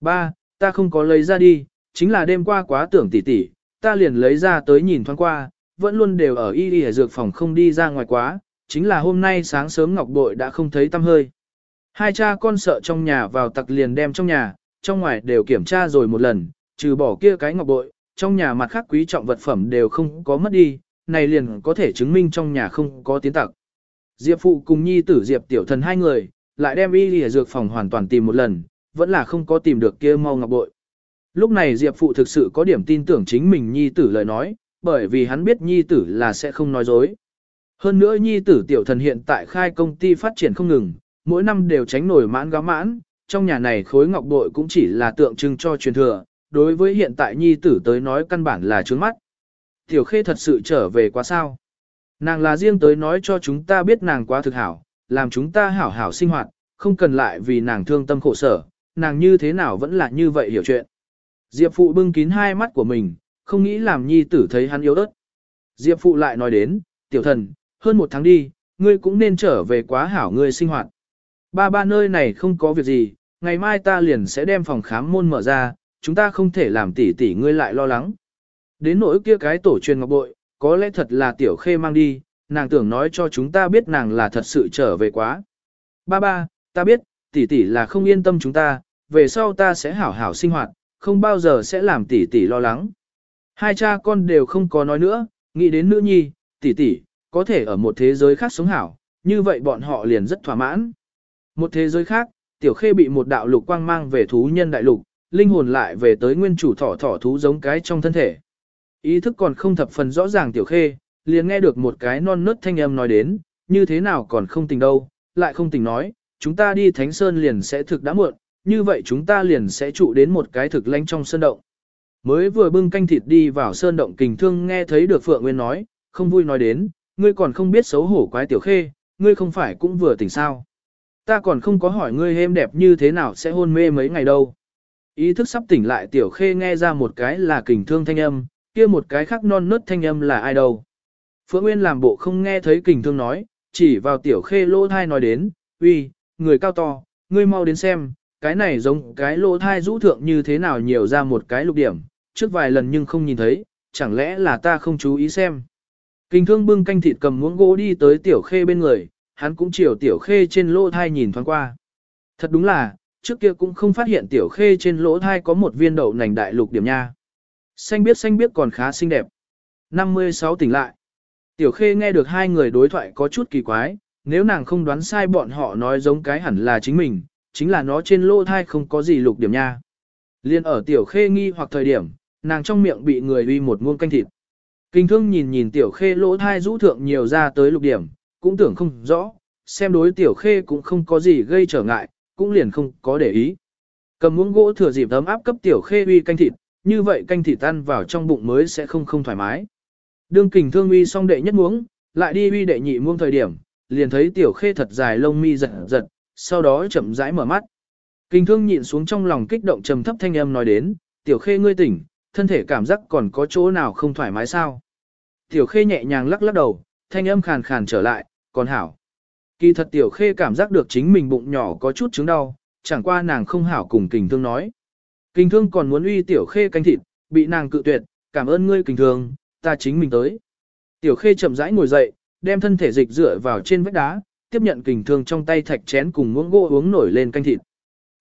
Ba, ta không có lấy ra đi, chính là đêm qua quá tưởng tỷ tỷ, ta liền lấy ra tới nhìn thoáng qua, vẫn luôn đều ở y y dược phòng không đi ra ngoài quá, chính là hôm nay sáng sớm ngọc bội đã không thấy tăm hơi. Hai cha con sợ trong nhà vào tặc liền đem trong nhà, trong ngoài đều kiểm tra rồi một lần, trừ bỏ kia cái ngọc bội, trong nhà mặt khác quý trọng vật phẩm đều không có mất đi, này liền có thể chứng minh trong nhà không có tiến tặc. Diệp phụ cùng nhi tử Diệp tiểu thần hai người, lại đem y lìa dược phòng hoàn toàn tìm một lần, vẫn là không có tìm được kia mau ngọc bội. Lúc này Diệp phụ thực sự có điểm tin tưởng chính mình nhi tử lời nói, bởi vì hắn biết nhi tử là sẽ không nói dối. Hơn nữa nhi tử tiểu thần hiện tại khai công ty phát triển không ngừng, mỗi năm đều tránh nổi mãn gáo mãn, trong nhà này khối ngọc bội cũng chỉ là tượng trưng cho truyền thừa, đối với hiện tại nhi tử tới nói căn bản là trướng mắt. Tiểu khê thật sự trở về quá sao. Nàng là riêng tới nói cho chúng ta biết nàng quá thực hảo, làm chúng ta hảo hảo sinh hoạt, không cần lại vì nàng thương tâm khổ sở, nàng như thế nào vẫn là như vậy hiểu chuyện. Diệp phụ bưng kín hai mắt của mình, không nghĩ làm nhi tử thấy hắn yếu ớt. Diệp phụ lại nói đến, tiểu thần, hơn một tháng đi, ngươi cũng nên trở về quá hảo ngươi sinh hoạt. Ba ba nơi này không có việc gì, ngày mai ta liền sẽ đem phòng khám môn mở ra, chúng ta không thể làm tỷ tỷ ngươi lại lo lắng. Đến nỗi kia cái tổ truyền ngọc bội, có lẽ thật là tiểu khê mang đi, nàng tưởng nói cho chúng ta biết nàng là thật sự trở về quá. Ba ba, ta biết, tỷ tỷ là không yên tâm chúng ta, về sau ta sẽ hảo hảo sinh hoạt, không bao giờ sẽ làm tỷ tỷ lo lắng. Hai cha con đều không có nói nữa, nghĩ đến nữ nhi, tỷ tỷ, có thể ở một thế giới khác sống hảo, như vậy bọn họ liền rất thỏa mãn. Một thế giới khác, tiểu khê bị một đạo lục quang mang về thú nhân đại lục, linh hồn lại về tới nguyên chủ thỏ thỏ thú giống cái trong thân thể. Ý thức còn không thập phần rõ ràng tiểu khê, liền nghe được một cái non nớt thanh âm nói đến, như thế nào còn không tình đâu, lại không tình nói, chúng ta đi Thánh Sơn liền sẽ thực đã muộn, như vậy chúng ta liền sẽ trụ đến một cái thực lánh trong sơn động. Mới vừa bưng canh thịt đi vào sơn động kình thương nghe thấy được Phượng Nguyên nói, không vui nói đến, ngươi còn không biết xấu hổ quái tiểu khê, ngươi không phải cũng vừa tỉnh sao. Ta còn không có hỏi ngươi êm đẹp như thế nào sẽ hôn mê mấy ngày đâu. Ý thức sắp tỉnh lại tiểu khê nghe ra một cái là kình thương thanh âm, kia một cái khác non nớt thanh âm là ai đâu. Phượng Nguyên làm bộ không nghe thấy kình thương nói, chỉ vào tiểu khê lỗ thai nói đến, uy, người cao to, ngươi mau đến xem, cái này giống cái lỗ thai rũ thượng như thế nào nhiều ra một cái lục điểm, trước vài lần nhưng không nhìn thấy, chẳng lẽ là ta không chú ý xem. Kình thương bưng canh thịt cầm muỗng gỗ đi tới tiểu khê bên người, hắn cũng chiều tiểu khê trên lỗ thai nhìn thoáng qua. Thật đúng là, trước kia cũng không phát hiện tiểu khê trên lỗ thai có một viên đậu nành đại lục điểm nha. Xanh biết xanh biết còn khá xinh đẹp. 56 tỉnh lại. Tiểu khê nghe được hai người đối thoại có chút kỳ quái, nếu nàng không đoán sai bọn họ nói giống cái hẳn là chính mình, chính là nó trên lỗ thai không có gì lục điểm nha. Liên ở tiểu khê nghi hoặc thời điểm, nàng trong miệng bị người uy một muông canh thịt. Kinh thương nhìn nhìn tiểu khê lỗ thai rũ thượng nhiều ra tới lục điểm, cũng tưởng không rõ, xem đối tiểu khê cũng không có gì gây trở ngại, cũng liền không có để ý. Cầm muỗng gỗ thừa dịp ấm áp cấp tiểu khê uy canh thịt, như vậy canh thịt tan vào trong bụng mới sẽ không không thoải mái. Đương kình thương uy xong đệ nhất muỗng, lại đi uy đệ nhị muỗng thời điểm, liền thấy tiểu khê thật dài lông mi giật giật, sau đó chậm rãi mở mắt. kinh thương nhịn xuống trong lòng kích động trầm thấp thanh âm nói đến, tiểu khê ngươi tỉnh, thân thể cảm giác còn có chỗ nào không thoải mái sao. Tiểu khê nhẹ nhàng lắc lắc đầu, thanh âm khàn khàn trở lại, còn hảo. Kỳ thật tiểu khê cảm giác được chính mình bụng nhỏ có chút chứng đau, chẳng qua nàng không hảo cùng kình thương nói. Kình thương còn muốn uy tiểu khê canh thịt, bị nàng cự tuyệt, cảm ơn ngươi kình thương, ta chính mình tới. Tiểu khê chậm rãi ngồi dậy, đem thân thể dịch dựa vào trên vách đá, tiếp nhận kình thương trong tay thạch chén cùng muỗng gỗ uống nổi lên canh thịt.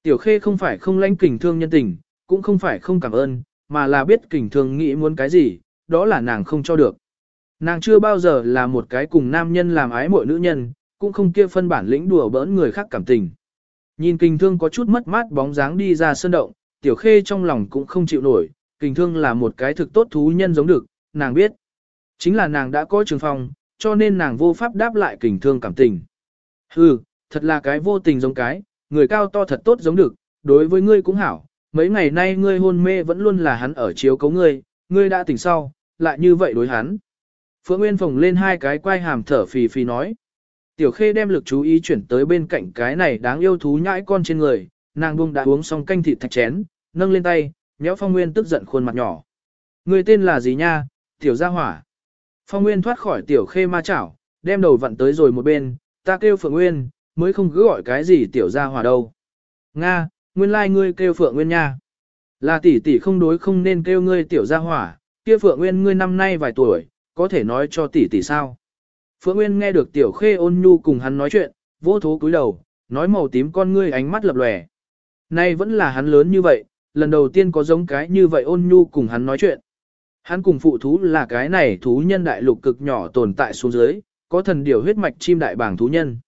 Tiểu khê không phải không lãnh kình thương nhân tình, cũng không phải không cảm ơn, mà là biết kình thương nghĩ muốn cái gì, đó là nàng không cho được. Nàng chưa bao giờ là một cái cùng nam nhân làm ái mọi nữ nhân, cũng không kia phân bản lĩnh đùa bỡn người khác cảm tình. Nhìn kình thương có chút mất mát bóng dáng đi ra sân động, tiểu khê trong lòng cũng không chịu nổi, kình thương là một cái thực tốt thú nhân giống được, nàng biết. Chính là nàng đã có trường phong, cho nên nàng vô pháp đáp lại kình thương cảm tình. Hừ, thật là cái vô tình giống cái, người cao to thật tốt giống được, đối với ngươi cũng hảo, mấy ngày nay ngươi hôn mê vẫn luôn là hắn ở chiếu cấu ngươi, ngươi đã tỉnh sau, lại như vậy đối hắn. Phượng Nguyên phồng lên hai cái quai hàm thở phì phì nói. Tiểu khê đem lực chú ý chuyển tới bên cạnh cái này đáng yêu thú nhãi con trên người, nàng buông đã uống xong canh thịt thạch chén, nâng lên tay, nhéo phong nguyên tức giận khuôn mặt nhỏ. Người tên là gì nha, tiểu gia hỏa. Phong nguyên thoát khỏi tiểu khê ma chảo, đem đầu vặn tới rồi một bên, ta kêu phượng nguyên, mới không cứ gọi cái gì tiểu gia hỏa đâu. Nga, nguyên lai like ngươi kêu phượng nguyên nha. Là tỷ tỷ không đối không nên kêu ngươi tiểu gia hỏa, kia phượng nguyên ngươi năm nay vài tuổi, có thể nói cho tỷ tỷ sao. Phượng Nguyên nghe được tiểu khê ôn nhu cùng hắn nói chuyện, vô thố cúi đầu, nói màu tím con ngươi ánh mắt lập lòe. Nay vẫn là hắn lớn như vậy, lần đầu tiên có giống cái như vậy ôn nhu cùng hắn nói chuyện. Hắn cùng phụ thú là cái này thú nhân đại lục cực nhỏ tồn tại xuống dưới, có thần điều huyết mạch chim đại bảng thú nhân.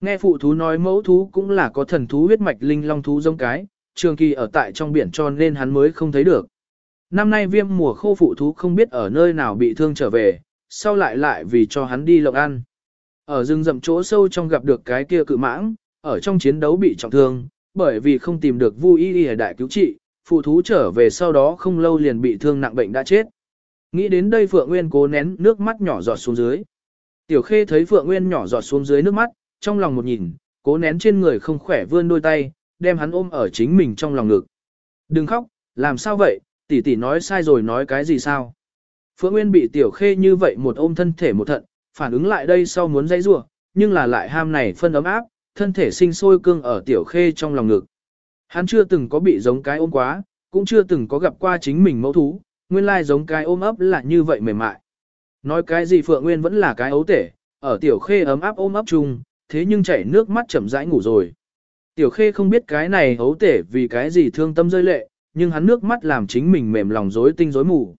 Nghe phụ thú nói mẫu thú cũng là có thần thú huyết mạch linh long thú giống cái, trường kỳ ở tại trong biển cho nên hắn mới không thấy được. Năm nay viêm mùa khô phụ thú không biết ở nơi nào bị thương trở về, sau lại lại vì cho hắn đi lộng ăn. Ở rừng rậm chỗ sâu trong gặp được cái kia cự mãng, ở trong chiến đấu bị trọng thương, bởi vì không tìm được vui y y đại cứu trị, phụ thú trở về sau đó không lâu liền bị thương nặng bệnh đã chết. Nghĩ đến đây Phượng Nguyên cố nén nước mắt nhỏ giọt xuống dưới. Tiểu Khê thấy Phượng Nguyên nhỏ giọt xuống dưới nước mắt, trong lòng một nhìn, cố nén trên người không khỏe vươn đôi tay, đem hắn ôm ở chính mình trong lòng ngực. Đừng khóc, làm sao vậy, tỷ tỷ nói sai rồi nói cái gì sao? Phượng Nguyên bị Tiểu Khê như vậy một ôm thân thể một thận, phản ứng lại đây sau muốn dãy rủa, nhưng là lại ham này phân ấm áp, thân thể sinh sôi cương ở Tiểu Khê trong lòng ngực. Hắn chưa từng có bị giống cái ôm quá, cũng chưa từng có gặp qua chính mình mẫu thú, nguyên lai giống cái ôm ấp là như vậy mềm mại. Nói cái gì Phượng Nguyên vẫn là cái ấu tể, ở Tiểu Khê ấm áp ôm ấp chung, thế nhưng chảy nước mắt chậm rãi ngủ rồi. Tiểu Khê không biết cái này ấu tể vì cái gì thương tâm rơi lệ, nhưng hắn nước mắt làm chính mình mềm lòng rối tinh rối mù.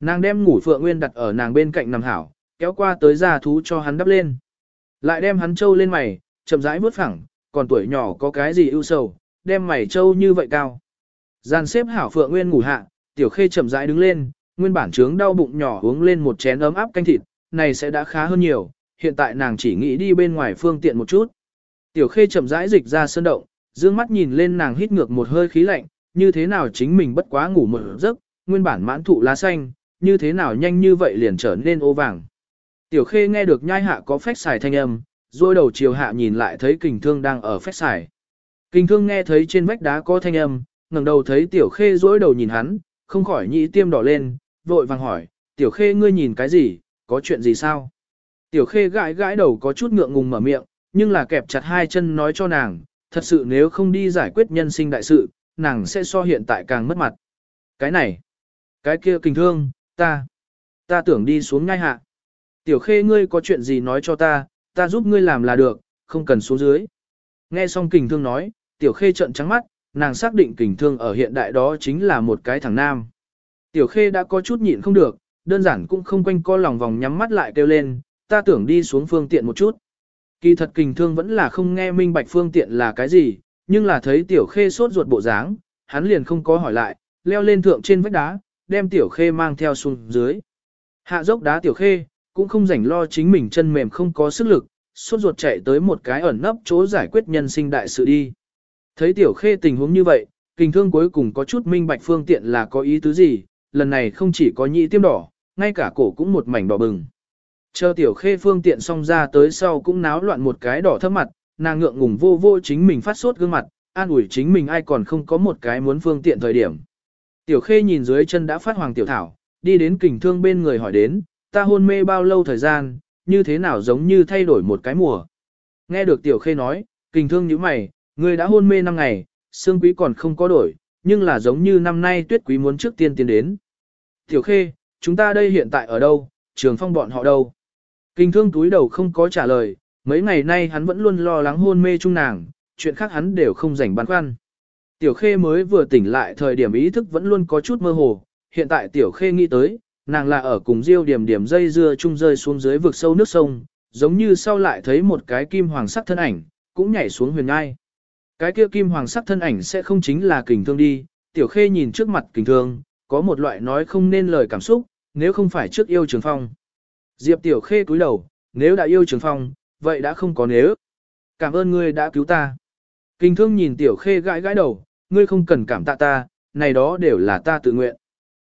Nàng đem ngủ Phượng Nguyên đặt ở nàng bên cạnh nằm hảo, kéo qua tới ra thú cho hắn đắp lên. Lại đem hắn trâu lên mày, chậm rãi bước phẳng, còn tuổi nhỏ có cái gì ưu sầu, đem mày trâu như vậy cao. Gian xếp hảo Phượng Nguyên ngủ hạ, tiểu khê chậm rãi đứng lên, nguyên bản trướng đau bụng nhỏ uống lên một chén ấm áp canh thịt, này sẽ đã khá hơn nhiều, hiện tại nàng chỉ nghĩ đi bên ngoài phương tiện một chút. Tiểu khê chậm rãi dịch ra sơn động, dương mắt nhìn lên nàng hít ngược một hơi khí lạnh, như thế nào chính mình bất quá ngủ một giấc, nguyên bản mãn thụ lá xanh, như thế nào nhanh như vậy liền trở nên ô vàng. Tiểu khê nghe được nhai hạ có phách xài thanh âm, rồi đầu chiều hạ nhìn lại thấy kình thương đang ở phách xài. Kình thương nghe thấy trên vách đá có thanh âm, ngẩng đầu thấy tiểu khê rỗi đầu nhìn hắn, không khỏi nhị tiêm đỏ lên, vội vàng hỏi, tiểu khê ngươi nhìn cái gì, có chuyện gì sao? Tiểu khê gãi gãi đầu có chút ngượng ngùng mở miệng, nhưng là kẹp chặt hai chân nói cho nàng, thật sự nếu không đi giải quyết nhân sinh đại sự, nàng sẽ so hiện tại càng mất mặt. Cái này, cái kia kình thương, ta, ta tưởng đi xuống ngay hạ. Tiểu khê ngươi có chuyện gì nói cho ta, ta giúp ngươi làm là được, không cần xuống dưới. Nghe xong kình thương nói, tiểu khê trợn trắng mắt, nàng xác định kình thương ở hiện đại đó chính là một cái thằng nam. Tiểu khê đã có chút nhịn không được, đơn giản cũng không quanh co lòng vòng nhắm mắt lại kêu lên, ta tưởng đi xuống phương tiện một chút. Kỳ thật kình thương vẫn là không nghe minh bạch phương tiện là cái gì, nhưng là thấy tiểu khê sốt ruột bộ dáng, hắn liền không có hỏi lại, leo lên thượng trên vách đá, đem tiểu khê mang theo xuống dưới. Hạ dốc đá tiểu khê, cũng không rảnh lo chính mình chân mềm không có sức lực, sốt ruột chạy tới một cái ẩn nấp chỗ giải quyết nhân sinh đại sự đi. Thấy tiểu khê tình huống như vậy, Kình thương cuối cùng có chút minh bạch phương tiện là có ý tứ gì, lần này không chỉ có nhị tiêm đỏ, ngay cả cổ cũng một mảnh đỏ bừng. Chờ tiểu khê phương tiện xong ra tới sau cũng náo loạn một cái đỏ thấp mặt, nàng ngượng ngùng vô vô chính mình phát sốt gương mặt, an ủi chính mình ai còn không có một cái muốn phương tiện thời điểm. Tiểu khê nhìn dưới chân đã phát hoàng tiểu thảo, đi đến kình thương bên người hỏi đến, ta hôn mê bao lâu thời gian, như thế nào giống như thay đổi một cái mùa. Nghe được tiểu khê nói, kình thương như mày, ngươi đã hôn mê 5 ngày, xương quý còn không có đổi, nhưng là giống như năm nay tuyết quý muốn trước tiên tiến đến. Tiểu khê, chúng ta đây hiện tại ở đâu, trường phong bọn họ đâu? Kình thương túi đầu không có trả lời, mấy ngày nay hắn vẫn luôn lo lắng hôn mê chung nàng, chuyện khác hắn đều không rảnh băn khoăn. Tiểu Khê mới vừa tỉnh lại thời điểm ý thức vẫn luôn có chút mơ hồ, hiện tại Tiểu Khê nghĩ tới, nàng là ở cùng Diêu điểm điểm dây dưa chung rơi xuống dưới vực sâu nước sông, giống như sau lại thấy một cái kim hoàng sắc thân ảnh, cũng nhảy xuống huyền ngai. Cái kia kim hoàng sắc thân ảnh sẽ không chính là kình thương đi, Tiểu Khê nhìn trước mặt kình thương, có một loại nói không nên lời cảm xúc, nếu không phải trước yêu Trường Phong. Diệp Tiểu Khê cúi đầu, nếu đã yêu Trường Phong, vậy đã không có nếu. Cảm ơn ngươi đã cứu ta. Kinh thương nhìn Tiểu Khê gãi gãi đầu, ngươi không cần cảm tạ ta, này đó đều là ta tự nguyện.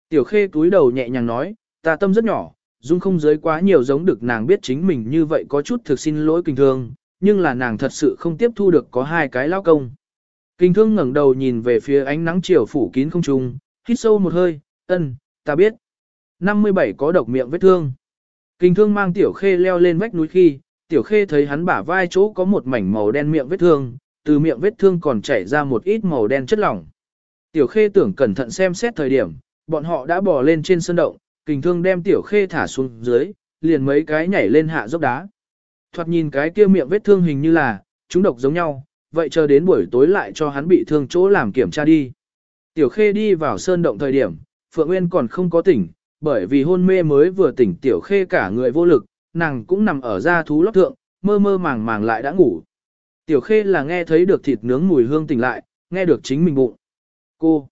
Tiểu Khê túi đầu nhẹ nhàng nói, ta tâm rất nhỏ, dung không giới quá nhiều giống được nàng biết chính mình như vậy có chút thực xin lỗi kinh thương, nhưng là nàng thật sự không tiếp thu được có hai cái lao công. Kinh thương ngẩng đầu nhìn về phía ánh nắng chiều phủ kín không trung, hít sâu một hơi, ân, ta biết. 57 có độc miệng vết thương. Kinh thương mang tiểu khê leo lên vách núi khi, tiểu khê thấy hắn bả vai chỗ có một mảnh màu đen miệng vết thương, từ miệng vết thương còn chảy ra một ít màu đen chất lỏng. Tiểu khê tưởng cẩn thận xem xét thời điểm, bọn họ đã bò lên trên sân động, kình thương đem tiểu khê thả xuống dưới, liền mấy cái nhảy lên hạ dốc đá. Thoạt nhìn cái kia miệng vết thương hình như là, chúng độc giống nhau, vậy chờ đến buổi tối lại cho hắn bị thương chỗ làm kiểm tra đi. Tiểu khê đi vào sơn động thời điểm, Phượng Nguyên còn không có tỉnh, bởi vì hôn mê mới vừa tỉnh tiểu khê cả người vô lực, nàng cũng nằm ở da thú lót thượng, mơ mơ màng màng lại đã ngủ. Tiểu khê là nghe thấy được thịt nướng mùi hương tỉnh lại, nghe được chính mình bụng. Cô,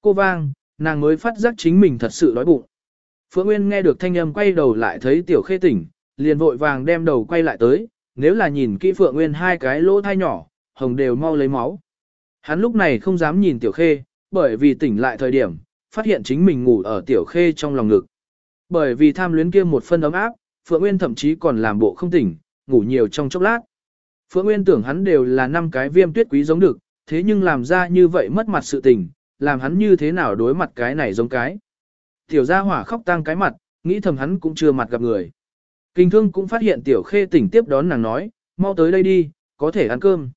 cô vang, nàng mới phát giác chính mình thật sự đói bụng. Phượng Nguyên nghe được thanh âm quay đầu lại thấy tiểu khê tỉnh, liền vội vàng đem đầu quay lại tới, nếu là nhìn kỹ Phượng Nguyên hai cái lỗ thai nhỏ, hồng đều mau lấy máu. Hắn lúc này không dám nhìn tiểu khê, bởi vì tỉnh lại thời điểm, phát hiện chính mình ngủ ở tiểu khê trong lòng ngực. Bởi vì tham luyến kia một phân ấm áp, Phượng Nguyên thậm chí còn làm bộ không tỉnh, ngủ nhiều trong chốc lát. Phượng Nguyên tưởng hắn đều là năm cái viêm tuyết quý giống được, thế nhưng làm ra như vậy mất mặt sự tình, làm hắn như thế nào đối mặt cái này giống cái. Tiểu gia hỏa khóc tang cái mặt, nghĩ thầm hắn cũng chưa mặt gặp người. Kinh thương cũng phát hiện tiểu khê tỉnh tiếp đón nàng nói, mau tới đây đi, có thể ăn cơm.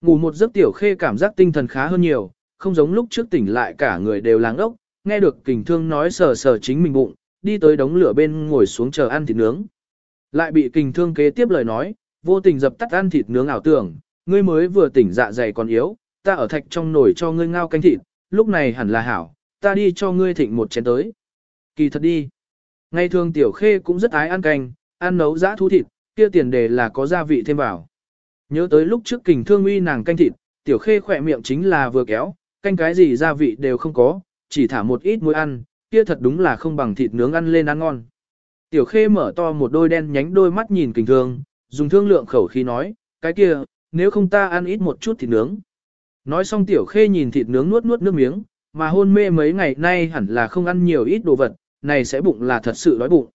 Ngủ một giấc tiểu khê cảm giác tinh thần khá hơn nhiều, không giống lúc trước tỉnh lại cả người đều láng ốc, nghe được kình thương nói sờ sờ chính mình bụng, đi tới đống lửa bên ngồi xuống chờ ăn thịt nướng. Lại bị kình thương kế tiếp lời nói, vô tình dập tắt ăn thịt nướng ảo tưởng, ngươi mới vừa tỉnh dạ dày còn yếu, ta ở thạch trong nồi cho ngươi ngao canh thịt, lúc này hẳn là hảo, ta đi cho ngươi thịnh một chén tới. Kỳ thật đi. Ngày thường tiểu khê cũng rất ái ăn canh, ăn nấu giã thú thịt, kia tiền đề là có gia vị thêm vào. Nhớ tới lúc trước kình thương uy nàng canh thịt, tiểu khê khỏe miệng chính là vừa kéo, canh cái gì gia vị đều không có, chỉ thả một ít muối ăn, kia thật đúng là không bằng thịt nướng ăn lên ăn ngon. Tiểu khê mở to một đôi đen nhánh đôi mắt nhìn kình thương, dùng thương lượng khẩu khí nói, cái kia, nếu không ta ăn ít một chút thịt nướng. Nói xong tiểu khê nhìn thịt nướng nuốt nuốt nước miếng, mà hôn mê mấy ngày nay hẳn là không ăn nhiều ít đồ vật, này sẽ bụng là thật sự đói bụng.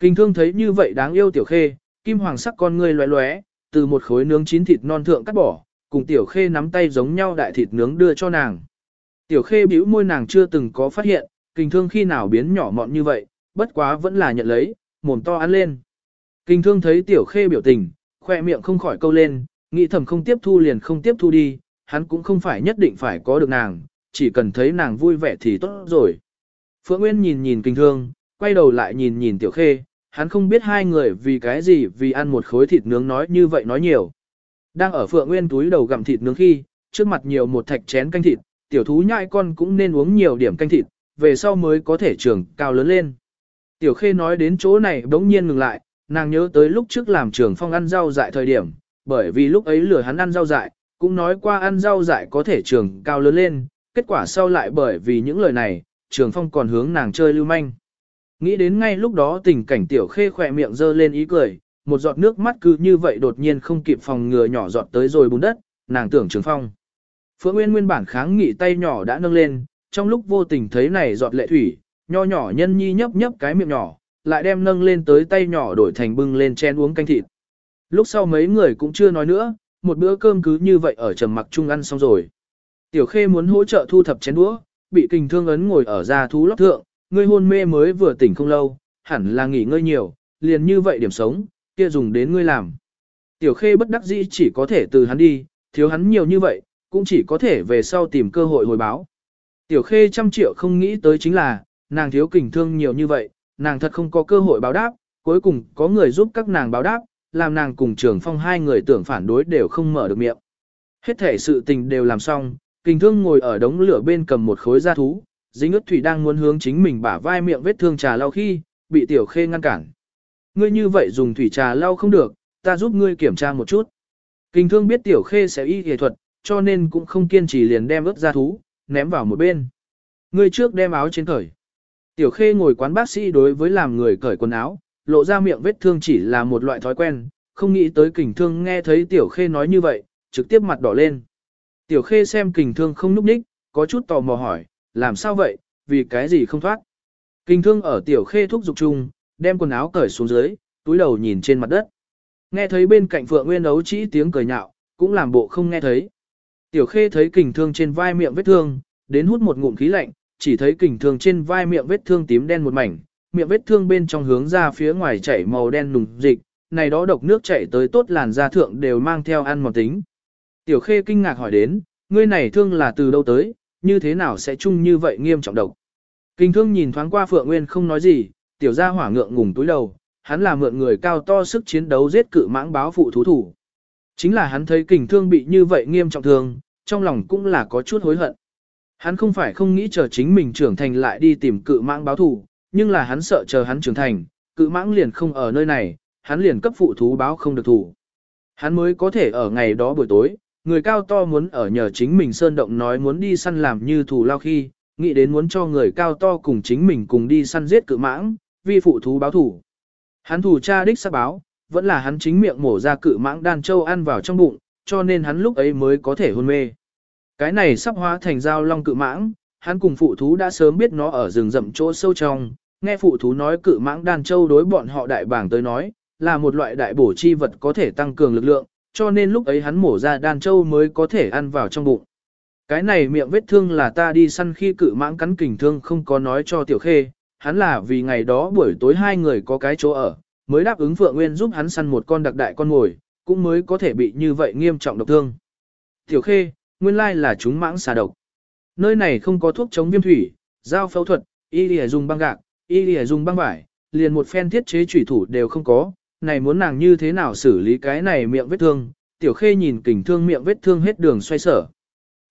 Kinh thương thấy như vậy đáng yêu tiểu khê, kim hoàng sắc con ngươi loé loé, từ một khối nướng chín thịt non thượng cắt bỏ, cùng tiểu khê nắm tay giống nhau đại thịt nướng đưa cho nàng. Tiểu khê bĩu môi nàng chưa từng có phát hiện, kinh thương khi nào biến nhỏ mọn như vậy, bất quá vẫn là nhận lấy, mồm to ăn lên. Kinh thương thấy tiểu khê biểu tình, khoe miệng không khỏi câu lên, nghĩ thầm không tiếp thu liền không tiếp thu đi, hắn cũng không phải nhất định phải có được nàng, chỉ cần thấy nàng vui vẻ thì tốt rồi. Phượng Nguyên nhìn nhìn kinh thương, quay đầu lại nhìn nhìn tiểu khê, hắn không biết hai người vì cái gì vì ăn một khối thịt nướng nói như vậy nói nhiều. Đang ở Phượng Nguyên túi đầu gặm thịt nướng khi, trước mặt nhiều một thạch chén canh thịt, tiểu thú nhãi con cũng nên uống nhiều điểm canh thịt, về sau mới có thể trưởng cao lớn lên. Tiểu khê nói đến chỗ này đống nhiên ngừng lại, nàng nhớ tới lúc trước làm trường phong ăn rau dại thời điểm, bởi vì lúc ấy lừa hắn ăn rau dại, cũng nói qua ăn rau dại có thể trường cao lớn lên, kết quả sau lại bởi vì những lời này, trường phong còn hướng nàng chơi lưu manh. Nghĩ đến ngay lúc đó tình cảnh tiểu khê khỏe miệng dơ lên ý cười, một giọt nước mắt cứ như vậy đột nhiên không kịp phòng ngừa nhỏ giọt tới rồi bùn đất, nàng tưởng trường phong. Phượng Nguyên nguyên bản kháng nghị tay nhỏ đã nâng lên, trong lúc vô tình thấy này giọt lệ thủy, nho nhỏ nhân nhi nhấp nhấp cái miệng nhỏ, lại đem nâng lên tới tay nhỏ đổi thành bưng lên chén uống canh thịt. Lúc sau mấy người cũng chưa nói nữa, một bữa cơm cứ như vậy ở trầm mặc chung ăn xong rồi. Tiểu Khê muốn hỗ trợ thu thập chén đũa, bị kình thương ấn ngồi ở gia thú lót thượng, ngươi hôn mê mới vừa tỉnh không lâu, hẳn là nghỉ ngơi nhiều, liền như vậy điểm sống, kia dùng đến ngươi làm. Tiểu Khê bất đắc dĩ chỉ có thể từ hắn đi, thiếu hắn nhiều như vậy, cũng chỉ có thể về sau tìm cơ hội hồi báo. Tiểu Khê trăm triệu không nghĩ tới chính là, nàng thiếu kình thương nhiều như vậy, nàng thật không có cơ hội báo đáp, cuối cùng có người giúp các nàng báo đáp, làm nàng cùng trường phong hai người tưởng phản đối đều không mở được miệng. Hết thể sự tình đều làm xong, kình thương ngồi ở đống lửa bên cầm một khối da thú, dính ướt thủy đang muốn hướng chính mình bả vai miệng vết thương trà lau khi, bị tiểu khê ngăn cản. Ngươi như vậy dùng thủy trà lau không được, ta giúp ngươi kiểm tra một chút. Kình thương biết tiểu khê sẽ y y thuật, cho nên cũng không kiên trì liền đem ướt ra thú, ném vào một bên. Ngươi trước đem áo trên cởi. Tiểu khê ngồi quán bác sĩ đối với làm người cởi quần áo, lộ ra miệng vết thương chỉ là một loại thói quen, không nghĩ tới kình thương nghe thấy tiểu khê nói như vậy, trực tiếp mặt đỏ lên. Tiểu khê xem kình thương không núp ních, có chút tò mò hỏi, làm sao vậy, vì cái gì không thoát. Kình thương ở tiểu khê thúc dục chung, đem quần áo cởi xuống dưới, túi đầu nhìn trên mặt đất. Nghe thấy bên cạnh Phượng Nguyên ấu chỉ tiếng cười nhạo, cũng làm bộ không nghe thấy. Tiểu Khê thấy kình thương trên vai miệng vết thương, đến hút một ngụm khí lạnh, chỉ thấy kình thương trên vai miệng vết thương tím đen một mảnh, miệng vết thương bên trong hướng ra phía ngoài chảy màu đen nùng dịch, này đó độc nước chảy tới tốt làn da thượng đều mang theo ăn mòn tính. Tiểu Khê kinh ngạc hỏi đến, ngươi này thương là từ đâu tới, như thế nào sẽ chung như vậy nghiêm trọng độc. Kinh thương nhìn thoáng qua Phượng Nguyên không nói gì, tiểu gia hỏa ngượng ngùng túi đầu, hắn là mượn người cao to sức chiến đấu giết cự mãng báo phụ thú thủ. Chính là hắn thấy kình thương bị như vậy nghiêm trọng thương, trong lòng cũng là có chút hối hận. Hắn không phải không nghĩ chờ chính mình trưởng thành lại đi tìm cự mãng báo thủ, nhưng là hắn sợ chờ hắn trưởng thành, cự mãng liền không ở nơi này, hắn liền cấp phụ thú báo không được thủ. Hắn mới có thể ở ngày đó buổi tối, người cao to muốn ở nhờ chính mình sơn động nói muốn đi săn làm như thủ lao khi, nghĩ đến muốn cho người cao to cùng chính mình cùng đi săn giết cự mãng, Vi phụ thú báo thủ. Hắn thủ cha đích sắc báo, vẫn là hắn chính miệng mổ ra cự mãng đan châu ăn vào trong bụng, cho nên hắn lúc ấy mới có thể hôn mê. Cái này sắp hóa thành dao long cự mãng, hắn cùng phụ thú đã sớm biết nó ở rừng rậm chỗ sâu trong, nghe phụ thú nói cự mãng đan châu đối bọn họ đại bảng tới nói, là một loại đại bổ chi vật có thể tăng cường lực lượng, cho nên lúc ấy hắn mổ ra đan châu mới có thể ăn vào trong bụng. Cái này miệng vết thương là ta đi săn khi cự mãng cắn kình thương không có nói cho tiểu khê, hắn là vì ngày đó buổi tối hai người có cái chỗ ở, mới đáp ứng Phượng Nguyên giúp hắn săn một con đặc đại con ngồi, cũng mới có thể bị như vậy nghiêm trọng độc thương. Tiểu khê, nguyên lai là chúng mãng xà độc. Nơi này không có thuốc chống viêm thủy, dao phẫu thuật, y lìa dùng băng gạc, y lìa dùng băng vải, liền một phen thiết chế chủy thủ đều không có, này muốn nàng như thế nào xử lý cái này miệng vết thương, tiểu khê nhìn kình thương miệng vết thương hết đường xoay sở.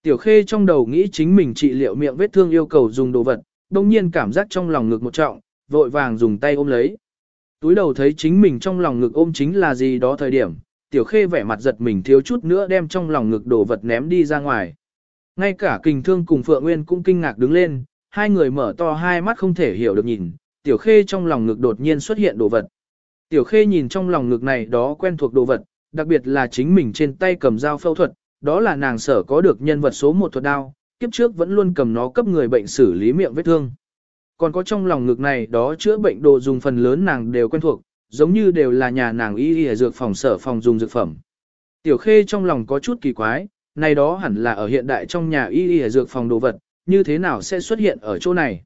Tiểu khê trong đầu nghĩ chính mình trị liệu miệng vết thương yêu cầu dùng đồ vật, đông nhiên cảm giác trong lòng ngực một trọng, vội vàng dùng tay ôm lấy. Túi đầu thấy chính mình trong lòng ngực ôm chính là gì đó thời điểm, tiểu khê vẻ mặt giật mình thiếu chút nữa đem trong lòng ngực đồ vật ném đi ra ngoài. Ngay cả kình thương cùng Phượng Nguyên cũng kinh ngạc đứng lên, hai người mở to hai mắt không thể hiểu được nhìn, tiểu khê trong lòng ngực đột nhiên xuất hiện đồ vật. Tiểu khê nhìn trong lòng ngực này đó quen thuộc đồ vật, đặc biệt là chính mình trên tay cầm dao phẫu thuật, đó là nàng sở có được nhân vật số một thuật đao, kiếp trước vẫn luôn cầm nó cấp người bệnh xử lý miệng vết thương. Còn có trong lòng ngực này đó chữa bệnh đồ dùng phần lớn nàng đều quen thuộc, giống như đều là nhà nàng y y dược phòng sở phòng dùng dược phẩm. Tiểu khê trong lòng có chút kỳ quái, này đó hẳn là ở hiện đại trong nhà y y dược phòng đồ vật, như thế nào sẽ xuất hiện ở chỗ này.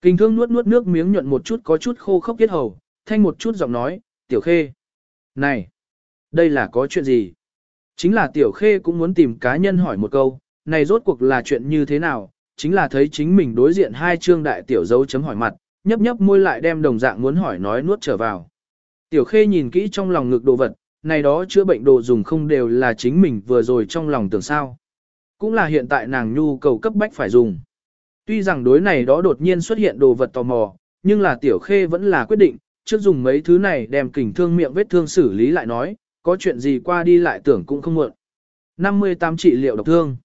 Kinh thương nuốt nuốt nước miếng nhuận một chút có chút khô khốc kết hầu, thanh một chút giọng nói, tiểu khê. Này, đây là có chuyện gì? Chính là tiểu khê cũng muốn tìm cá nhân hỏi một câu, này rốt cuộc là chuyện như thế nào? Chính là thấy chính mình đối diện hai trương đại tiểu dấu chấm hỏi mặt, nhấp nhấp môi lại đem đồng dạng muốn hỏi nói nuốt trở vào. Tiểu khê nhìn kỹ trong lòng ngực đồ vật, này đó chữa bệnh đồ dùng không đều là chính mình vừa rồi trong lòng tưởng sao. Cũng là hiện tại nàng nhu cầu cấp bách phải dùng. Tuy rằng đối này đó đột nhiên xuất hiện đồ vật tò mò, nhưng là tiểu khê vẫn là quyết định, trước dùng mấy thứ này đem kình thương miệng vết thương xử lý lại nói, có chuyện gì qua đi lại tưởng cũng không muộn. 58 trị liệu độc thương.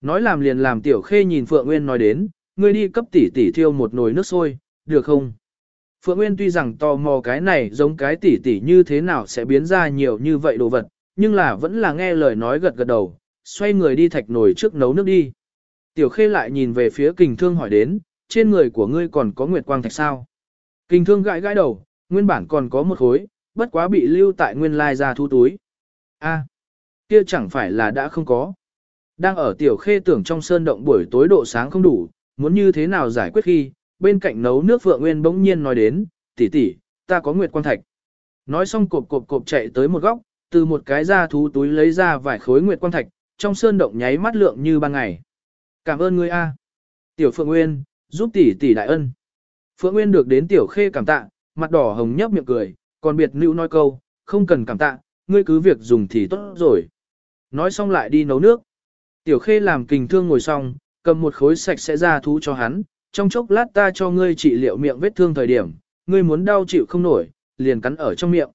Nói làm liền làm tiểu khê nhìn Phượng Nguyên nói đến, ngươi đi cấp tỷ tỷ thiêu một nồi nước sôi, được không? Phượng Nguyên tuy rằng tò mò cái này giống cái tỷ tỷ như thế nào sẽ biến ra nhiều như vậy đồ vật, nhưng là vẫn là nghe lời nói gật gật đầu, xoay người đi thạch nồi trước nấu nước đi. Tiểu khê lại nhìn về phía kình thương hỏi đến, trên người của ngươi còn có nguyệt quang thạch sao? Kình thương gãi gãi đầu, nguyên bản còn có một khối, bất quá bị lưu tại nguyên lai ra thu túi. A, kia chẳng phải là đã không có. Đang ở tiểu khê tưởng trong sơn động buổi tối độ sáng không đủ, muốn như thế nào giải quyết khi, bên cạnh nấu nước Phượng Nguyên bỗng nhiên nói đến, tỷ tỷ, ta có nguyệt quang thạch. Nói xong cộp cộp cộp chạy tới một góc, từ một cái da thú túi lấy ra vài khối nguyệt quang thạch, trong sơn động nháy mắt lượng như ban ngày. Cảm ơn ngươi a. Tiểu Phượng Nguyên, giúp tỷ tỷ đại ân. Phượng Nguyên được đến tiểu khê cảm tạ, mặt đỏ hồng nhấp miệng cười, còn biệt nữ nói câu, không cần cảm tạ, ngươi cứ việc dùng thì tốt rồi. Nói xong lại đi nấu nước. Tiểu khê làm kình thương ngồi xong, cầm một khối sạch sẽ ra thú cho hắn, trong chốc lát ta cho ngươi trị liệu miệng vết thương thời điểm, ngươi muốn đau chịu không nổi, liền cắn ở trong miệng.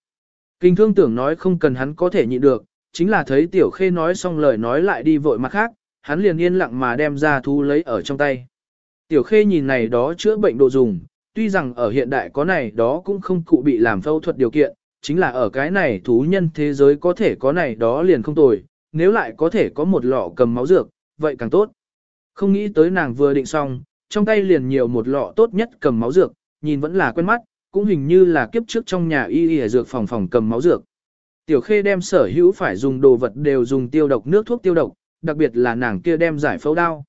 Kinh thương tưởng nói không cần hắn có thể nhịn được, chính là thấy tiểu khê nói xong lời nói lại đi vội mặt khác, hắn liền yên lặng mà đem ra thú lấy ở trong tay. Tiểu khê nhìn này đó chữa bệnh đồ dùng, tuy rằng ở hiện đại có này đó cũng không cụ bị làm phẫu thuật điều kiện, chính là ở cái này thú nhân thế giới có thể có này đó liền không tồi, nếu lại có thể có một lọ cầm máu dược, vậy càng tốt. Không nghĩ tới nàng vừa định xong, trong tay liền nhiều một lọ tốt nhất cầm máu dược, nhìn vẫn là quen mắt, cũng hình như là kiếp trước trong nhà y y dược phòng phòng cầm máu dược. Tiểu khê đem sở hữu phải dùng đồ vật đều dùng tiêu độc nước thuốc tiêu độc, đặc biệt là nàng kia đem giải phẫu đao.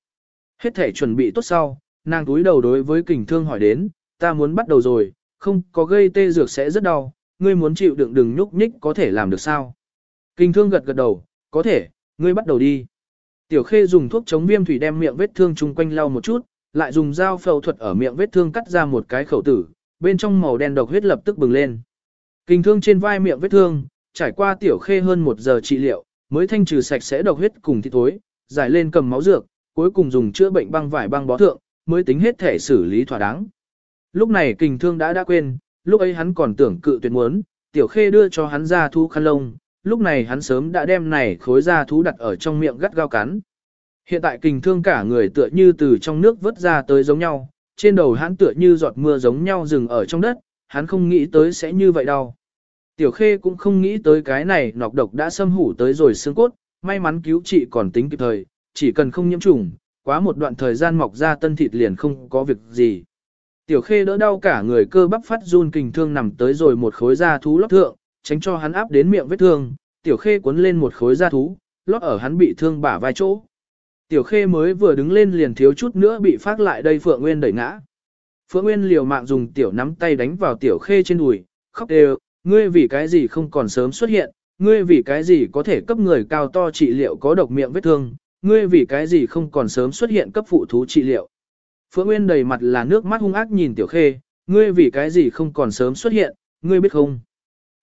Hết thể chuẩn bị tốt sau, nàng túi đầu đối với kình thương hỏi đến, ta muốn bắt đầu rồi, không có gây tê dược sẽ rất đau, ngươi muốn chịu đựng đừng nhúc nhích có thể làm được sao. Kình thương gật gật đầu, có thể, ngươi bắt đầu đi. Tiểu khê dùng thuốc chống viêm thủy đem miệng vết thương chung quanh lau một chút, lại dùng dao phẫu thuật ở miệng vết thương cắt ra một cái khẩu tử, bên trong màu đen độc huyết lập tức bừng lên. kinh thương trên vai miệng vết thương, trải qua tiểu khê hơn một giờ trị liệu, mới thanh trừ sạch sẽ độc huyết cùng thịt thối, giải lên cầm máu dược, cuối cùng dùng chữa bệnh băng vải băng bó thượng, mới tính hết thể xử lý thỏa đáng. Lúc này kình thương đã đã quên, lúc ấy hắn còn tưởng cự tuyệt muốn, tiểu khê đưa cho hắn ra thu khăn lông, lúc này hắn sớm đã đem này khối da thú đặt ở trong miệng gắt gao cắn. Hiện tại kình thương cả người tựa như từ trong nước vớt ra tới giống nhau, trên đầu hắn tựa như giọt mưa giống nhau dừng ở trong đất, hắn không nghĩ tới sẽ như vậy đâu. Tiểu khê cũng không nghĩ tới cái này nọc độc đã xâm hủ tới rồi xương cốt, may mắn cứu trị còn tính kịp thời, chỉ cần không nhiễm trùng, quá một đoạn thời gian mọc ra tân thịt liền không có việc gì. Tiểu khê đỡ đau cả người cơ bắp phát run kình thương nằm tới rồi một khối da thú lót thượng, tránh cho hắn áp đến miệng vết thương, tiểu khê cuốn lên một khối da thú, lót ở hắn bị thương bả vai chỗ. Tiểu khê mới vừa đứng lên liền thiếu chút nữa bị phát lại đây Phượng Nguyên đẩy ngã. Phượng Nguyên liều mạng dùng tiểu nắm tay đánh vào tiểu khê trên đùi, khóc đều, ngươi vì cái gì không còn sớm xuất hiện, ngươi vì cái gì có thể cấp người cao to trị liệu có độc miệng vết thương, ngươi vì cái gì không còn sớm xuất hiện cấp phụ thú trị liệu. Phượng Nguyên đầy mặt là nước mắt hung ác nhìn tiểu khê, ngươi vì cái gì không còn sớm xuất hiện, ngươi biết không?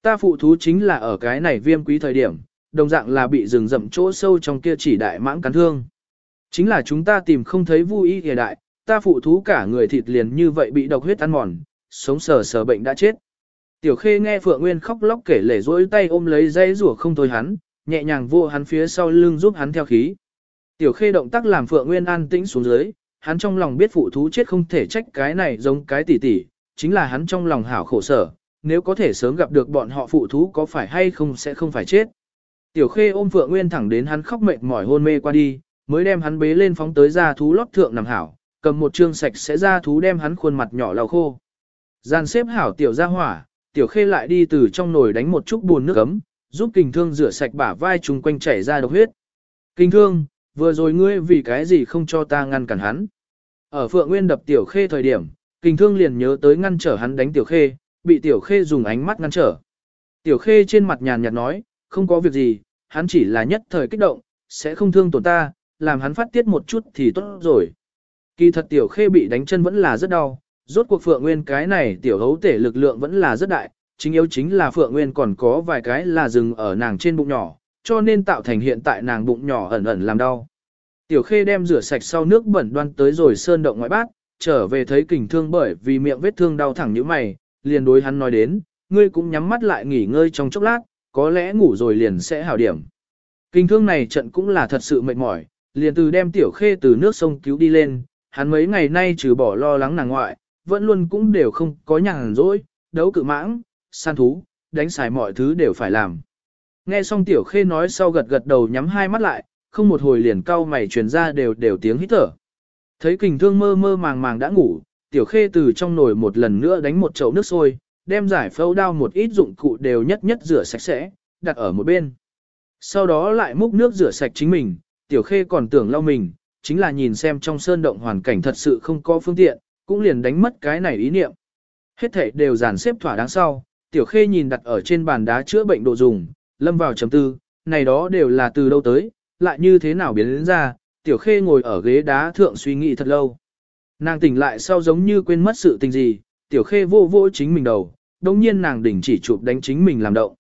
Ta phụ thú chính là ở cái này viêm quý thời điểm, đồng dạng là bị rừng rậm chỗ sâu trong kia chỉ đại mãng cắn thương. Chính là chúng ta tìm không thấy vui y hiện đại, ta phụ thú cả người thịt liền như vậy bị độc huyết ăn mòn, sống sờ sờ bệnh đã chết. Tiểu khê nghe Phượng Nguyên khóc lóc kể lể rỗi tay ôm lấy dây rủa không thôi hắn, nhẹ nhàng vô hắn phía sau lưng giúp hắn theo khí. Tiểu khê động tác làm Phượng Nguyên an tĩnh xuống dưới, hắn trong lòng biết phụ thú chết không thể trách cái này giống cái tỉ tỉ, chính là hắn trong lòng hảo khổ sở, nếu có thể sớm gặp được bọn họ phụ thú có phải hay không sẽ không phải chết. Tiểu khê ôm Phượng Nguyên thẳng đến hắn khóc mệt mỏi hôn mê qua đi, mới đem hắn bế lên phóng tới ra thú lót thượng nằm hảo, cầm một trương sạch sẽ ra thú đem hắn khuôn mặt nhỏ lau khô. Gian xếp hảo tiểu ra hỏa, tiểu khê lại đi từ trong nồi đánh một chút buồn nước ấm, giúp kình thương rửa sạch bả vai trùng quanh chảy ra độc huyết. Kình thương, vừa rồi ngươi vì cái gì không cho ta ngăn cản hắn. Ở phượng nguyên đập tiểu khê thời điểm, kình thương liền nhớ tới ngăn trở hắn đánh tiểu khê, bị tiểu khê dùng ánh mắt ngăn trở. Tiểu khê trên mặt nhàn nhạt nói, không có việc gì, hắn chỉ là nhất thời kích động, sẽ không thương tổn ta, làm hắn phát tiết một chút thì tốt rồi. Kỳ thật tiểu khê bị đánh chân vẫn là rất đau, rốt cuộc Phượng Nguyên cái này tiểu hấu tể lực lượng vẫn là rất đại, chính yếu chính là Phượng Nguyên còn có vài cái là dừng ở nàng trên bụng nhỏ, cho nên tạo thành hiện tại nàng bụng nhỏ ẩn ẩn làm đau. Tiểu khê đem rửa sạch sau nước bẩn đoan tới rồi sơn động ngoại bát, trở về thấy kình thương bởi vì miệng vết thương đau thẳng như mày, liền đối hắn nói đến, ngươi cũng nhắm mắt lại nghỉ ngơi trong chốc lát, có lẽ ngủ rồi liền sẽ hảo điểm. Kinh thương này trận cũng là thật sự mệt mỏi, liền từ đem tiểu khê từ nước sông cứu đi lên, hắn mấy ngày nay trừ bỏ lo lắng nàng ngoại, vẫn luôn cũng đều không có nhàn rỗi, đấu cự mãng, săn thú, đánh xài mọi thứ đều phải làm. Nghe xong tiểu khê nói sau gật gật đầu nhắm hai mắt lại, không một hồi liền cau mày truyền ra đều đều tiếng hít thở. Thấy kình thương mơ mơ màng màng đã ngủ, tiểu khê từ trong nồi một lần nữa đánh một chậu nước sôi, đem giải phẫu đao một ít dụng cụ đều nhất nhất rửa sạch sẽ, đặt ở một bên. Sau đó lại múc nước rửa sạch chính mình, tiểu khê còn tưởng lau mình, chính là nhìn xem trong sơn động hoàn cảnh thật sự không có phương tiện, cũng liền đánh mất cái này ý niệm. Hết thảy đều dàn xếp thỏa đáng sau, tiểu khê nhìn đặt ở trên bàn đá chữa bệnh đồ dùng, lâm vào chấm tư, này đó đều là từ đâu tới, lại như thế nào biến đến ra, tiểu khê ngồi ở ghế đá thượng suy nghĩ thật lâu. Nàng tỉnh lại sau giống như quên mất sự tình gì, tiểu khê vô vô chính mình đầu, đồng nhiên nàng đỉnh chỉ chụp đánh chính mình làm động.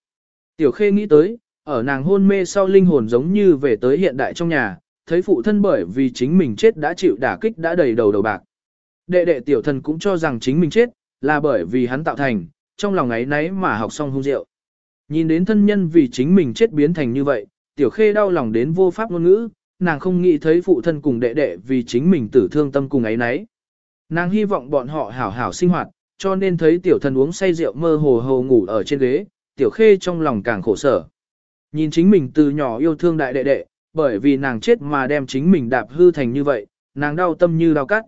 Tiểu khê nghĩ tới, ở nàng hôn mê sau linh hồn giống như về tới hiện đại trong nhà, thấy phụ thân bởi vì chính mình chết đã chịu đả kích đã đầy đầu đầu bạc. Đệ đệ tiểu thần cũng cho rằng chính mình chết, là bởi vì hắn tạo thành, trong lòng ấy nấy mà học xong hung rượu. Nhìn đến thân nhân vì chính mình chết biến thành như vậy, tiểu khê đau lòng đến vô pháp ngôn ngữ, nàng không nghĩ thấy phụ thân cùng đệ đệ vì chính mình tử thương tâm cùng ấy nấy. Nàng hy vọng bọn họ hảo hảo sinh hoạt, cho nên thấy tiểu thần uống say rượu mơ hồ hồ ngủ ở trên ghế, tiểu khê trong lòng càng khổ sở. Nhìn chính mình từ nhỏ yêu thương đại đệ đệ, bởi vì nàng chết mà đem chính mình đạp hư thành như vậy, nàng đau tâm như đau cắt.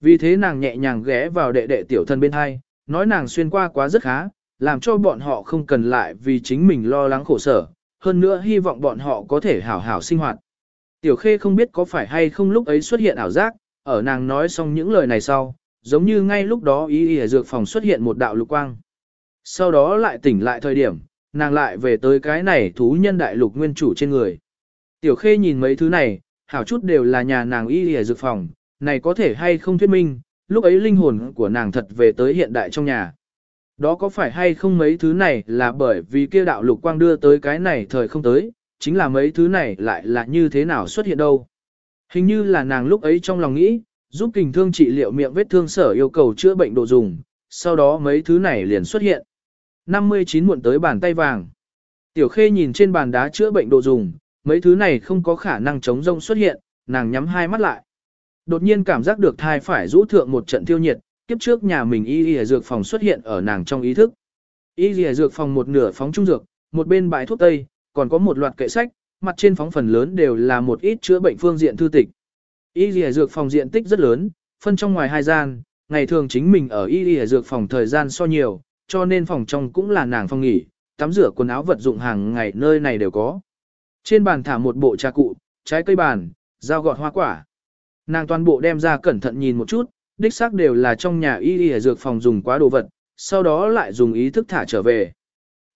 Vì thế nàng nhẹ nhàng ghé vào đệ đệ tiểu thân bên hai, nói nàng xuyên qua quá rất khá, làm cho bọn họ không cần lại vì chính mình lo lắng khổ sở, hơn nữa hy vọng bọn họ có thể hảo hảo sinh hoạt. Tiểu Khê không biết có phải hay không lúc ấy xuất hiện ảo giác, ở nàng nói xong những lời này sau, giống như ngay lúc đó ý ý dược phòng xuất hiện một đạo lục quang. Sau đó lại tỉnh lại thời điểm, nàng lại về tới cái này thú nhân đại lục nguyên chủ trên người. Tiểu Khê nhìn mấy thứ này, hảo chút đều là nhà nàng y ỉa dược phòng, này có thể hay không thuyết minh, lúc ấy linh hồn của nàng thật về tới hiện đại trong nhà. Đó có phải hay không mấy thứ này là bởi vì kia đạo lục quang đưa tới cái này thời không tới, chính là mấy thứ này lại là như thế nào xuất hiện đâu. Hình như là nàng lúc ấy trong lòng nghĩ, giúp kình thương trị liệu miệng vết thương sở yêu cầu chữa bệnh độ dùng, sau đó mấy thứ này liền xuất hiện. 59 muộn tới bàn tay vàng. Tiểu khê nhìn trên bàn đá chữa bệnh độ dùng, mấy thứ này không có khả năng chống rông xuất hiện, nàng nhắm hai mắt lại. Đột nhiên cảm giác được thai phải rũ thượng một trận tiêu nhiệt, kiếp trước nhà mình y y dược phòng xuất hiện ở nàng trong ý thức. Y y dược phòng một nửa phóng trung dược, một bên bãi thuốc tây, còn có một loạt kệ sách, mặt trên phóng phần lớn đều là một ít chữa bệnh phương diện thư tịch. Y lìa dược phòng diện tích rất lớn, phân trong ngoài hai gian, ngày thường chính mình ở y lìa dược phòng thời gian so nhiều, cho nên phòng trong cũng là nàng phòng nghỉ, tắm rửa quần áo vật dụng hàng ngày nơi này đều có. Trên bàn thả một bộ trà cụ, trái cây bàn, dao gọt hoa quả. Nàng toàn bộ đem ra cẩn thận nhìn một chút, đích xác đều là trong nhà y y dược phòng dùng quá đồ vật, sau đó lại dùng ý thức thả trở về.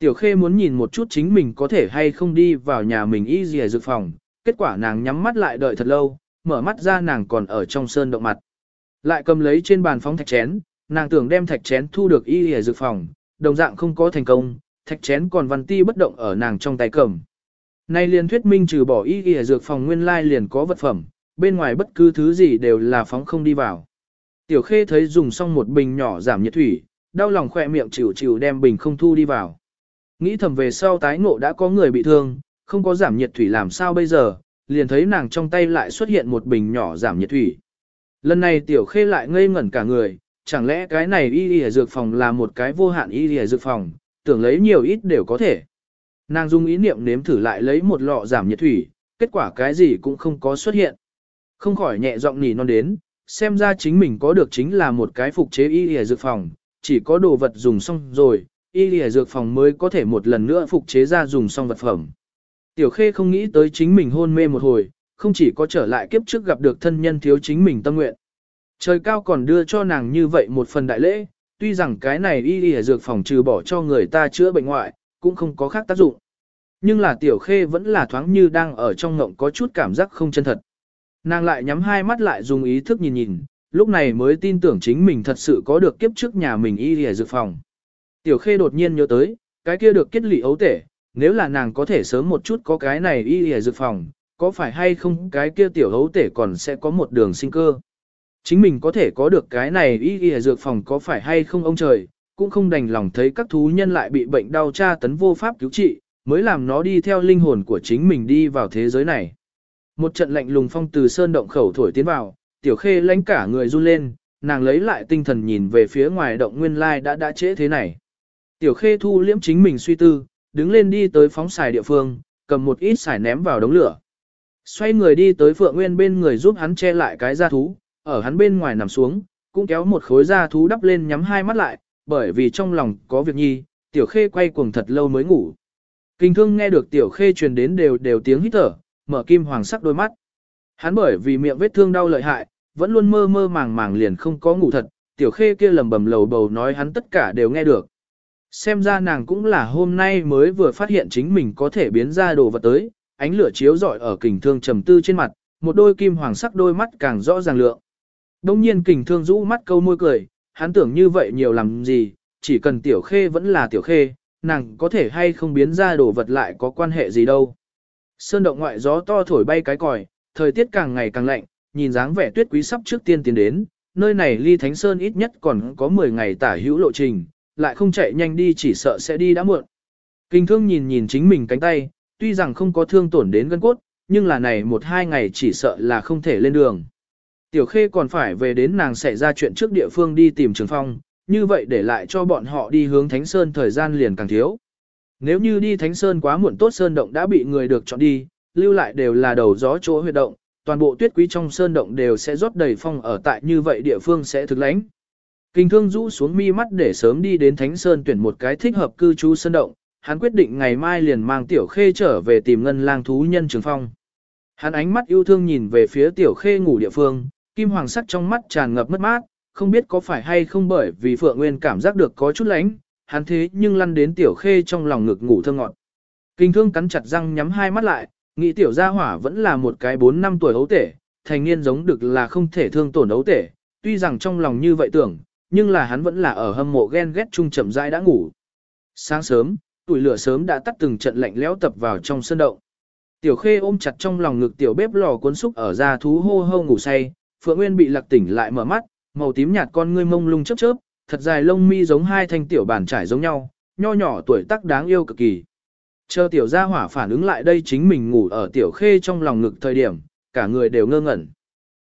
Tiểu Khê muốn nhìn một chút chính mình có thể hay không đi vào nhà mình y dìa dược phòng, kết quả nàng nhắm mắt lại đợi thật lâu, mở mắt ra nàng còn ở trong sơn động mặt. Lại cầm lấy trên bàn phóng thạch chén, nàng tưởng đem thạch chén thu được y dìa dược phòng, đồng dạng không có thành công, thạch chén còn văn ti bất động ở nàng trong tay cầm. Nay liền thuyết minh trừ bỏ y dìa dược phòng nguyên lai liền có vật phẩm, bên ngoài bất cứ thứ gì đều là phóng không đi vào. Tiểu khê thấy dùng xong một bình nhỏ giảm nhiệt thủy, đau lòng khỏe miệng chịu chịu đem bình không thu đi vào. Nghĩ thầm về sau tái ngộ đã có người bị thương, không có giảm nhiệt thủy làm sao bây giờ, liền thấy nàng trong tay lại xuất hiện một bình nhỏ giảm nhiệt thủy. Lần này tiểu khê lại ngây ngẩn cả người, chẳng lẽ cái này y y dược phòng là một cái vô hạn y y dược phòng, tưởng lấy nhiều ít đều có thể. Nàng dùng ý niệm nếm thử lại lấy một lọ giảm nhiệt thủy, kết quả cái gì cũng không có xuất hiện. Không khỏi nhẹ giọng nỉ non đến, xem ra chính mình có được chính là một cái phục chế y y dược phòng, chỉ có đồ vật dùng xong rồi, y lìa dược phòng mới có thể một lần nữa phục chế ra dùng xong vật phẩm. Tiểu Khê không nghĩ tới chính mình hôn mê một hồi, không chỉ có trở lại kiếp trước gặp được thân nhân thiếu chính mình tâm nguyện. Trời cao còn đưa cho nàng như vậy một phần đại lễ, tuy rằng cái này y lìa dược phòng trừ bỏ cho người ta chữa bệnh ngoại, cũng không có khác tác dụng. Nhưng là tiểu khê vẫn là thoáng như đang ở trong ngộng có chút cảm giác không chân thật. Nàng lại nhắm hai mắt lại dùng ý thức nhìn nhìn, lúc này mới tin tưởng chính mình thật sự có được kiếp trước nhà mình y lìa dược phòng. Tiểu khê đột nhiên nhớ tới, cái kia được kết lị ấu tể, nếu là nàng có thể sớm một chút có cái này y y dược phòng, có phải hay không cái kia tiểu ấu tể còn sẽ có một đường sinh cơ. Chính mình có thể có được cái này y y dược phòng có phải hay không ông trời, cũng không đành lòng thấy các thú nhân lại bị bệnh đau tra tấn vô pháp cứu trị, mới làm nó đi theo linh hồn của chính mình đi vào thế giới này. Một trận lạnh lùng phong từ sơn động khẩu thổi tiến vào, tiểu khê lãnh cả người run lên, nàng lấy lại tinh thần nhìn về phía ngoài động nguyên lai đã đã trễ thế này. Tiểu khê thu liễm chính mình suy tư, đứng lên đi tới phóng xài địa phương, cầm một ít xài ném vào đống lửa. Xoay người đi tới Phượng Nguyên bên người giúp hắn che lại cái da thú, ở hắn bên ngoài nằm xuống, cũng kéo một khối da thú đắp lên nhắm hai mắt lại, bởi vì trong lòng có việc nhi, tiểu khê quay cuồng thật lâu mới ngủ. Kinh thương nghe được tiểu khê truyền đến đều đều tiếng hít thở, mở kim hoàng sắc đôi mắt. Hắn bởi vì miệng vết thương đau lợi hại, vẫn luôn mơ mơ màng màng liền không có ngủ thật, tiểu khê kia lầm bầm lầu bầu nói hắn tất cả đều nghe được. Xem ra nàng cũng là hôm nay mới vừa phát hiện chính mình có thể biến ra đồ vật tới, ánh lửa chiếu rọi ở kình thương trầm tư trên mặt, một đôi kim hoàng sắc đôi mắt càng rõ ràng lượng. Đông nhiên kình thương rũ mắt câu môi cười, hắn tưởng như vậy nhiều làm gì, chỉ cần tiểu khê vẫn là tiểu khê, nàng có thể hay không biến ra đồ vật lại có quan hệ gì đâu. Sơn động ngoại gió to thổi bay cái còi, thời tiết càng ngày càng lạnh, nhìn dáng vẻ tuyết quý sắp trước tiên tiến đến, nơi này ly Thánh Sơn ít nhất còn có 10 ngày tả hữu lộ trình, lại không chạy nhanh đi chỉ sợ sẽ đi đã muộn. Kinh thương nhìn nhìn chính mình cánh tay, tuy rằng không có thương tổn đến gân cốt, nhưng là này một hai ngày chỉ sợ là không thể lên đường. Tiểu Khê còn phải về đến nàng xảy ra chuyện trước địa phương đi tìm Trường Phong, như vậy để lại cho bọn họ đi hướng Thánh Sơn thời gian liền càng thiếu. Nếu như đi Thánh Sơn quá muộn tốt Sơn Động đã bị người được chọn đi, lưu lại đều là đầu gió chỗ huyệt động, toàn bộ tuyết quý trong Sơn Động đều sẽ rót đầy phong ở tại như vậy địa phương sẽ thực lãnh. Hình thương rũ xuống mi mắt để sớm đi đến Thánh Sơn tuyển một cái thích hợp cư trú sân động, hắn quyết định ngày mai liền mang tiểu khê trở về tìm ngân lang thú nhân trường phong. Hắn ánh mắt yêu thương nhìn về phía tiểu khê ngủ địa phương, kim hoàng sắc trong mắt tràn ngập mất mát, không biết có phải hay không bởi vì Phượng Nguyên cảm giác được có chút lánh, hắn thế nhưng lăn đến tiểu khê trong lòng ngực ngủ thơ ngọt. Kinh thương cắn chặt răng nhắm hai mắt lại, nghĩ tiểu gia hỏa vẫn là một cái 4 năm tuổi ấu tể, thành niên giống được là không thể thương tổn ấu tể, tuy rằng trong lòng như vậy tưởng, nhưng là hắn vẫn là ở hâm mộ ghen ghét chung chậm rãi đã ngủ. Sáng sớm, tuổi lửa sớm đã tắt từng trận lạnh lẽo tập vào trong sân động. Tiểu Khê ôm chặt trong lòng ngực tiểu bếp lò cuốn xúc ở ra thú hô hô ngủ say, Phượng Nguyên bị lạc tỉnh lại mở mắt, màu tím nhạt con ngươi mông lung chớp chớp, thật dài lông mi giống hai thanh tiểu bàn trải giống nhau, nho nhỏ tuổi tác đáng yêu cực kỳ. Chờ tiểu gia hỏa phản ứng lại đây chính mình ngủ ở tiểu khê trong lòng ngực thời điểm, cả người đều ngơ ngẩn.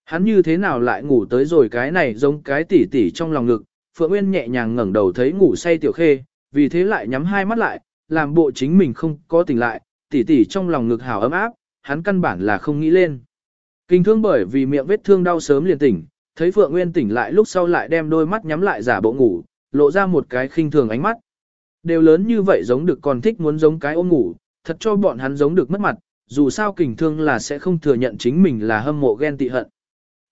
Hắn như thế nào lại ngủ tới rồi cái này giống cái tỉ tỉ trong lòng ngực, Phượng Nguyên nhẹ nhàng ngẩng đầu thấy ngủ say tiểu khê, vì thế lại nhắm hai mắt lại, làm bộ chính mình không có tỉnh lại, tỉ tỉ trong lòng ngực hào ấm áp, hắn căn bản là không nghĩ lên. Kinh thương bởi vì miệng vết thương đau sớm liền tỉnh, thấy Phượng Nguyên tỉnh lại lúc sau lại đem đôi mắt nhắm lại giả bộ ngủ, lộ ra một cái khinh thường ánh mắt. Đều lớn như vậy giống được còn thích muốn giống cái ôm ngủ, thật cho bọn hắn giống được mất mặt, dù sao kình thương là sẽ không thừa nhận chính mình là hâm mộ ghen tị hận.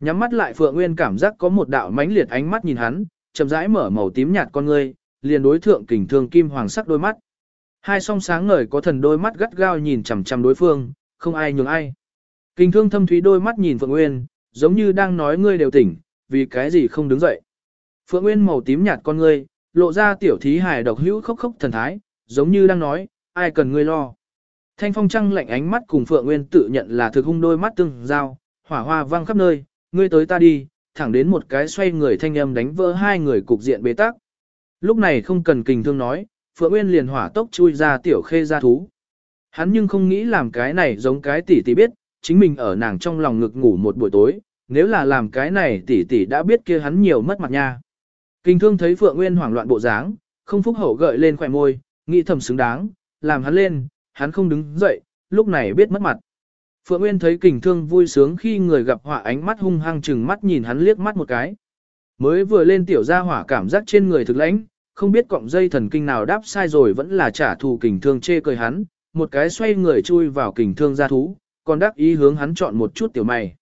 Nhắm mắt lại Phượng Nguyên cảm giác có một đạo mãnh liệt ánh mắt nhìn hắn, chậm rãi mở màu tím nhạt con ngươi, liền đối thượng kình thương kim hoàng sắc đôi mắt. Hai song sáng ngời có thần đôi mắt gắt gao nhìn chằm chằm đối phương, không ai nhường ai. Kình thương thâm thúy đôi mắt nhìn Phượng Nguyên, giống như đang nói ngươi đều tỉnh, vì cái gì không đứng dậy. Phượng Nguyên màu tím nhạt con ngươi, lộ ra tiểu thí hài độc hữu khốc khốc thần thái, giống như đang nói, ai cần ngươi lo. Thanh phong trăng lạnh ánh mắt cùng Phượng Nguyên tự nhận là thực hung đôi mắt tương giao, hỏa hoa vang khắp nơi, ngươi tới ta đi, thẳng đến một cái xoay người thanh âm đánh vỡ hai người cục diện bế tắc. Lúc này không cần kình thương nói, Phượng Nguyên liền hỏa tốc chui ra tiểu khê ra thú. Hắn nhưng không nghĩ làm cái này giống cái tỷ tỷ biết, chính mình ở nàng trong lòng ngực ngủ một buổi tối, nếu là làm cái này tỷ tỷ đã biết kia hắn nhiều mất mặt nha. Kinh thương thấy Phượng Nguyên hoảng loạn bộ dáng, không phúc hậu gợi lên khỏe môi, nghĩ thầm xứng đáng, làm hắn lên, hắn không đứng dậy, lúc này biết mất mặt. Phượng Nguyên thấy kình thương vui sướng khi người gặp họa ánh mắt hung hăng chừng mắt nhìn hắn liếc mắt một cái. Mới vừa lên tiểu gia hỏa cảm giác trên người thực lãnh, không biết cọng dây thần kinh nào đáp sai rồi vẫn là trả thù kình thương chê cười hắn, một cái xoay người chui vào kình thương gia thú, còn đắc ý hướng hắn chọn một chút tiểu mày.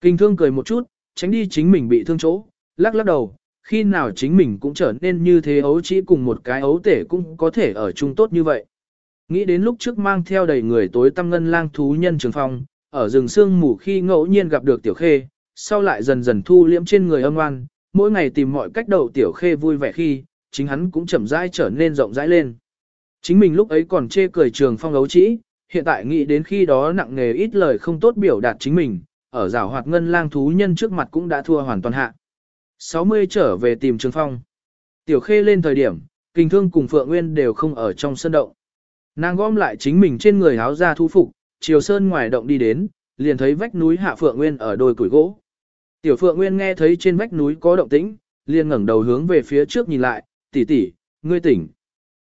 Kình thương cười một chút, tránh đi chính mình bị thương chỗ, lắc lắc đầu, khi nào chính mình cũng trở nên như thế ấu chỉ cùng một cái ấu tể cũng có thể ở chung tốt như vậy. Nghĩ đến lúc trước mang theo đầy người tối tâm ngân lang thú nhân trường phong, ở rừng sương mù khi ngẫu nhiên gặp được tiểu khê, sau lại dần dần thu liễm trên người âm oan, mỗi ngày tìm mọi cách đầu tiểu khê vui vẻ khi, chính hắn cũng chậm rãi trở nên rộng rãi lên. Chính mình lúc ấy còn chê cười trường phong ấu trĩ, hiện tại nghĩ đến khi đó nặng nghề ít lời không tốt biểu đạt chính mình, ở rào hoạt ngân lang thú nhân trước mặt cũng đã thua hoàn toàn hạ. 60 trở về tìm Trường Phong. Tiểu Khê lên thời điểm, Kình Thương cùng Phượng Nguyên đều không ở trong sân động. Nàng gom lại chính mình trên người áo ra thu phục, chiều sơn ngoài động đi đến, liền thấy vách núi hạ Phượng Nguyên ở đồi củi gỗ. Tiểu Phượng Nguyên nghe thấy trên vách núi có động tĩnh, liền ngẩng đầu hướng về phía trước nhìn lại, tỷ tỷ, ngươi tỉnh.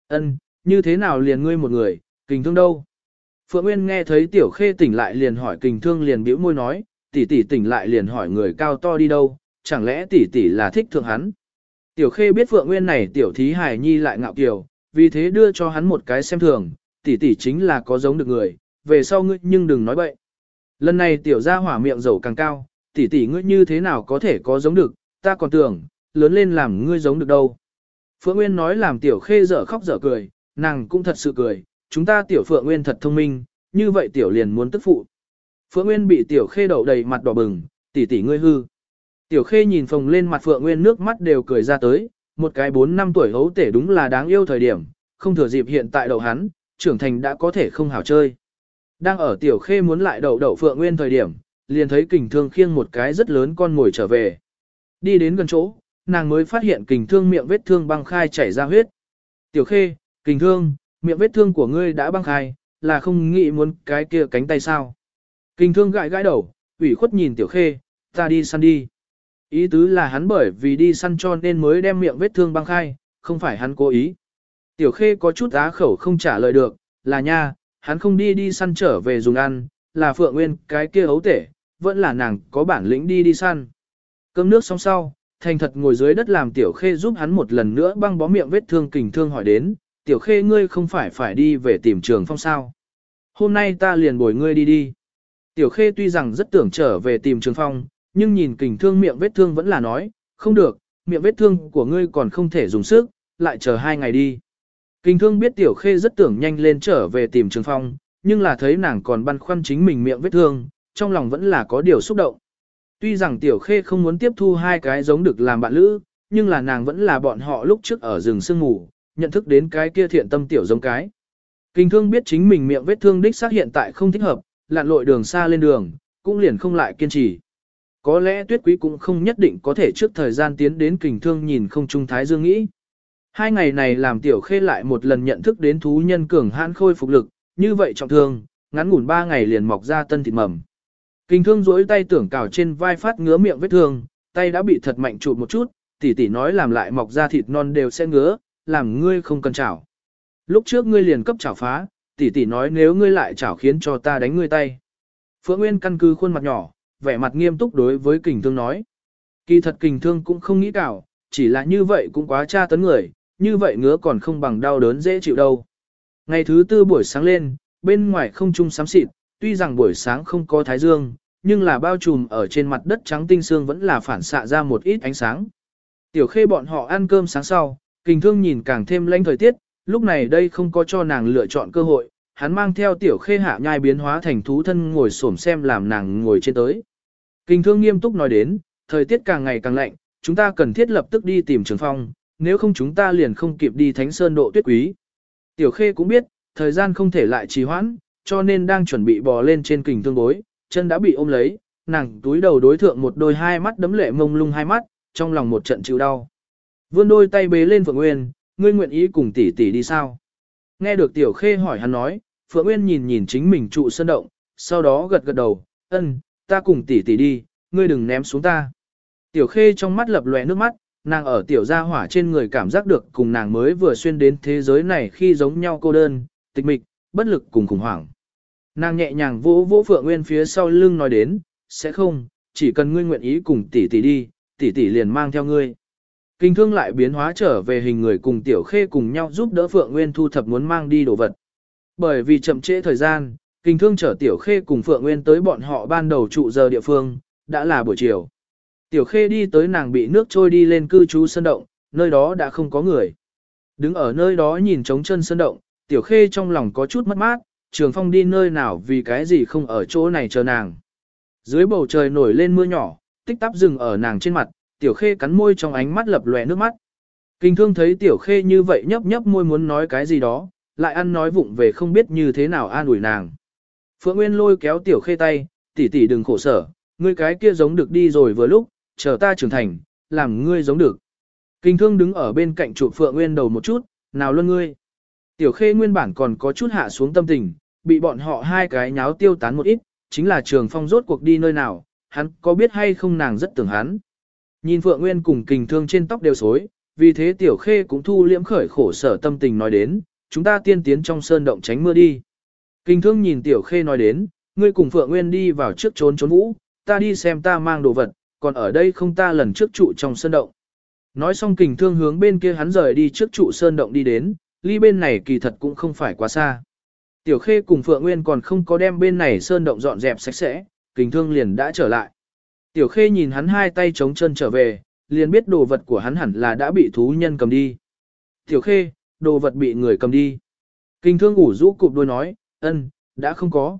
Ân, như thế nào liền ngươi một người, kình thương đâu? Phượng Nguyên nghe thấy Tiểu Khê tỉnh lại liền hỏi kình thương liền bĩu môi nói, tỷ tỷ tỉnh lại liền hỏi người cao to đi đâu, chẳng lẽ tỷ tỷ là thích thượng hắn. Tiểu Khê biết Phượng Nguyên này tiểu thí hài nhi lại ngạo kiều, vì thế đưa cho hắn một cái xem thường, tỷ tỷ chính là có giống được người, về sau ngươi nhưng đừng nói bậy. Lần này tiểu gia hỏa miệng dầu càng cao, tỷ tỷ ngươi như thế nào có thể có giống được, ta còn tưởng, lớn lên làm ngươi giống được đâu. Phượng Nguyên nói làm tiểu khê dở khóc dở cười, nàng cũng thật sự cười, chúng ta tiểu Phượng Nguyên thật thông minh, như vậy tiểu liền muốn tức phụ. Phượng Nguyên bị tiểu khê đậu đầy mặt đỏ bừng, tỷ tỷ ngươi hư. Tiểu khê nhìn phồng lên mặt Phượng Nguyên nước mắt đều cười ra tới, một cái 4 năm tuổi hấu tể đúng là đáng yêu thời điểm, không thừa dịp hiện tại đậu hắn, trưởng thành đã có thể không hảo chơi. Đang ở tiểu khê muốn lại đậu đậu Phượng Nguyên thời điểm, liền thấy kình thương khiêng một cái rất lớn con ngồi trở về. Đi đến gần chỗ, nàng mới phát hiện kình thương miệng vết thương băng khai chảy ra huyết. Tiểu khê, kình thương, miệng vết thương của ngươi đã băng khai, là không nghĩ muốn cái kia cánh tay sao. Kình thương gãi gãi đầu, ủy khuất nhìn tiểu khê, ta đi săn đi. Ý tứ là hắn bởi vì đi săn cho nên mới đem miệng vết thương băng khai, không phải hắn cố ý. Tiểu khê có chút á khẩu không trả lời được, là nha, hắn không đi đi săn trở về dùng ăn, là Phượng Nguyên cái kia ấu tể, vẫn là nàng có bản lĩnh đi đi săn. Cơm nước xong sau, thành thật ngồi dưới đất làm tiểu khê giúp hắn một lần nữa băng bó miệng vết thương kình thương hỏi đến, tiểu khê ngươi không phải phải đi về tìm trường phong sao. Hôm nay ta liền bồi ngươi đi đi. Tiểu khê tuy rằng rất tưởng trở về tìm trường phong, nhưng nhìn kình thương miệng vết thương vẫn là nói, không được, miệng vết thương của ngươi còn không thể dùng sức, lại chờ hai ngày đi. Kình thương biết tiểu khê rất tưởng nhanh lên trở về tìm trường phong, nhưng là thấy nàng còn băn khoăn chính mình miệng vết thương, trong lòng vẫn là có điều xúc động. Tuy rằng tiểu khê không muốn tiếp thu hai cái giống được làm bạn lữ, nhưng là nàng vẫn là bọn họ lúc trước ở rừng sương ngủ, nhận thức đến cái kia thiện tâm tiểu giống cái. Kinh thương biết chính mình miệng vết thương đích xác hiện tại không thích hợp, lặn lội đường xa lên đường, cũng liền không lại kiên trì. Có lẽ tuyết quý cũng không nhất định có thể trước thời gian tiến đến kình thương nhìn không trung thái dương nghĩ. Hai ngày này làm tiểu khê lại một lần nhận thức đến thú nhân cường hãn khôi phục lực, như vậy trọng thương, ngắn ngủn ba ngày liền mọc ra tân thịt mầm. Kinh thương duỗi tay tưởng cào trên vai phát ngứa miệng vết thương, tay đã bị thật mạnh chụp một chút, tỷ tỷ nói làm lại mọc ra thịt non đều sẽ ngứa, làm ngươi không cần chảo. Lúc trước ngươi liền cấp chảo phá, tỷ tỷ nói nếu ngươi lại chảo khiến cho ta đánh ngươi tay. Phượng Nguyên căn cứ khuôn mặt nhỏ, vẻ mặt nghiêm túc đối với kình thương nói. Kỳ thật kình thương cũng không nghĩ cảo, chỉ là như vậy cũng quá tra tấn người, như vậy ngứa còn không bằng đau đớn dễ chịu đâu. Ngày thứ tư buổi sáng lên, bên ngoài không trung sám xịt, tuy rằng buổi sáng không có thái dương, nhưng là bao trùm ở trên mặt đất trắng tinh xương vẫn là phản xạ ra một ít ánh sáng. Tiểu khê bọn họ ăn cơm sáng sau, kình thương nhìn càng thêm lanh thời tiết, lúc này đây không có cho nàng lựa chọn cơ hội, hắn mang theo tiểu khê hạ nhai biến hóa thành thú thân ngồi xổm xem làm nàng ngồi trên tới. Kình thương nghiêm túc nói đến, thời tiết càng ngày càng lạnh, chúng ta cần thiết lập tức đi tìm trường phong, nếu không chúng ta liền không kịp đi thánh sơn độ tuyết quý. Tiểu khê cũng biết, thời gian không thể lại trì hoãn, cho nên đang chuẩn bị bò lên trên kình thương bối, chân đã bị ôm lấy, nàng túi đầu đối thượng một đôi hai mắt đấm lệ mông lung hai mắt, trong lòng một trận chịu đau. Vươn đôi tay bế lên Phượng Nguyên, ngươi nguyện ý cùng tỷ tỷ đi sao? Nghe được Tiểu Khê hỏi hắn nói, Phượng Nguyên nhìn nhìn chính mình trụ sơn động, sau đó gật gật đầu, ân, ta cùng tỷ tỷ đi, ngươi đừng ném xuống ta. Tiểu Khê trong mắt lập lòe nước mắt, nàng ở tiểu gia hỏa trên người cảm giác được cùng nàng mới vừa xuyên đến thế giới này khi giống nhau cô đơn, tịch mịch, bất lực cùng khủng hoảng. Nàng nhẹ nhàng vỗ vỗ Phượng Nguyên phía sau lưng nói đến, sẽ không, chỉ cần ngươi nguyện ý cùng tỷ tỷ đi, tỷ tỷ liền mang theo ngươi. Kinh thương lại biến hóa trở về hình người cùng tiểu khê cùng nhau giúp đỡ Phượng Nguyên thu thập muốn mang đi đồ vật. Bởi vì chậm trễ thời gian, kinh thương chở tiểu khê cùng Phượng Nguyên tới bọn họ ban đầu trụ giờ địa phương, đã là buổi chiều. Tiểu khê đi tới nàng bị nước trôi đi lên cư trú sân động, nơi đó đã không có người. Đứng ở nơi đó nhìn trống chân sân động, tiểu khê trong lòng có chút mất mát, trường phong đi nơi nào vì cái gì không ở chỗ này chờ nàng. Dưới bầu trời nổi lên mưa nhỏ, tích tắp dừng ở nàng trên mặt, tiểu khê cắn môi trong ánh mắt lập lòe nước mắt. Kinh thương thấy tiểu khê như vậy nhấp nhấp môi muốn nói cái gì đó, lại ăn nói vụng về không biết như thế nào an ủi nàng. Phượng Nguyên lôi kéo tiểu khê tay, tỷ tỷ đừng khổ sở, ngươi cái kia giống được đi rồi vừa lúc, chờ ta trưởng thành, làm ngươi giống được. Kinh thương đứng ở bên cạnh trụ Phượng Nguyên đầu một chút, nào luôn ngươi. Tiểu khê nguyên bản còn có chút hạ xuống tâm tình, bị bọn họ hai cái nháo tiêu tán một ít, chính là trường phong rốt cuộc đi nơi nào, hắn có biết hay không nàng rất tưởng hắn. Nhìn Phượng Nguyên cùng kình thương trên tóc đều xối, vì thế Tiểu Khê cũng thu liễm khởi khổ sở tâm tình nói đến, chúng ta tiên tiến trong sơn động tránh mưa đi. Kình thương nhìn Tiểu Khê nói đến, ngươi cùng Phượng Nguyên đi vào trước trốn trốn vũ, ta đi xem ta mang đồ vật, còn ở đây không ta lần trước trụ trong sơn động. Nói xong kình thương hướng bên kia hắn rời đi trước trụ sơn động đi đến, ly bên này kỳ thật cũng không phải quá xa. Tiểu Khê cùng Phượng Nguyên còn không có đem bên này sơn động dọn dẹp sạch sẽ, kình thương liền đã trở lại. Tiểu Khê nhìn hắn hai tay chống chân trở về, liền biết đồ vật của hắn hẳn là đã bị thú nhân cầm đi. Tiểu Khê, đồ vật bị người cầm đi. Kình thương ủ rũ cụp đôi nói, ân, đã không có.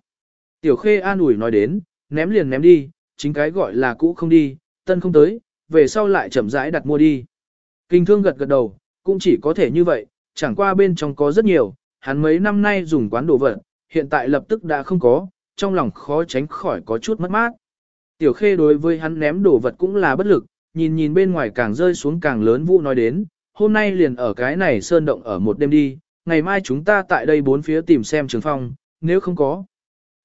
Tiểu Khê an ủi nói đến, ném liền ném đi, chính cái gọi là cũ không đi, tân không tới, về sau lại chậm rãi đặt mua đi. Kinh thương gật gật đầu, cũng chỉ có thể như vậy, chẳng qua bên trong có rất nhiều, hắn mấy năm nay dùng quán đồ vật, hiện tại lập tức đã không có, trong lòng khó tránh khỏi có chút mất mát. Tiểu khê đối với hắn ném đồ vật cũng là bất lực, nhìn nhìn bên ngoài càng rơi xuống càng lớn vụ nói đến, hôm nay liền ở cái này sơn động ở một đêm đi, ngày mai chúng ta tại đây bốn phía tìm xem trường phong, nếu không có.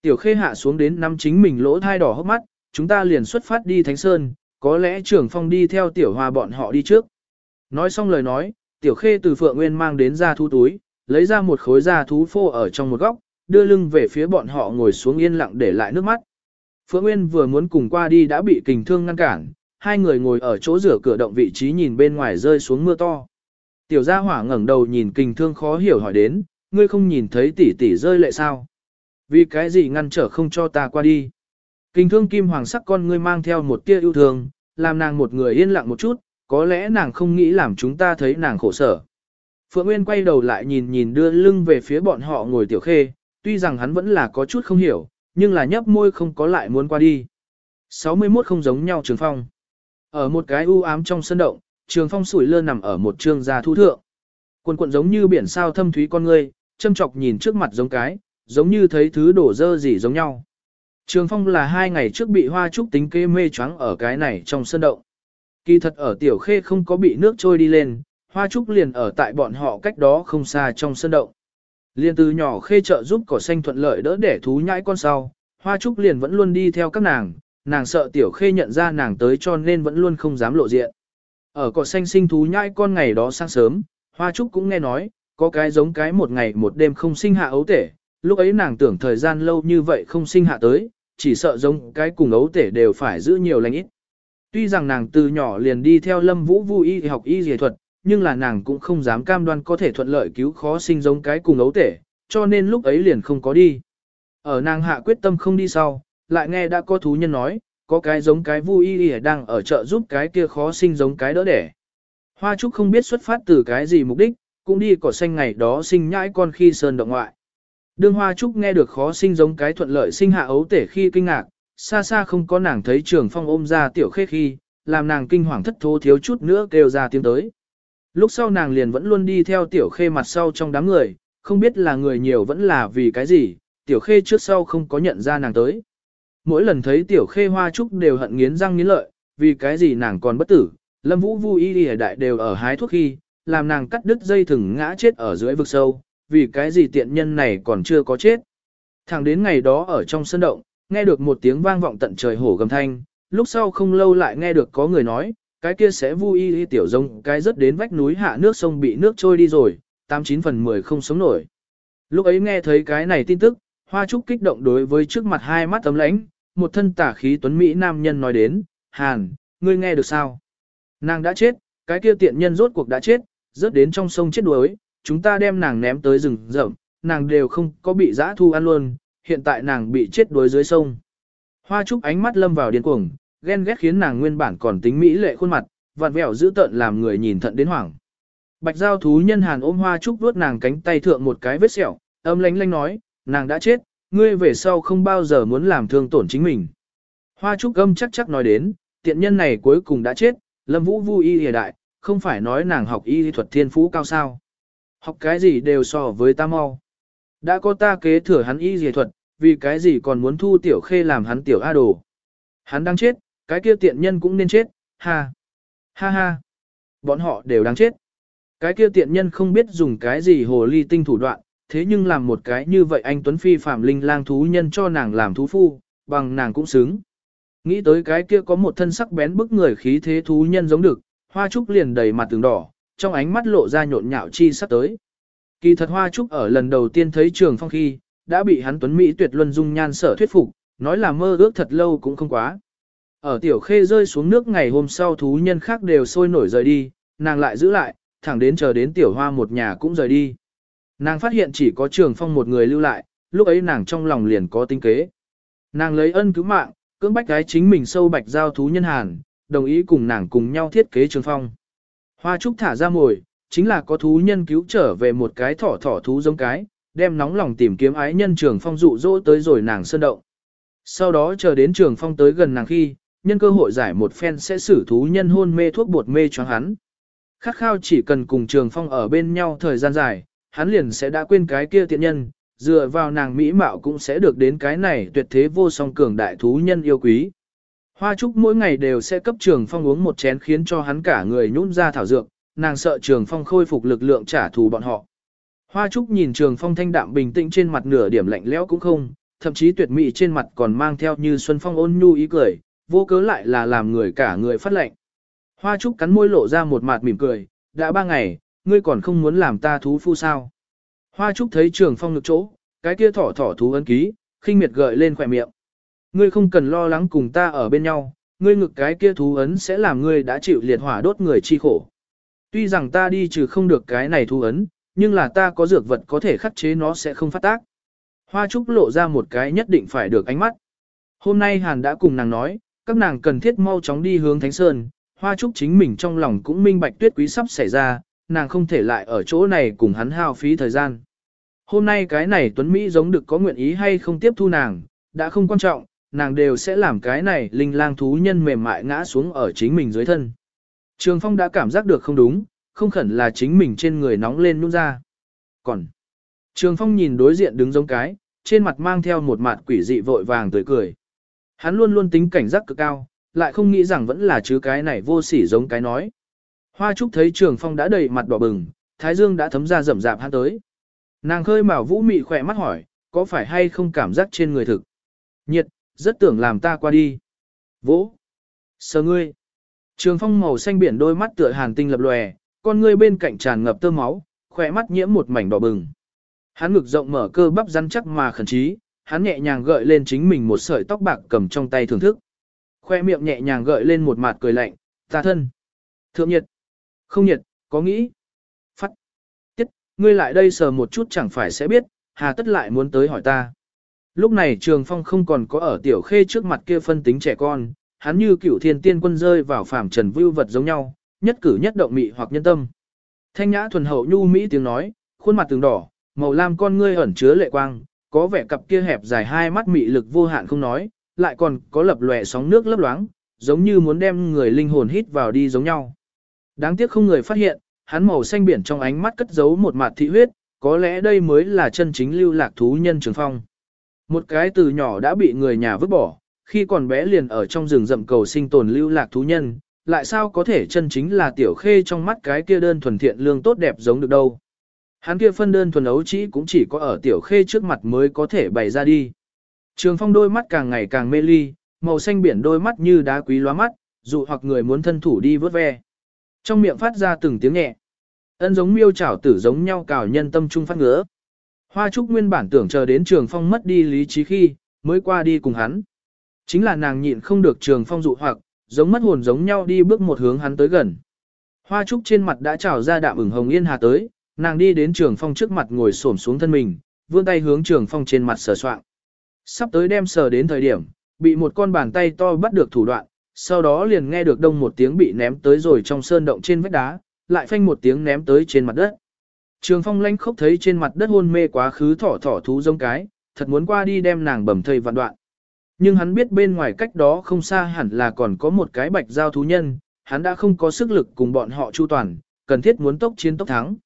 Tiểu khê hạ xuống đến năm chính mình lỗ thai đỏ hốc mắt, chúng ta liền xuất phát đi Thánh Sơn, có lẽ trường phong đi theo tiểu hòa bọn họ đi trước. Nói xong lời nói, tiểu khê từ phượng nguyên mang đến ra thú túi, lấy ra một khối da thú phô ở trong một góc, đưa lưng về phía bọn họ ngồi xuống yên lặng để lại nước mắt. Phượng Nguyên vừa muốn cùng qua đi đã bị kình thương ngăn cản, hai người ngồi ở chỗ rửa cửa động vị trí nhìn bên ngoài rơi xuống mưa to. Tiểu gia hỏa ngẩng đầu nhìn kình thương khó hiểu hỏi đến, ngươi không nhìn thấy tỷ tỷ rơi lệ sao? Vì cái gì ngăn trở không cho ta qua đi? Kinh thương kim hoàng sắc con ngươi mang theo một tia yêu thương, làm nàng một người yên lặng một chút, có lẽ nàng không nghĩ làm chúng ta thấy nàng khổ sở. Phượng Nguyên quay đầu lại nhìn nhìn đưa lưng về phía bọn họ ngồi tiểu khê, tuy rằng hắn vẫn là có chút không hiểu, nhưng là nhấp môi không có lại muốn qua đi. 61 không giống nhau trường phong. Ở một cái u ám trong sân động, trường phong sủi lơ nằm ở một trường gia thu thượng. Quần quận giống như biển sao thâm thúy con ngươi, châm chọc nhìn trước mặt giống cái, giống như thấy thứ đổ dơ gì giống nhau. Trường phong là hai ngày trước bị hoa trúc tính kê mê choáng ở cái này trong sân động. Kỳ thật ở tiểu khê không có bị nước trôi đi lên, hoa trúc liền ở tại bọn họ cách đó không xa trong sân động. Liền từ nhỏ khê trợ giúp cỏ xanh thuận lợi đỡ để thú nhãi con sau, hoa trúc liền vẫn luôn đi theo các nàng, nàng sợ tiểu khê nhận ra nàng tới cho nên vẫn luôn không dám lộ diện. Ở cỏ xanh sinh thú nhãi con ngày đó sáng sớm, hoa trúc cũng nghe nói, có cái giống cái một ngày một đêm không sinh hạ ấu tể, lúc ấy nàng tưởng thời gian lâu như vậy không sinh hạ tới, chỉ sợ giống cái cùng ấu tể đều phải giữ nhiều lành ít. Tuy rằng nàng từ nhỏ liền đi theo lâm vũ vu y học y dề thuật, nhưng là nàng cũng không dám cam đoan có thể thuận lợi cứu khó sinh giống cái cùng ấu tể, cho nên lúc ấy liền không có đi. Ở nàng hạ quyết tâm không đi sau, lại nghe đã có thú nhân nói, có cái giống cái vu y đang ở chợ giúp cái kia khó sinh giống cái đỡ đẻ. Hoa Trúc không biết xuất phát từ cái gì mục đích, cũng đi cỏ xanh ngày đó sinh nhãi con khi sơn động ngoại. Đương Hoa Trúc nghe được khó sinh giống cái thuận lợi sinh hạ ấu tể khi kinh ngạc, xa xa không có nàng thấy trường phong ôm ra tiểu khê khi, làm nàng kinh hoàng thất thố thiếu chút nữa kêu ra tiếng tới. Lúc sau nàng liền vẫn luôn đi theo tiểu khê mặt sau trong đám người, không biết là người nhiều vẫn là vì cái gì, tiểu khê trước sau không có nhận ra nàng tới. Mỗi lần thấy tiểu khê hoa trúc đều hận nghiến răng nghiến lợi, vì cái gì nàng còn bất tử, lâm vũ vui y đại đều ở hái thuốc khi, làm nàng cắt đứt dây thừng ngã chết ở dưới vực sâu, vì cái gì tiện nhân này còn chưa có chết. Thẳng đến ngày đó ở trong sân động, nghe được một tiếng vang vọng tận trời hổ gầm thanh, lúc sau không lâu lại nghe được có người nói, cái kia sẽ vui y tiểu rông cái rất đến vách núi hạ nước sông bị nước trôi đi rồi, 89 phần 10 không sống nổi. Lúc ấy nghe thấy cái này tin tức, Hoa Trúc kích động đối với trước mặt hai mắt tấm lãnh, một thân tả khí tuấn Mỹ nam nhân nói đến, Hàn, ngươi nghe được sao? Nàng đã chết, cái kia tiện nhân rốt cuộc đã chết, rớt đến trong sông chết đuối, chúng ta đem nàng ném tới rừng rậm, nàng đều không có bị giã thu ăn luôn, hiện tại nàng bị chết đuối dưới sông. Hoa Trúc ánh mắt lâm vào điên cuồng, ghen ghét khiến nàng nguyên bản còn tính mỹ lệ khuôn mặt, vặn vẹo dữ tợn làm người nhìn thận đến hoảng. Bạch giao thú nhân hàn ôm hoa trúc vuốt nàng cánh tay thượng một cái vết sẹo, âm lánh lánh nói, nàng đã chết, ngươi về sau không bao giờ muốn làm thương tổn chính mình. Hoa trúc âm chắc chắc nói đến, tiện nhân này cuối cùng đã chết, lâm vũ vui y hề đại, không phải nói nàng học y thuật thiên phú cao sao. Học cái gì đều so với ta mau. Đã có ta kế thừa hắn y dề thuật, vì cái gì còn muốn thu tiểu khê làm hắn tiểu a đồ. Hắn đang chết, cái kia tiện nhân cũng nên chết, ha. Ha ha. Bọn họ đều đang chết. Cái kia tiện nhân không biết dùng cái gì hồ ly tinh thủ đoạn, thế nhưng làm một cái như vậy anh Tuấn Phi phạm linh lang thú nhân cho nàng làm thú phu, bằng nàng cũng xứng. Nghĩ tới cái kia có một thân sắc bén bức người khí thế thú nhân giống được, hoa trúc liền đầy mặt tường đỏ, trong ánh mắt lộ ra nhộn nhạo chi sắp tới. Kỳ thật hoa trúc ở lần đầu tiên thấy trường phong khi, đã bị hắn Tuấn Mỹ tuyệt luân dung nhan sở thuyết phục, nói là mơ ước thật lâu cũng không quá. Ở tiểu khê rơi xuống nước ngày hôm sau thú nhân khác đều sôi nổi rời đi, nàng lại giữ lại, thẳng đến chờ đến tiểu hoa một nhà cũng rời đi. Nàng phát hiện chỉ có trường phong một người lưu lại, lúc ấy nàng trong lòng liền có tinh kế. Nàng lấy ân cứu mạng, cưỡng bách cái chính mình sâu bạch giao thú nhân hàn, đồng ý cùng nàng cùng nhau thiết kế trường phong. Hoa trúc thả ra mồi, chính là có thú nhân cứu trở về một cái thỏ thỏ thú giống cái, đem nóng lòng tìm kiếm ái nhân trường phong dụ dỗ tới rồi nàng sơn động. Sau đó chờ đến trường phong tới gần nàng khi, nhân cơ hội giải một phen sẽ xử thú nhân hôn mê thuốc bột mê cho hắn. Khát khao chỉ cần cùng trường phong ở bên nhau thời gian dài, hắn liền sẽ đã quên cái kia tiện nhân, dựa vào nàng mỹ mạo cũng sẽ được đến cái này tuyệt thế vô song cường đại thú nhân yêu quý. Hoa Trúc mỗi ngày đều sẽ cấp trường phong uống một chén khiến cho hắn cả người nhún ra thảo dược, nàng sợ trường phong khôi phục lực lượng trả thù bọn họ. Hoa Trúc nhìn trường phong thanh đạm bình tĩnh trên mặt nửa điểm lạnh lẽo cũng không, thậm chí tuyệt mỹ trên mặt còn mang theo như xuân phong ôn nhu ý cười, vô cớ lại là làm người cả người phát lệnh. Hoa Trúc cắn môi lộ ra một mặt mỉm cười, đã ba ngày, ngươi còn không muốn làm ta thú phu sao. Hoa Trúc thấy trường phong ngực chỗ, cái kia thỏ thỏ thú ấn ký, khinh miệt gợi lên khỏe miệng. Ngươi không cần lo lắng cùng ta ở bên nhau, ngươi ngực cái kia thú ấn sẽ làm ngươi đã chịu liệt hỏa đốt người chi khổ. Tuy rằng ta đi trừ không được cái này thú ấn, nhưng là ta có dược vật có thể khắc chế nó sẽ không phát tác. Hoa Trúc lộ ra một cái nhất định phải được ánh mắt. Hôm nay Hàn đã cùng nàng nói, các nàng cần thiết mau chóng đi hướng Thánh Sơn, Hoa Trúc chính mình trong lòng cũng minh bạch tuyết quý sắp xảy ra, nàng không thể lại ở chỗ này cùng hắn hao phí thời gian. Hôm nay cái này Tuấn Mỹ giống được có nguyện ý hay không tiếp thu nàng, đã không quan trọng, nàng đều sẽ làm cái này linh lang thú nhân mềm mại ngã xuống ở chính mình dưới thân. Trường Phong đã cảm giác được không đúng, không khẩn là chính mình trên người nóng lên nhung ra. Còn, Trường Phong nhìn đối diện đứng giống cái, trên mặt mang theo một mặt quỷ dị vội vàng tươi cười. Hắn luôn luôn tính cảnh giác cực cao, lại không nghĩ rằng vẫn là chứ cái này vô sỉ giống cái nói. Hoa Trúc thấy Trường Phong đã đầy mặt đỏ bừng, Thái Dương đã thấm ra rầm rạp hắn tới. Nàng khơi mào vũ mị khỏe mắt hỏi, có phải hay không cảm giác trên người thực? Nhiệt, rất tưởng làm ta qua đi. Vỗ. Sờ ngươi. Trường phong màu xanh biển đôi mắt tựa hàn tinh lập lòe, con ngươi bên cạnh tràn ngập tơ máu, khỏe mắt nhiễm một mảnh đỏ bừng. Hắn ngực rộng mở cơ bắp rắn chắc mà khẩn trí, hắn nhẹ nhàng gợi lên chính mình một sợi tóc bạc cầm trong tay thưởng thức. Khoe miệng nhẹ nhàng gợi lên một mặt cười lạnh, ta thân. Thượng nhiệt. Không nhiệt, có nghĩ. Phát. Tiết, ngươi lại đây sờ một chút chẳng phải sẽ biết, hà tất lại muốn tới hỏi ta. Lúc này Trường Phong không còn có ở tiểu khê trước mặt kia phân tính trẻ con, hắn như cựu thiên tiên quân rơi vào phàm trần vưu vật giống nhau, nhất cử nhất động mị hoặc nhân tâm. Thanh nhã thuần hậu nhu mỹ tiếng nói, khuôn mặt từng đỏ, màu lam con ngươi ẩn chứa lệ quang, có vẻ cặp kia hẹp dài hai mắt mị lực vô hạn không nói, lại còn có lập lòe sóng nước lấp loáng, giống như muốn đem người linh hồn hít vào đi giống nhau. Đáng tiếc không người phát hiện, hắn màu xanh biển trong ánh mắt cất giấu một mặt thị huyết, có lẽ đây mới là chân chính lưu lạc thú nhân trường phong. Một cái từ nhỏ đã bị người nhà vứt bỏ, khi còn bé liền ở trong rừng rậm cầu sinh tồn lưu lạc thú nhân, lại sao có thể chân chính là tiểu khê trong mắt cái kia đơn thuần thiện lương tốt đẹp giống được đâu. Hắn kia phân đơn thuần ấu chỉ cũng chỉ có ở tiểu khê trước mặt mới có thể bày ra đi. Trường phong đôi mắt càng ngày càng mê ly, màu xanh biển đôi mắt như đá quý lóa mắt, dụ hoặc người muốn thân thủ đi vớt ve. Trong miệng phát ra từng tiếng nhẹ. Ân giống miêu chảo tử giống nhau cào nhân tâm trung phát ngứa. Hoa Trúc nguyên bản tưởng chờ đến Trường Phong mất đi lý trí khi, mới qua đi cùng hắn. Chính là nàng nhịn không được Trường Phong dụ hoặc, giống mất hồn giống nhau đi bước một hướng hắn tới gần. Hoa Trúc trên mặt đã trào ra đạm ửng hồng yên hà tới, nàng đi đến Trường Phong trước mặt ngồi xổm xuống thân mình, vươn tay hướng Trường Phong trên mặt sờ soạng. Sắp tới đem sờ đến thời điểm, bị một con bàn tay to bắt được thủ đoạn, sau đó liền nghe được đông một tiếng bị ném tới rồi trong sơn động trên vách đá, lại phanh một tiếng ném tới trên mặt đất. Trường phong lanh khốc thấy trên mặt đất hôn mê quá khứ thỏ thỏ thú giống cái, thật muốn qua đi đem nàng bầm thây vạn đoạn. Nhưng hắn biết bên ngoài cách đó không xa hẳn là còn có một cái bạch giao thú nhân, hắn đã không có sức lực cùng bọn họ chu toàn, cần thiết muốn tốc chiến tốc thắng.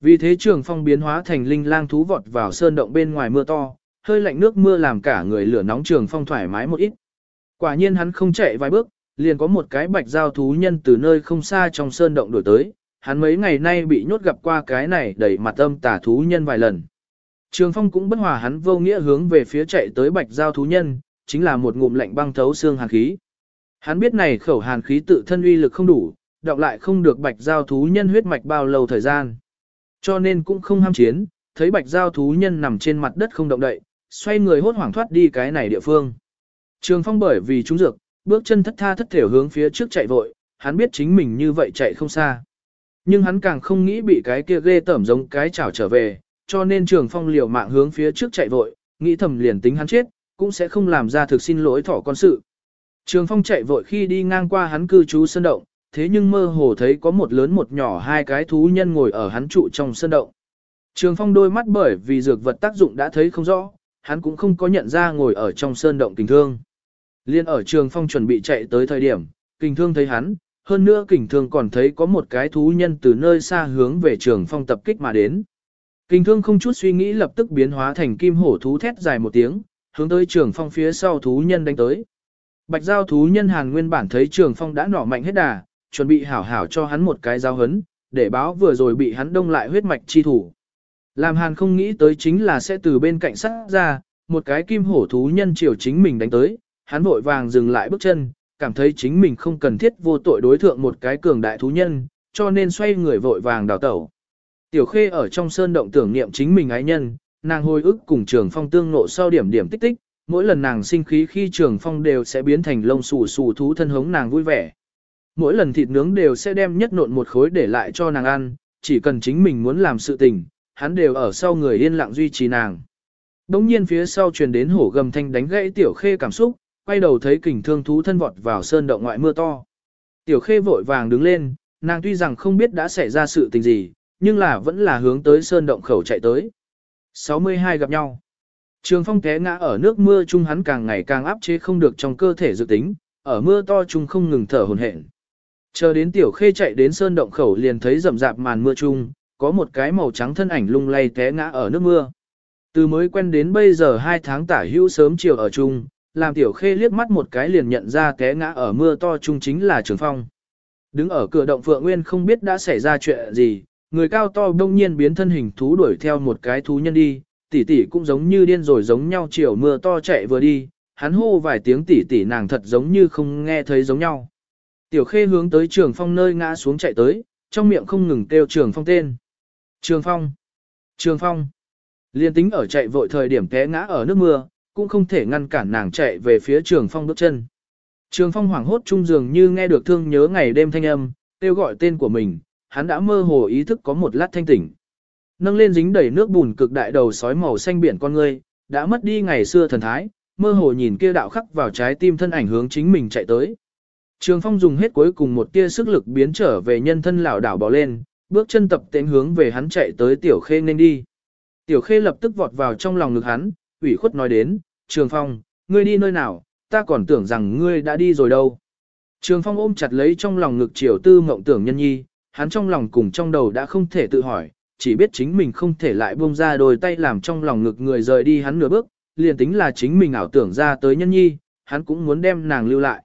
Vì thế trường phong biến hóa thành linh lang thú vọt vào sơn động bên ngoài mưa to, hơi lạnh nước mưa làm cả người lửa nóng trường phong thoải mái một ít. Quả nhiên hắn không chạy vài bước, liền có một cái bạch giao thú nhân từ nơi không xa trong sơn động đổi tới, hắn mấy ngày nay bị nhốt gặp qua cái này đẩy mặt âm tả thú nhân vài lần. Trường phong cũng bất hòa hắn vô nghĩa hướng về phía chạy tới bạch giao thú nhân, chính là một ngụm lạnh băng thấu xương hàn khí. Hắn biết này khẩu hàn khí tự thân uy lực không đủ, đọc lại không được bạch giao thú nhân huyết mạch bao lâu thời gian. Cho nên cũng không ham chiến, thấy bạch giao thú nhân nằm trên mặt đất không động đậy, xoay người hốt hoảng thoát đi cái này địa phương. Trường phong bởi vì trúng dược, bước chân thất tha thất thểu hướng phía trước chạy vội, hắn biết chính mình như vậy chạy không xa. Nhưng hắn càng không nghĩ bị cái kia ghê tẩm giống cái chảo trở về, cho nên trường phong liều mạng hướng phía trước chạy vội, nghĩ thầm liền tính hắn chết, cũng sẽ không làm ra thực xin lỗi thỏ con sự. Trường phong chạy vội khi đi ngang qua hắn cư trú sân động, thế nhưng mơ hồ thấy có một lớn một nhỏ hai cái thú nhân ngồi ở hắn trụ trong sân động. Trường phong đôi mắt bởi vì dược vật tác dụng đã thấy không rõ, hắn cũng không có nhận ra ngồi ở trong sơn động kình thương. Liên ở trường phong chuẩn bị chạy tới thời điểm, kình thương thấy hắn, hơn nữa kình thương còn thấy có một cái thú nhân từ nơi xa hướng về trường phong tập kích mà đến. Kình thương không chút suy nghĩ lập tức biến hóa thành kim hổ thú thét dài một tiếng, hướng tới trường phong phía sau thú nhân đánh tới. Bạch giao thú nhân hàn nguyên bản thấy trường phong đã nỏ mạnh hết đà, chuẩn bị hảo hảo cho hắn một cái giao hấn, để báo vừa rồi bị hắn đông lại huyết mạch chi thủ. Làm hàn không nghĩ tới chính là sẽ từ bên cạnh sát ra, một cái kim hổ thú nhân chiều chính mình đánh tới, hắn vội vàng dừng lại bước chân, cảm thấy chính mình không cần thiết vô tội đối thượng một cái cường đại thú nhân, cho nên xoay người vội vàng đào tẩu. Tiểu khê ở trong sơn động tưởng niệm chính mình ái nhân, nàng hồi ức cùng trường phong tương nộ sau điểm điểm tích tích, mỗi lần nàng sinh khí khi trường phong đều sẽ biến thành lông xù xù thú thân hống nàng vui vẻ. Mỗi lần thịt nướng đều sẽ đem nhất nộn một khối để lại cho nàng ăn, chỉ cần chính mình muốn làm sự tình, hắn đều ở sau người yên lặng duy trì nàng. Đống nhiên phía sau truyền đến hổ gầm thanh đánh gãy tiểu khê cảm xúc, quay đầu thấy kình thương thú thân vọt vào sơn động ngoại mưa to. Tiểu khê vội vàng đứng lên, nàng tuy rằng không biết đã xảy ra sự tình gì, nhưng là vẫn là hướng tới sơn động khẩu chạy tới. 62 gặp nhau. Trường phong té ngã ở nước mưa chung hắn càng ngày càng áp chế không được trong cơ thể dự tính, ở mưa to chung không ngừng thở hồn hển. Chờ đến tiểu khê chạy đến sơn động khẩu liền thấy rậm rạp màn mưa chung, có một cái màu trắng thân ảnh lung lay té ngã ở nước mưa. Từ mới quen đến bây giờ hai tháng tả hữu sớm chiều ở chung, làm tiểu khê liếc mắt một cái liền nhận ra té ngã ở mưa to chung chính là trường phong. Đứng ở cửa động Phượng Nguyên không biết đã xảy ra chuyện gì, người cao to đông nhiên biến thân hình thú đuổi theo một cái thú nhân đi, tỷ tỷ cũng giống như điên rồi giống nhau chiều mưa to chạy vừa đi, hắn hô vài tiếng tỷ tỷ nàng thật giống như không nghe thấy giống nhau. Tiểu khê hướng tới trường phong nơi ngã xuống chạy tới, trong miệng không ngừng kêu trường phong tên. Trường phong! Trường phong! Liên tính ở chạy vội thời điểm té ngã ở nước mưa, cũng không thể ngăn cản nàng chạy về phía trường phong bước chân. Trường phong hoảng hốt trung dường như nghe được thương nhớ ngày đêm thanh âm, kêu gọi tên của mình, hắn đã mơ hồ ý thức có một lát thanh tỉnh. Nâng lên dính đầy nước bùn cực đại đầu sói màu xanh biển con ngươi, đã mất đi ngày xưa thần thái, mơ hồ nhìn kia đạo khắc vào trái tim thân ảnh hướng chính mình chạy tới. Trường Phong dùng hết cuối cùng một tia sức lực biến trở về nhân thân lảo đảo bỏ lên, bước chân tập tễnh hướng về hắn chạy tới Tiểu Khê nên đi. Tiểu Khê lập tức vọt vào trong lòng ngực hắn, ủy khuất nói đến, Trường Phong, ngươi đi nơi nào, ta còn tưởng rằng ngươi đã đi rồi đâu. Trường Phong ôm chặt lấy trong lòng ngực triều tư mộng tưởng nhân nhi, hắn trong lòng cùng trong đầu đã không thể tự hỏi, chỉ biết chính mình không thể lại buông ra đôi tay làm trong lòng ngực người rời đi hắn nửa bước, liền tính là chính mình ảo tưởng ra tới nhân nhi, hắn cũng muốn đem nàng lưu lại.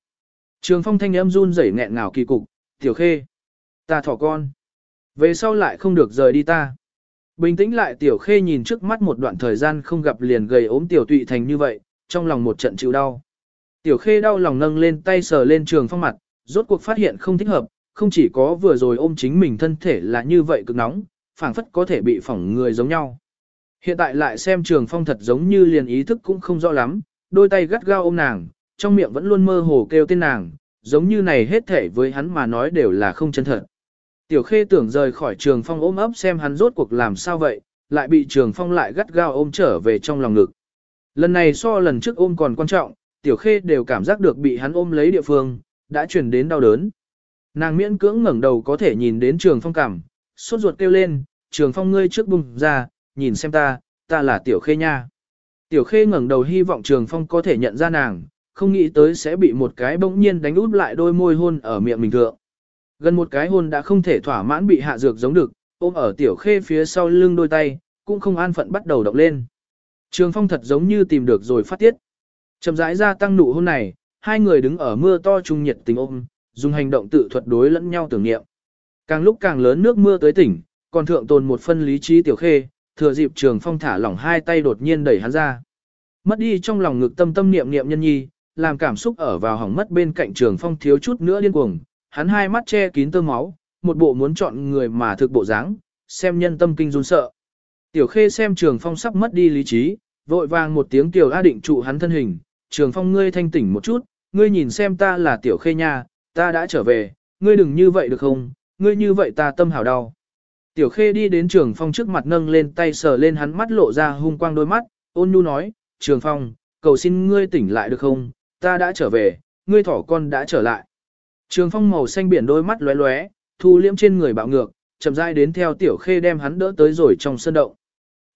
Trường phong thanh âm run rẩy nghẹn ngào kỳ cục, tiểu khê. Ta thỏ con. Về sau lại không được rời đi ta. Bình tĩnh lại tiểu khê nhìn trước mắt một đoạn thời gian không gặp liền gầy ốm tiểu tụy thành như vậy, trong lòng một trận chịu đau. Tiểu khê đau lòng nâng lên tay sờ lên trường phong mặt, rốt cuộc phát hiện không thích hợp, không chỉ có vừa rồi ôm chính mình thân thể là như vậy cực nóng, phảng phất có thể bị phỏng người giống nhau. Hiện tại lại xem trường phong thật giống như liền ý thức cũng không rõ lắm, đôi tay gắt gao ôm nàng, trong miệng vẫn luôn mơ hồ kêu tên nàng, giống như này hết thể với hắn mà nói đều là không chân thật. Tiểu khê tưởng rời khỏi trường phong ôm ấp xem hắn rốt cuộc làm sao vậy, lại bị trường phong lại gắt gao ôm trở về trong lòng ngực. Lần này so lần trước ôm còn quan trọng, tiểu khê đều cảm giác được bị hắn ôm lấy địa phương, đã chuyển đến đau đớn. Nàng miễn cưỡng ngẩng đầu có thể nhìn đến trường phong cảm, sốt ruột kêu lên, trường phong ngươi trước bùng ra, nhìn xem ta, ta là tiểu khê nha. Tiểu khê ngẩng đầu hy vọng trường phong có thể nhận ra nàng, không nghĩ tới sẽ bị một cái bỗng nhiên đánh út lại đôi môi hôn ở miệng mình thượng. Gần một cái hôn đã không thể thỏa mãn bị hạ dược giống được, ôm ở tiểu khê phía sau lưng đôi tay, cũng không an phận bắt đầu động lên. Trường phong thật giống như tìm được rồi phát tiết. Chậm rãi ra tăng nụ hôn này, hai người đứng ở mưa to trung nhiệt tình ôm, dùng hành động tự thuật đối lẫn nhau tưởng niệm. Càng lúc càng lớn nước mưa tới tỉnh, còn thượng tồn một phân lý trí tiểu khê, thừa dịp trường phong thả lỏng hai tay đột nhiên đẩy hắn ra. Mất đi trong lòng ngực tâm tâm niệm niệm nhân nhi, làm cảm xúc ở vào hỏng mất bên cạnh trường phong thiếu chút nữa điên cuồng, hắn hai mắt che kín tơ máu, một bộ muốn chọn người mà thực bộ dáng, xem nhân tâm kinh run sợ. Tiểu khê xem trường phong sắp mất đi lý trí, vội vàng một tiếng tiểu a định trụ hắn thân hình, trường phong ngươi thanh tỉnh một chút, ngươi nhìn xem ta là tiểu khê nha, ta đã trở về, ngươi đừng như vậy được không, ngươi như vậy ta tâm hảo đau. Tiểu khê đi đến trường phong trước mặt nâng lên tay sờ lên hắn mắt lộ ra hung quang đôi mắt, ôn nhu nói, trường phong, cầu xin ngươi tỉnh lại được không, ta đã trở về, ngươi thỏ con đã trở lại. Trường phong màu xanh biển đôi mắt lóe lóe, thu liễm trên người bạo ngược, chậm rãi đến theo tiểu khê đem hắn đỡ tới rồi trong sơn động.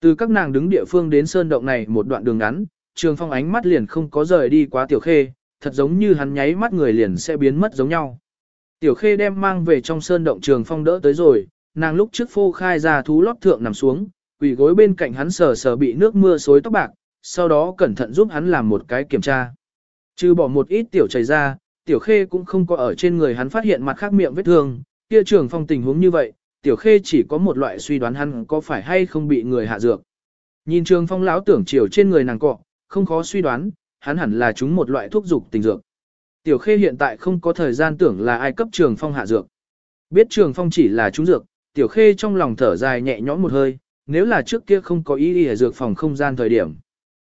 Từ các nàng đứng địa phương đến sơn động này một đoạn đường ngắn, trường phong ánh mắt liền không có rời đi quá tiểu khê, thật giống như hắn nháy mắt người liền sẽ biến mất giống nhau. Tiểu khê đem mang về trong sơn động trường phong đỡ tới rồi, nàng lúc trước phô khai ra thú lót thượng nằm xuống, quỳ gối bên cạnh hắn sờ sờ bị nước mưa xối tóc bạc, sau đó cẩn thận giúp hắn làm một cái kiểm tra. Trừ bỏ một ít tiểu chảy ra, tiểu khê cũng không có ở trên người hắn phát hiện mặt khác miệng vết thương, kia trường phong tình huống như vậy, tiểu khê chỉ có một loại suy đoán hắn có phải hay không bị người hạ dược. Nhìn trường phong lão tưởng chiều trên người nàng cọ, không khó suy đoán, hắn hẳn là chúng một loại thuốc dục tình dược. Tiểu khê hiện tại không có thời gian tưởng là ai cấp trường phong hạ dược. Biết trường phong chỉ là chúng dược, tiểu khê trong lòng thở dài nhẹ nhõm một hơi, nếu là trước kia không có ý ý dược phòng không gian thời điểm.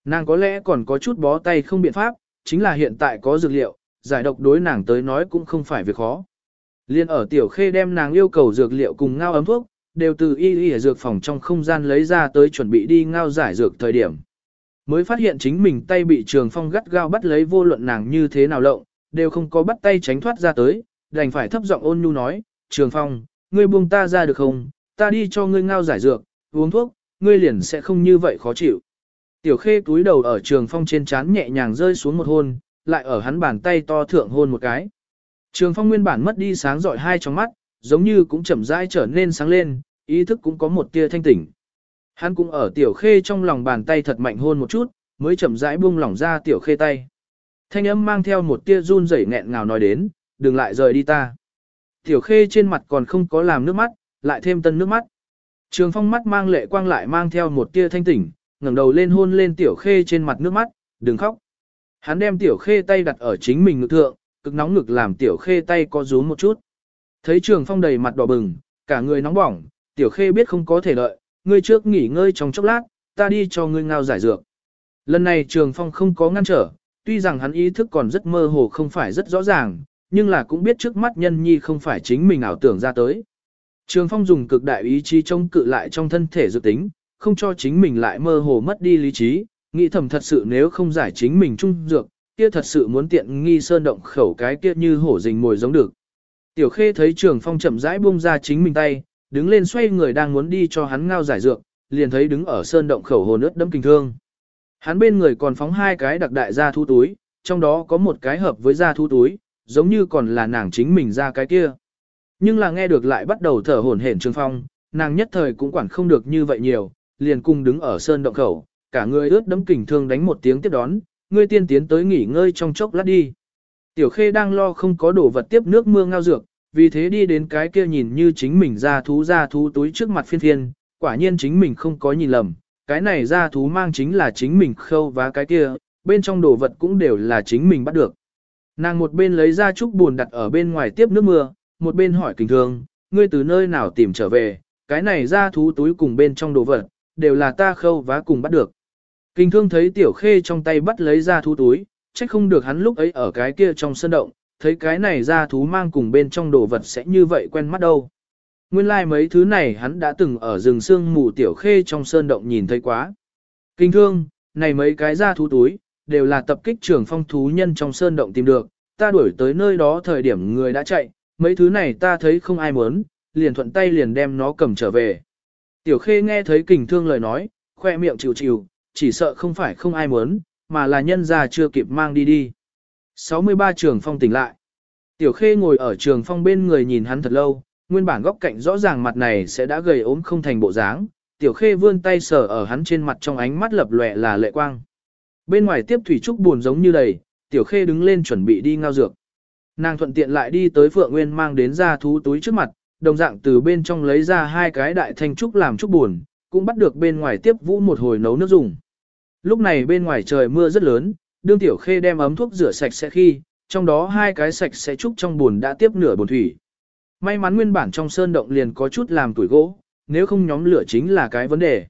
Nàng có lẽ còn có chút bó tay không biện pháp, chính là hiện tại có dược liệu, giải độc đối nàng tới nói cũng không phải việc khó. Liên ở tiểu khê đem nàng yêu cầu dược liệu cùng ngao ấm thuốc, đều từ y y ở dược phòng trong không gian lấy ra tới chuẩn bị đi ngao giải dược thời điểm. Mới phát hiện chính mình tay bị trường phong gắt gao bắt lấy vô luận nàng như thế nào lộng, đều không có bắt tay tránh thoát ra tới, đành phải thấp giọng ôn nhu nói, trường phong, ngươi buông ta ra được không, ta đi cho ngươi ngao giải dược, uống thuốc, ngươi liền sẽ không như vậy khó chịu. Tiểu khê túi đầu ở trường phong trên chán nhẹ nhàng rơi xuống một hôn, lại ở hắn bàn tay to thượng hôn một cái. Trường phong nguyên bản mất đi sáng rọi hai trong mắt, giống như cũng chậm rãi trở nên sáng lên, ý thức cũng có một tia thanh tỉnh. Hắn cũng ở tiểu khê trong lòng bàn tay thật mạnh hôn một chút, mới chậm rãi buông lỏng ra tiểu khê tay. Thanh âm mang theo một tia run rẩy nghẹn ngào nói đến, đừng lại rời đi ta. Tiểu khê trên mặt còn không có làm nước mắt, lại thêm tân nước mắt. Trường phong mắt mang lệ quang lại mang theo một tia thanh tỉnh, ngẩng đầu lên hôn lên tiểu khê trên mặt nước mắt, đừng khóc. Hắn đem tiểu khê tay đặt ở chính mình ngực thượng, cực nóng ngực làm tiểu khê tay có rúm một chút. Thấy trường phong đầy mặt đỏ bừng, cả người nóng bỏng, tiểu khê biết không có thể lợi, ngươi trước nghỉ ngơi trong chốc lát, ta đi cho ngươi ngao giải dược. Lần này trường phong không có ngăn trở, tuy rằng hắn ý thức còn rất mơ hồ không phải rất rõ ràng, nhưng là cũng biết trước mắt nhân nhi không phải chính mình ảo tưởng ra tới. Trường phong dùng cực đại ý chí chống cự lại trong thân thể dự tính, không cho chính mình lại mơ hồ mất đi lý trí, nghĩ thầm thật sự nếu không giải chính mình trung dược, kia thật sự muốn tiện nghi sơn động khẩu cái kia như hổ rình mồi giống được. Tiểu khê thấy trường phong chậm rãi buông ra chính mình tay, đứng lên xoay người đang muốn đi cho hắn ngao giải dược, liền thấy đứng ở sơn động khẩu hồ nước đẫm kinh thương. Hắn bên người còn phóng hai cái đặc đại ra thu túi, trong đó có một cái hợp với da thu túi, giống như còn là nàng chính mình ra cái kia. Nhưng là nghe được lại bắt đầu thở hổn hển trường Phong, nàng nhất thời cũng quản không được như vậy nhiều, liền cùng đứng ở sơn động khẩu, cả người ướt đẫm kình thương đánh một tiếng tiếp đón, ngươi tiên tiến tới nghỉ ngơi trong chốc lát đi. Tiểu Khê đang lo không có đồ vật tiếp nước mưa ngao dược, vì thế đi đến cái kia nhìn như chính mình ra thú ra thú túi trước mặt phiên thiên quả nhiên chính mình không có nhìn lầm, cái này ra thú mang chính là chính mình khâu và cái kia, bên trong đồ vật cũng đều là chính mình bắt được. Nàng một bên lấy ra chút buồn đặt ở bên ngoài tiếp nước mưa, một bên hỏi kình thương, ngươi từ nơi nào tìm trở về, cái này ra thú túi cùng bên trong đồ vật, đều là ta khâu và cùng bắt được. Kinh thương thấy tiểu khê trong tay bắt lấy ra thú túi, trách không được hắn lúc ấy ở cái kia trong sân động, thấy cái này ra thú mang cùng bên trong đồ vật sẽ như vậy quen mắt đâu. Nguyên lai like mấy thứ này hắn đã từng ở rừng sương mù tiểu khê trong sơn động nhìn thấy quá. Kinh thương, này mấy cái ra thú túi, đều là tập kích trưởng phong thú nhân trong sơn động tìm được, ta đuổi tới nơi đó thời điểm người đã chạy, mấy thứ này ta thấy không ai muốn, liền thuận tay liền đem nó cầm trở về. Tiểu khê nghe thấy kình thương lời nói, khoe miệng chịu chịu, chỉ sợ không phải không ai muốn, mà là nhân ra chưa kịp mang đi đi. 63 trường phong tỉnh lại. Tiểu khê ngồi ở trường phong bên người nhìn hắn thật lâu, nguyên bản góc cạnh rõ ràng mặt này sẽ đã gầy ốm không thành bộ dáng. Tiểu khê vươn tay sờ ở hắn trên mặt trong ánh mắt lập lòe là lệ quang. Bên ngoài tiếp thủy trúc buồn giống như đầy, tiểu khê đứng lên chuẩn bị đi ngao dược. Nàng thuận tiện lại đi tới Phượng Nguyên mang đến ra thú túi trước mặt, đồng dạng từ bên trong lấy ra hai cái đại thanh trúc làm trúc buồn, cũng bắt được bên ngoài tiếp vũ một hồi nấu nước dùng. Lúc này bên ngoài trời mưa rất lớn, đương tiểu khê đem ấm thuốc rửa sạch sẽ khi, trong đó hai cái sạch sẽ trúc trong bùn đã tiếp nửa bùn thủy. May mắn nguyên bản trong sơn động liền có chút làm tuổi gỗ, nếu không nhóm lửa chính là cái vấn đề.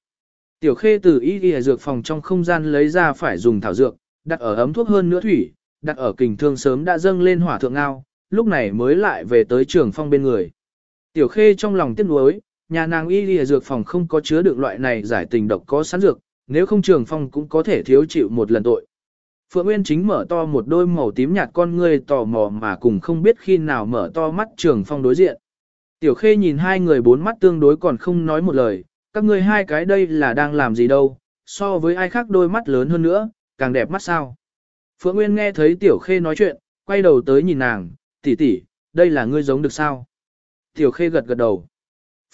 Tiểu khê từ y y dược phòng trong không gian lấy ra phải dùng thảo dược, đặt ở ấm thuốc hơn nữa thủy, đặt ở kình thương sớm đã dâng lên hỏa thượng ngao, lúc này mới lại về tới trường phong bên người. Tiểu khê trong lòng tiếc nuối, nhà nàng y y dược phòng không có chứa được loại này giải tình độc có sẵn dược, nếu không trường phong cũng có thể thiếu chịu một lần tội. Phượng Nguyên chính mở to một đôi màu tím nhạt con ngươi tò mò mà cùng không biết khi nào mở to mắt trường phong đối diện. Tiểu khê nhìn hai người bốn mắt tương đối còn không nói một lời, các ngươi hai cái đây là đang làm gì đâu, so với ai khác đôi mắt lớn hơn nữa, càng đẹp mắt sao. Phượng Nguyên nghe thấy Tiểu khê nói chuyện, quay đầu tới nhìn nàng, tỷ tỷ, đây là ngươi giống được sao. Tiểu khê gật gật đầu.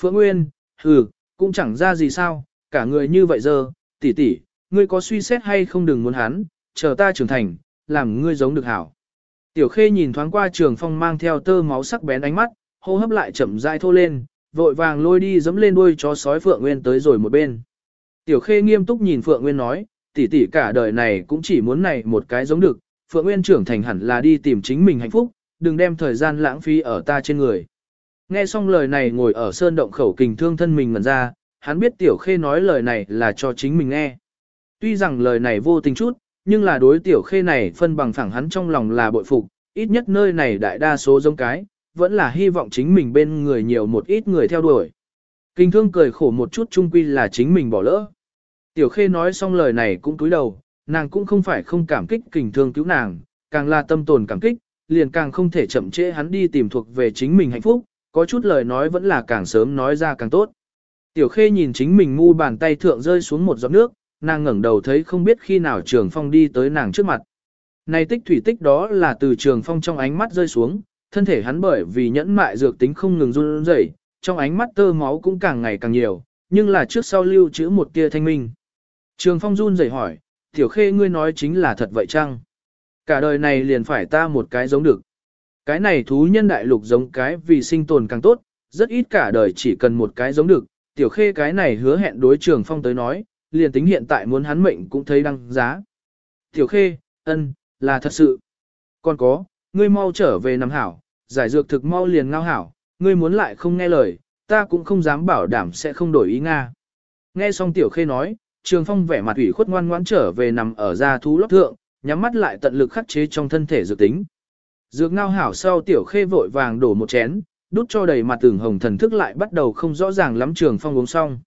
Phượng Nguyên, hừ, cũng chẳng ra gì sao, cả người như vậy giờ, tỷ tỷ, ngươi có suy xét hay không đừng muốn hắn, chờ ta trưởng thành, làm ngươi giống được hảo. Tiểu khê nhìn thoáng qua trường phong mang theo tơ máu sắc bén ánh mắt, hô hấp lại chậm rãi thô lên, vội vàng lôi đi dẫm lên đuôi chó sói Phượng Nguyên tới rồi một bên. Tiểu khê nghiêm túc nhìn Phượng Nguyên nói, tỷ tỷ cả đời này cũng chỉ muốn này một cái giống được, Phượng Nguyên trưởng thành hẳn là đi tìm chính mình hạnh phúc, đừng đem thời gian lãng phí ở ta trên người. Nghe xong lời này ngồi ở sơn động khẩu kình thương thân mình ngẩn ra, hắn biết tiểu khê nói lời này là cho chính mình nghe. Tuy rằng lời này vô tình chút, nhưng là đối tiểu khê này phân bằng phẳng hắn trong lòng là bội phục, ít nhất nơi này đại đa số giống cái, vẫn là hy vọng chính mình bên người nhiều một ít người theo đuổi. Kinh thương cười khổ một chút chung quy là chính mình bỏ lỡ. Tiểu khê nói xong lời này cũng cúi đầu, nàng cũng không phải không cảm kích kình thương cứu nàng, càng là tâm tồn cảm kích, liền càng không thể chậm trễ hắn đi tìm thuộc về chính mình hạnh phúc, có chút lời nói vẫn là càng sớm nói ra càng tốt. Tiểu khê nhìn chính mình ngu bàn tay thượng rơi xuống một giọt nước, nàng ngẩng đầu thấy không biết khi nào trường phong đi tới nàng trước mặt. Này tích thủy tích đó là từ trường phong trong ánh mắt rơi xuống, thân thể hắn bởi vì nhẫn mại dược tính không ngừng run rẩy, trong ánh mắt tơ máu cũng càng ngày càng nhiều, nhưng là trước sau lưu trữ một tia thanh minh. Trường phong run rẩy hỏi, tiểu khê ngươi nói chính là thật vậy chăng? Cả đời này liền phải ta một cái giống được. Cái này thú nhân đại lục giống cái vì sinh tồn càng tốt, rất ít cả đời chỉ cần một cái giống được, tiểu khê cái này hứa hẹn đối trường phong tới nói, liền tính hiện tại muốn hắn mệnh cũng thấy đăng giá. Tiểu khê, ân, là thật sự. Còn có, ngươi mau trở về nằm hảo, giải dược thực mau liền ngao hảo, ngươi muốn lại không nghe lời, ta cũng không dám bảo đảm sẽ không đổi ý Nga. Nghe xong tiểu khê nói, trường phong vẻ mặt ủy khuất ngoan ngoãn trở về nằm ở ra thú lót thượng, nhắm mắt lại tận lực khắc chế trong thân thể dược tính. Dược ngao hảo sau tiểu khê vội vàng đổ một chén, đút cho đầy mặt tưởng hồng thần thức lại bắt đầu không rõ ràng lắm trường phong uống xong.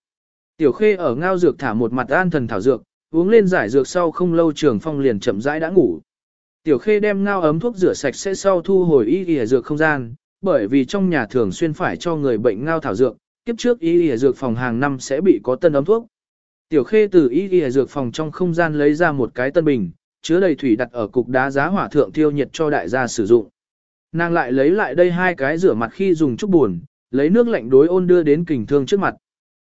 Tiểu khê ở ngao dược thả một mặt an thần thảo dược, uống lên giải dược sau không lâu trường phong liền chậm rãi đã ngủ. Tiểu khê đem ngao ấm thuốc rửa sạch sẽ sau thu hồi y y dược không gian, bởi vì trong nhà thường xuyên phải cho người bệnh ngao thảo dược, kiếp trước y y dược phòng hàng năm sẽ bị có tân ấm thuốc. Tiểu khê từ y y dược phòng trong không gian lấy ra một cái tân bình, chứa đầy thủy đặt ở cục đá giá hỏa thượng tiêu nhiệt cho đại gia sử dụng. Nàng lại lấy lại đây hai cái rửa mặt khi dùng chút buồn, lấy nước lạnh đối ôn đưa đến kình thương trước mặt.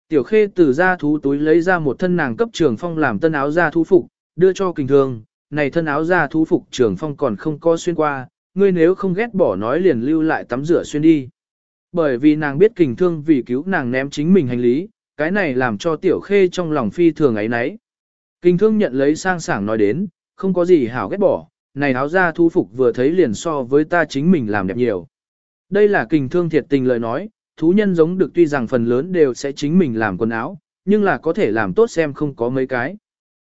Tiểu khê từ ra thú túi lấy ra một thân nàng cấp trường phong làm tân áo ra thú phục, đưa cho kình thương, này thân áo ra thú phục trường phong còn không có xuyên qua, ngươi nếu không ghét bỏ nói liền lưu lại tắm rửa xuyên đi. Bởi vì nàng biết kình thương vì cứu nàng ném chính mình hành lý, cái này làm cho tiểu khê trong lòng phi thường ấy nấy. Kình thương nhận lấy sang sảng nói đến, không có gì hảo ghét bỏ, này áo da thu phục vừa thấy liền so với ta chính mình làm đẹp nhiều. Đây là kình thương thiệt tình lời nói, thú nhân giống được tuy rằng phần lớn đều sẽ chính mình làm quần áo, nhưng là có thể làm tốt xem không có mấy cái.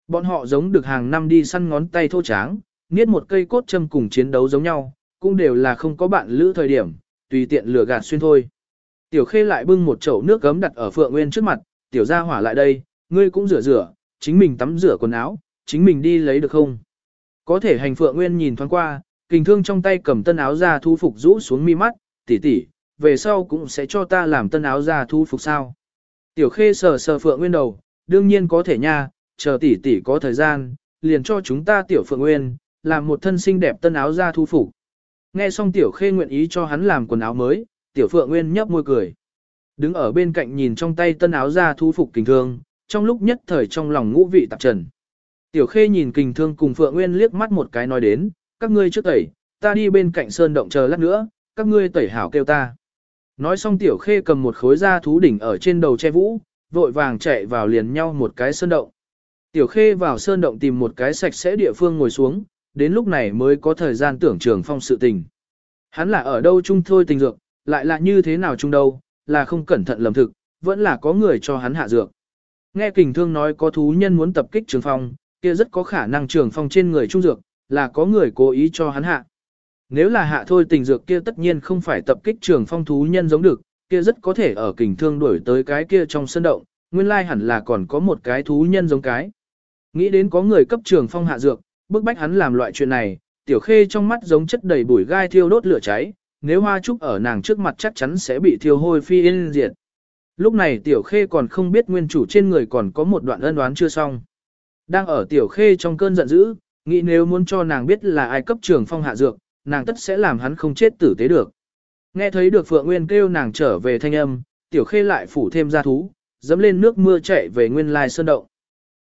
Bọn họ giống được hàng năm đi săn ngón tay thô tráng, niết một cây cốt châm cùng chiến đấu giống nhau, cũng đều là không có bạn lữ thời điểm, tùy tiện lừa gạt xuyên thôi. Tiểu khê lại bưng một chậu nước gấm đặt ở phượng nguyên trước mặt, tiểu gia hỏa lại đây, ngươi cũng rửa rửa, chính mình tắm rửa quần áo, chính mình đi lấy được không? Có thể hành phượng nguyên nhìn thoáng qua, kình thương trong tay cầm tân áo ra thu phục rũ xuống mi mắt, tỷ tỷ, về sau cũng sẽ cho ta làm tân áo ra thu phục sao. Tiểu khê sờ sờ phượng nguyên đầu, đương nhiên có thể nha, chờ tỷ tỷ có thời gian, liền cho chúng ta tiểu phượng nguyên, làm một thân xinh đẹp tân áo ra thu phục. Nghe xong tiểu khê nguyện ý cho hắn làm quần áo mới, tiểu phượng nguyên nhấp môi cười. Đứng ở bên cạnh nhìn trong tay tân áo ra thu phục kình thương, trong lúc nhất thời trong lòng ngũ vị tạp trần. Tiểu khê nhìn kình thương cùng phượng nguyên liếc mắt một cái nói đến, các ngươi trước tẩy, ta đi bên cạnh sơn động chờ lát nữa, các ngươi tẩy hảo kêu ta. Nói xong tiểu khê cầm một khối da thú đỉnh ở trên đầu che vũ, vội vàng chạy vào liền nhau một cái sơn động. Tiểu khê vào sơn động tìm một cái sạch sẽ địa phương ngồi xuống, đến lúc này mới có thời gian tưởng trường phong sự tình. Hắn là ở đâu chung thôi tình dược, lại là như thế nào chung đâu, là không cẩn thận lầm thực, vẫn là có người cho hắn hạ dược. Nghe kình thương nói có thú nhân muốn tập kích trường phong, kia rất có khả năng trường phong trên người trung dược, là có người cố ý cho hắn hạ. Nếu là hạ thôi tình dược kia tất nhiên không phải tập kích trường phong thú nhân giống được, kia rất có thể ở kình thương đuổi tới cái kia trong sân động, nguyên lai hẳn là còn có một cái thú nhân giống cái. Nghĩ đến có người cấp trường phong hạ dược, bức bách hắn làm loại chuyện này, tiểu khê trong mắt giống chất đầy bụi gai thiêu đốt lửa cháy, nếu hoa trúc ở nàng trước mặt chắc chắn sẽ bị thiêu hôi phi yên diệt. Lúc này tiểu khê còn không biết nguyên chủ trên người còn có một đoạn ân đoán chưa xong. Đang ở tiểu khê trong cơn giận dữ, nghĩ nếu muốn cho nàng biết là ai cấp trường phong hạ dược, nàng tất sẽ làm hắn không chết tử tế được. Nghe thấy được Phượng Nguyên kêu nàng trở về thanh âm, tiểu khê lại phủ thêm ra thú, dẫm lên nước mưa chạy về nguyên lai sơn động.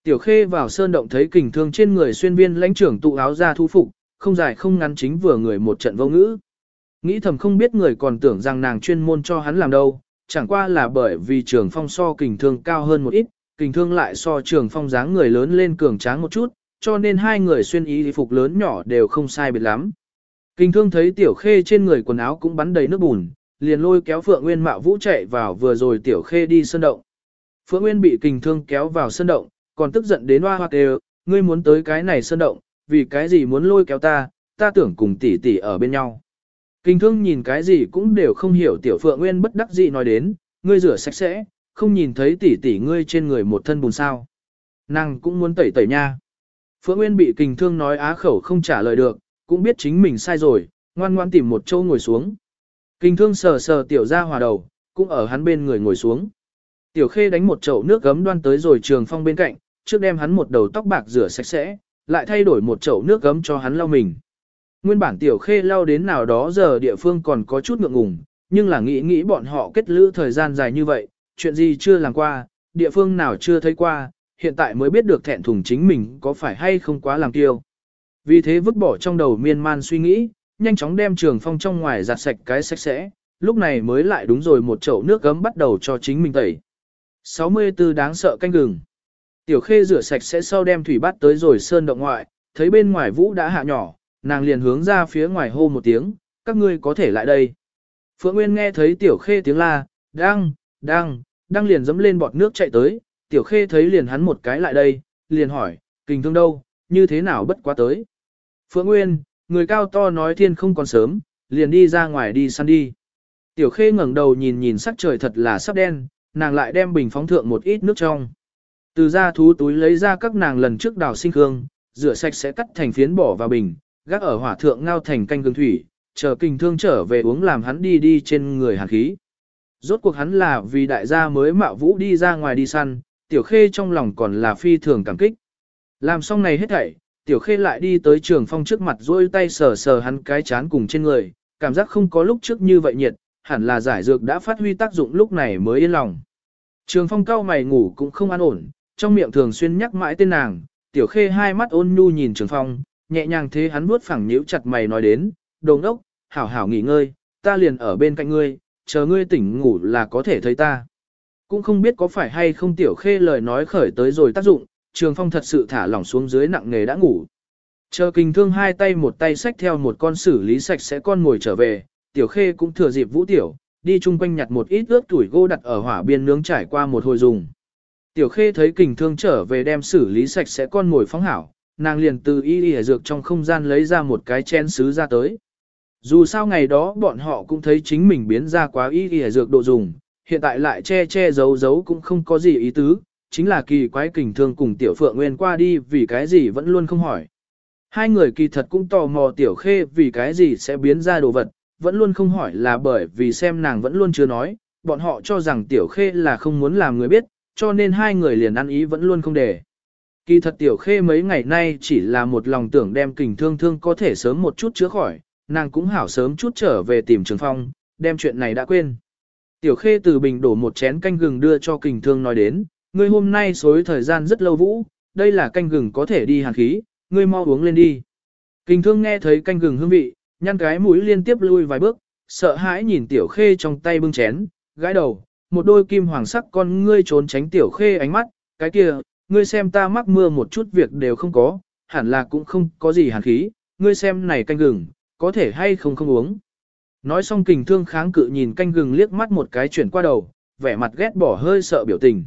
Tiểu khê vào sơn động thấy kình thương trên người xuyên viên lãnh trưởng tụ áo ra thu phục, không dài không ngắn chính vừa người một trận vô ngữ. Nghĩ thầm không biết người còn tưởng rằng nàng chuyên môn cho hắn làm đâu, chẳng qua là bởi vì trường phong so kình thương cao hơn một ít, kình thương lại so trường phong dáng người lớn lên cường tráng một chút, cho nên hai người xuyên ý phục lớn nhỏ đều không sai biệt lắm. Kình thương thấy tiểu khê trên người quần áo cũng bắn đầy nước bùn, liền lôi kéo Phượng Nguyên mạo vũ chạy vào vừa rồi tiểu khê đi sân động. Phượng Nguyên bị kình thương kéo vào sân động, còn tức giận đến hoa hoa kêu, ngươi muốn tới cái này sân động, vì cái gì muốn lôi kéo ta, ta tưởng cùng tỷ tỷ ở bên nhau. Kình thương nhìn cái gì cũng đều không hiểu tiểu phượng nguyên bất đắc dĩ nói đến, ngươi rửa sạch sẽ, không nhìn thấy tỷ tỷ ngươi trên người một thân bùn sao. Nàng cũng muốn tẩy tẩy nha. Phượng Nguyên bị kình thương nói á khẩu không trả lời được, cũng biết chính mình sai rồi, ngoan ngoan tìm một chỗ ngồi xuống. Kình thương sờ sờ tiểu ra hòa đầu, cũng ở hắn bên người ngồi xuống. Tiểu khê đánh một chậu nước gấm đoan tới rồi trường phong bên cạnh, trước đem hắn một đầu tóc bạc rửa sạch sẽ, lại thay đổi một chậu nước gấm cho hắn lau mình. Nguyên bản tiểu khê lau đến nào đó giờ địa phương còn có chút ngượng ngùng, nhưng là nghĩ nghĩ bọn họ kết lữ thời gian dài như vậy, chuyện gì chưa làm qua, địa phương nào chưa thấy qua, hiện tại mới biết được thẹn thùng chính mình có phải hay không quá làm tiêu. Vì thế vứt bỏ trong đầu miên man suy nghĩ, nhanh chóng đem trường phong trong ngoài giặt sạch cái sạch sẽ, lúc này mới lại đúng rồi một chậu nước gấm bắt đầu cho chính mình tẩy. 64 đáng sợ canh gừng. Tiểu khê rửa sạch sẽ sau đem thủy bát tới rồi sơn động ngoại, thấy bên ngoài vũ đã hạ nhỏ, nàng liền hướng ra phía ngoài hô một tiếng, các ngươi có thể lại đây. Phượng Nguyên nghe thấy tiểu khê tiếng la, đang, đang, đang liền dẫm lên bọt nước chạy tới, tiểu khê thấy liền hắn một cái lại đây, liền hỏi, kình thương đâu, như thế nào bất quá tới. Phượng Nguyên, người cao to nói thiên không còn sớm, liền đi ra ngoài đi săn đi. Tiểu khê ngẩng đầu nhìn nhìn sắc trời thật là sắp đen, nàng lại đem bình phóng thượng một ít nước trong. Từ ra thú túi lấy ra các nàng lần trước đào sinh hương, rửa sạch sẽ cắt thành phiến bỏ vào bình, gác ở hỏa thượng ngao thành canh gương thủy, chờ kinh thương trở về uống làm hắn đi đi trên người hàn khí. Rốt cuộc hắn là vì đại gia mới mạo vũ đi ra ngoài đi săn, tiểu khê trong lòng còn là phi thường cảm kích. Làm xong này hết thảy, tiểu khê lại đi tới trường phong trước mặt dôi tay sờ sờ hắn cái chán cùng trên người, cảm giác không có lúc trước như vậy nhiệt, hẳn là giải dược đã phát huy tác dụng lúc này mới yên lòng. Trường phong cao mày ngủ cũng không an ổn, trong miệng thường xuyên nhắc mãi tên nàng, tiểu khê hai mắt ôn nhu nhìn trường phong, nhẹ nhàng thế hắn vuốt phẳng nhíu chặt mày nói đến, đồng đốc, hảo hảo nghỉ ngơi, ta liền ở bên cạnh ngươi, chờ ngươi tỉnh ngủ là có thể thấy ta. Cũng không biết có phải hay không tiểu khê lời nói khởi tới rồi tác dụng, trường phong thật sự thả lỏng xuống dưới nặng nghề đã ngủ. Chờ kinh thương hai tay một tay xách theo một con xử lý sạch sẽ con ngồi trở về, tiểu khê cũng thừa dịp vũ tiểu, đi chung quanh nhặt một ít ướp tuổi gỗ đặt ở hỏa biên nướng trải qua một hồi dùng. Tiểu khê thấy kình thương trở về đem xử lý sạch sẽ con ngồi phóng hảo, nàng liền từ y y dược trong không gian lấy ra một cái chén sứ ra tới. Dù sao ngày đó bọn họ cũng thấy chính mình biến ra quá y y dược độ dùng, hiện tại lại che che giấu giấu cũng không có gì ý tứ, chính là kỳ quái kình thương cùng tiểu phượng nguyên qua đi vì cái gì vẫn luôn không hỏi. Hai người kỳ thật cũng tò mò tiểu khê vì cái gì sẽ biến ra đồ vật, vẫn luôn không hỏi là bởi vì xem nàng vẫn luôn chưa nói, bọn họ cho rằng tiểu khê là không muốn làm người biết, cho nên hai người liền ăn ý vẫn luôn không để. Kỳ thật tiểu khê mấy ngày nay chỉ là một lòng tưởng đem kình thương thương có thể sớm một chút chữa khỏi, nàng cũng hảo sớm chút trở về tìm trường phong, đem chuyện này đã quên. Tiểu khê từ bình đổ một chén canh gừng đưa cho kình thương nói đến, ngươi hôm nay xối thời gian rất lâu vũ, đây là canh gừng có thể đi hàn khí, ngươi mau uống lên đi. Kình thương nghe thấy canh gừng hương vị, nhăn cái mũi liên tiếp lui vài bước, sợ hãi nhìn tiểu khê trong tay bưng chén, gãi đầu, một đôi kim hoàng sắc con ngươi trốn tránh tiểu khê ánh mắt, cái kia, ngươi xem ta mắc mưa một chút việc đều không có, hẳn là cũng không có gì hàn khí, ngươi xem này canh gừng, có thể hay không không uống. Nói xong kình thương kháng cự nhìn canh gừng liếc mắt một cái chuyển qua đầu, vẻ mặt ghét bỏ hơi sợ biểu tình.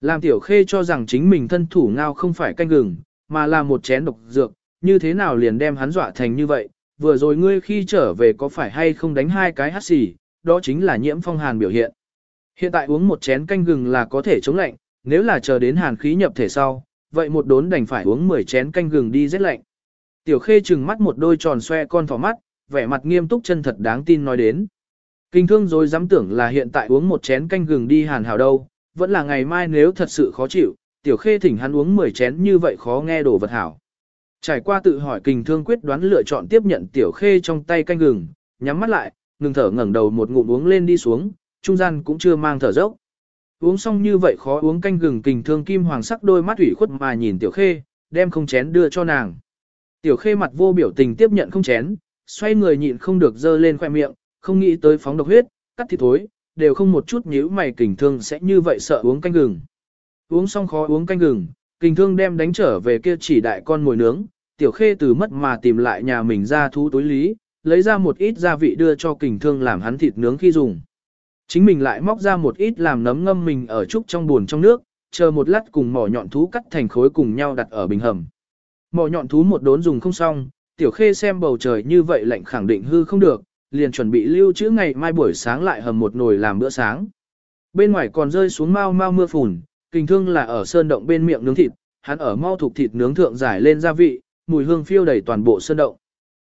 Làm tiểu khê cho rằng chính mình thân thủ ngao không phải canh gừng, mà là một chén độc dược, như thế nào liền đem hắn dọa thành như vậy, vừa rồi ngươi khi trở về có phải hay không đánh hai cái hát xì, đó chính là nhiễm phong hàn biểu hiện. Hiện tại uống một chén canh gừng là có thể chống lạnh, nếu là chờ đến hàn khí nhập thể sau, vậy một đốn đành phải uống 10 chén canh gừng đi rét lạnh. Tiểu khê trừng mắt một đôi tròn xoe con thỏ mắt, vẻ mặt nghiêm túc chân thật đáng tin nói đến. Kinh thương rồi dám tưởng là hiện tại uống một chén canh gừng đi hàn hào đâu, vẫn là ngày mai nếu thật sự khó chịu, tiểu khê thỉnh hắn uống 10 chén như vậy khó nghe đồ vật hảo. Trải qua tự hỏi kinh thương quyết đoán lựa chọn tiếp nhận tiểu khê trong tay canh gừng, nhắm mắt lại, ngừng thở ngẩng đầu một ngụm uống lên đi xuống, trung gian cũng chưa mang thở dốc. Uống xong như vậy khó uống canh gừng kình thương kim hoàng sắc đôi mắt ủy khuất mà nhìn tiểu khê, đem không chén đưa cho nàng. Tiểu khê mặt vô biểu tình tiếp nhận không chén, xoay người nhịn không được dơ lên khoe miệng, không nghĩ tới phóng độc huyết, cắt thịt thối, đều không một chút nhíu mày kình thương sẽ như vậy sợ uống canh gừng. Uống xong khó uống canh gừng, kình thương đem đánh trở về kia chỉ đại con mồi nướng, tiểu khê từ mất mà tìm lại nhà mình ra thú túi lý, lấy ra một ít gia vị đưa cho kình thương làm hắn thịt nướng khi dùng. Chính mình lại móc ra một ít làm nấm ngâm mình ở trúc trong buồn trong nước, chờ một lát cùng mỏ nhọn thú cắt thành khối cùng nhau đặt ở bình hầm. Mỏ nhọn thú một đốn dùng không xong, tiểu khê xem bầu trời như vậy lạnh khẳng định hư không được, liền chuẩn bị lưu trữ ngày mai buổi sáng lại hầm một nồi làm bữa sáng. Bên ngoài còn rơi xuống mau mau mưa phùn, kinh thương là ở sơn động bên miệng nướng thịt, hắn ở mau thuộc thịt nướng thượng giải lên gia vị, mùi hương phiêu đầy toàn bộ sơn động.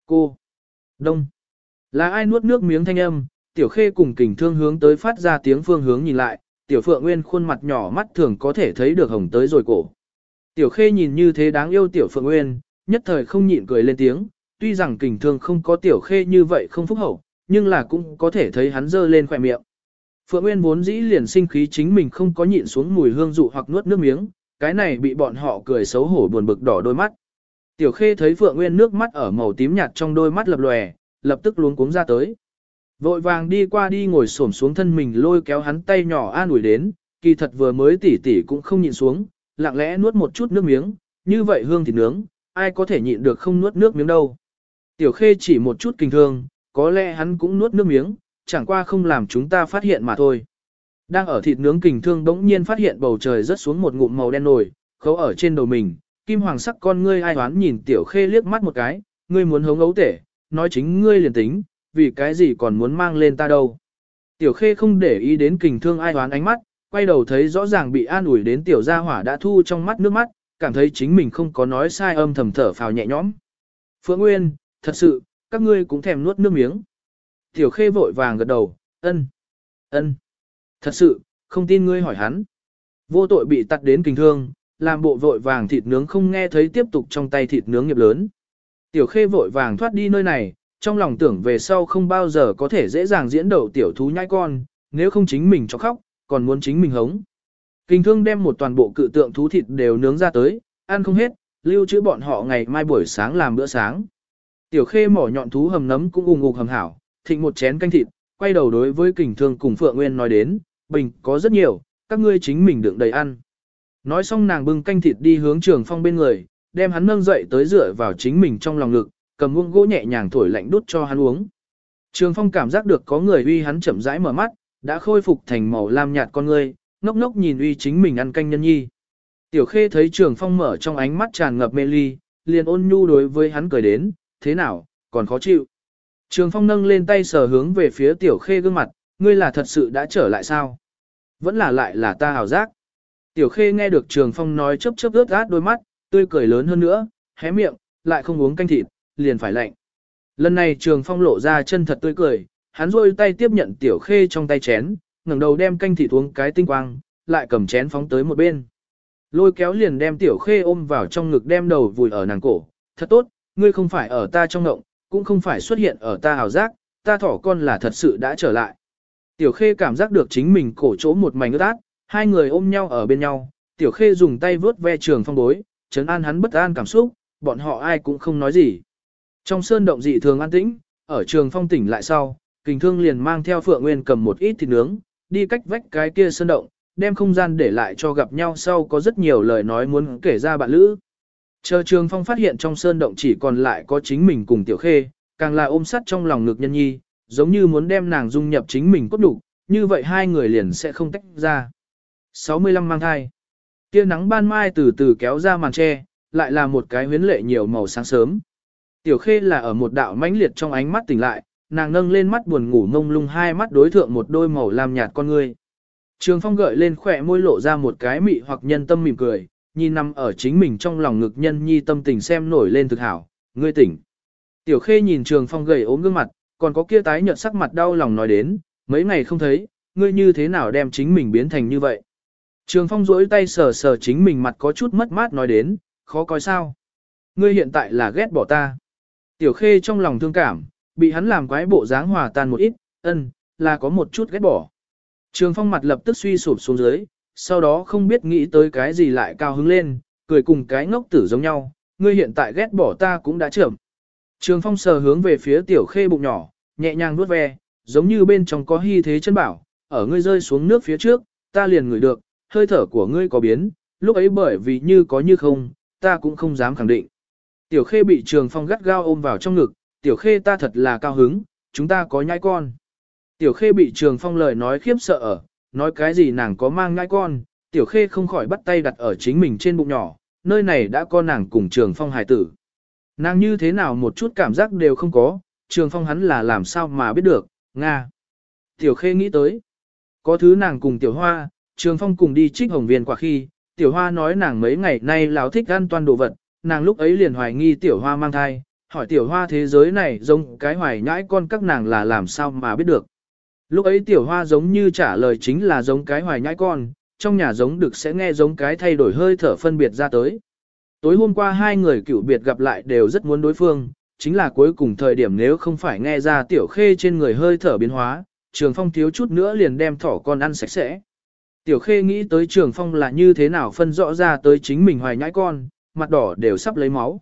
Cô! Đông! Là ai nuốt nước miếng thanh âm, tiểu khê cùng kình thương hướng tới phát ra tiếng phương hướng nhìn lại, tiểu phượng nguyên khuôn mặt nhỏ mắt thường có thể thấy được hồng tới rồi cổ. Tiểu khê nhìn như thế đáng yêu tiểu phượng nguyên, nhất thời không nhịn cười lên tiếng, tuy rằng kình thương không có tiểu khê như vậy không phúc hậu, nhưng là cũng có thể thấy hắn dơ lên khỏe miệng. Phượng Nguyên vốn dĩ liền sinh khí chính mình không có nhịn xuống mùi hương dụ hoặc nuốt nước miếng, cái này bị bọn họ cười xấu hổ buồn bực đỏ đôi mắt. Tiểu Khê thấy Phượng Nguyên nước mắt ở màu tím nhạt trong đôi mắt lập lòe, lập tức luống cuống ra tới. Vội vàng đi qua đi ngồi xổm xuống thân mình lôi kéo hắn tay nhỏ an ủi đến, kỳ thật vừa mới tỉ tỉ cũng không nhịn xuống, lặng lẽ nuốt một chút nước miếng, như vậy hương thịt nướng, ai có thể nhịn được không nuốt nước miếng đâu. Tiểu Khê chỉ một chút kinh thương, có lẽ hắn cũng nuốt nước miếng, chẳng qua không làm chúng ta phát hiện mà thôi. Đang ở thịt nướng kình thương bỗng nhiên phát hiện bầu trời rớt xuống một ngụm màu đen nổi, khấu ở trên đầu mình, kim hoàng sắc con ngươi ai hoán nhìn tiểu khê liếc mắt một cái, ngươi muốn hống ấu tể, nói chính ngươi liền tính, vì cái gì còn muốn mang lên ta đâu. Tiểu khê không để ý đến kình thương ai hoán ánh mắt, quay đầu thấy rõ ràng bị an ủi đến tiểu gia hỏa đã thu trong mắt nước mắt, cảm thấy chính mình không có nói sai âm thầm thở phào nhẹ nhõm. Phượng Nguyên, thật sự, các ngươi cũng thèm nuốt nước miếng. Tiểu khê vội vàng gật đầu, ân, ân. Thật sự, không tin ngươi hỏi hắn. Vô tội bị tắt đến kinh thương, làm bộ vội vàng thịt nướng không nghe thấy tiếp tục trong tay thịt nướng nghiệp lớn. Tiểu khê vội vàng thoát đi nơi này, trong lòng tưởng về sau không bao giờ có thể dễ dàng diễn đầu tiểu thú nhai con, nếu không chính mình cho khóc, còn muốn chính mình hống. Kinh thương đem một toàn bộ cự tượng thú thịt đều nướng ra tới, ăn không hết, lưu trữ bọn họ ngày mai buổi sáng làm bữa sáng. Tiểu khê mỏ nhọn thú hầm nấm cũng ung ục hầm hảo, thịnh một chén canh thịt, quay đầu đối với kình thương cùng Phượng Nguyên nói đến, bình có rất nhiều, các ngươi chính mình đựng đầy ăn. Nói xong nàng bưng canh thịt đi hướng trường phong bên người, đem hắn nâng dậy tới dựa vào chính mình trong lòng ngực, cầm muỗng gỗ nhẹ nhàng thổi lạnh đút cho hắn uống. Trường phong cảm giác được có người uy hắn chậm rãi mở mắt, đã khôi phục thành màu lam nhạt con ngươi, ngốc ngốc nhìn uy chính mình ăn canh nhân nhi. Tiểu khê thấy trường phong mở trong ánh mắt tràn ngập mê ly, liền ôn nhu đối với hắn cười đến, thế nào, còn khó chịu. Trường phong nâng lên tay sờ hướng về phía tiểu khê gương mặt, ngươi là thật sự đã trở lại sao? Vẫn là lại là ta hào giác. Tiểu khê nghe được trường phong nói chớp chớp ướt át đôi mắt, tươi cười lớn hơn nữa, hé miệng, lại không uống canh thịt, liền phải lạnh. Lần này trường phong lộ ra chân thật tươi cười, hắn rôi tay tiếp nhận tiểu khê trong tay chén, ngẩng đầu đem canh thịt uống cái tinh quang, lại cầm chén phóng tới một bên. Lôi kéo liền đem tiểu khê ôm vào trong ngực đem đầu vùi ở nàng cổ, thật tốt, ngươi không phải ở ta trong ngộng, cũng không phải xuất hiện ở ta hào giác, ta thỏ con là thật sự đã trở lại. Tiểu Khê cảm giác được chính mình cổ chỗ một mảnh ướt át, hai người ôm nhau ở bên nhau, Tiểu Khê dùng tay vớt ve trường phong bối, chấn an hắn bất an cảm xúc, bọn họ ai cũng không nói gì. Trong sơn động dị thường an tĩnh, ở trường phong tỉnh lại sau, kình thương liền mang theo Phượng Nguyên cầm một ít thịt nướng, đi cách vách cái kia sơn động, đem không gian để lại cho gặp nhau sau có rất nhiều lời nói muốn kể ra bạn lữ. Chờ trường phong phát hiện trong sơn động chỉ còn lại có chính mình cùng Tiểu Khê, càng là ôm sắt trong lòng ngực nhân nhi, giống như muốn đem nàng dung nhập chính mình cốt đủ, như vậy hai người liền sẽ không tách ra. 65 mang thai. Tia nắng ban mai từ từ kéo ra màn tre, lại là một cái huyến lệ nhiều màu sáng sớm. Tiểu khê là ở một đạo mãnh liệt trong ánh mắt tỉnh lại, nàng nâng lên mắt buồn ngủ mông lung hai mắt đối thượng một đôi màu lam nhạt con ngươi. Trường phong gợi lên khỏe môi lộ ra một cái mị hoặc nhân tâm mỉm cười, nhìn nằm ở chính mình trong lòng ngực nhân nhi tâm tình xem nổi lên thực hảo, ngươi tỉnh. Tiểu khê nhìn trường phong gầy ốm gương mặt, còn có kia tái nhợt sắc mặt đau lòng nói đến, mấy ngày không thấy, ngươi như thế nào đem chính mình biến thành như vậy. Trường Phong duỗi tay sờ sờ chính mình mặt có chút mất mát nói đến, khó coi sao. Ngươi hiện tại là ghét bỏ ta. Tiểu Khê trong lòng thương cảm, bị hắn làm quái bộ dáng hòa tan một ít, ân, là có một chút ghét bỏ. Trường Phong mặt lập tức suy sụp xuống dưới, sau đó không biết nghĩ tới cái gì lại cao hứng lên, cười cùng cái ngốc tử giống nhau, ngươi hiện tại ghét bỏ ta cũng đã trưởng. Trường Phong sờ hướng về phía Tiểu Khê bụng nhỏ, nhẹ nhàng nuốt ve, giống như bên trong có hy thế chân bảo, ở ngươi rơi xuống nước phía trước, ta liền ngửi được, hơi thở của ngươi có biến, lúc ấy bởi vì như có như không, ta cũng không dám khẳng định. Tiểu khê bị trường phong gắt gao ôm vào trong ngực, tiểu khê ta thật là cao hứng, chúng ta có nhai con. Tiểu khê bị trường phong lời nói khiếp sợ ở, nói cái gì nàng có mang nhai con, tiểu khê không khỏi bắt tay đặt ở chính mình trên bụng nhỏ, nơi này đã có nàng cùng trường phong hài tử. Nàng như thế nào một chút cảm giác đều không có, trường phong hắn là làm sao mà biết được, Nga. Tiểu khê nghĩ tới, có thứ nàng cùng tiểu hoa, trường phong cùng đi trích hồng viên quả khi, tiểu hoa nói nàng mấy ngày nay láo thích ăn toàn đồ vật, nàng lúc ấy liền hoài nghi tiểu hoa mang thai, hỏi tiểu hoa thế giới này giống cái hoài nhãi con các nàng là làm sao mà biết được. Lúc ấy tiểu hoa giống như trả lời chính là giống cái hoài nhãi con, trong nhà giống được sẽ nghe giống cái thay đổi hơi thở phân biệt ra tới. Tối hôm qua hai người cựu biệt gặp lại đều rất muốn đối phương, chính là cuối cùng thời điểm nếu không phải nghe ra tiểu khê trên người hơi thở biến hóa, trường phong thiếu chút nữa liền đem thỏ con ăn sạch sẽ. Tiểu khê nghĩ tới trường phong là như thế nào phân rõ ra tới chính mình hoài nhãi con, mặt đỏ đều sắp lấy máu.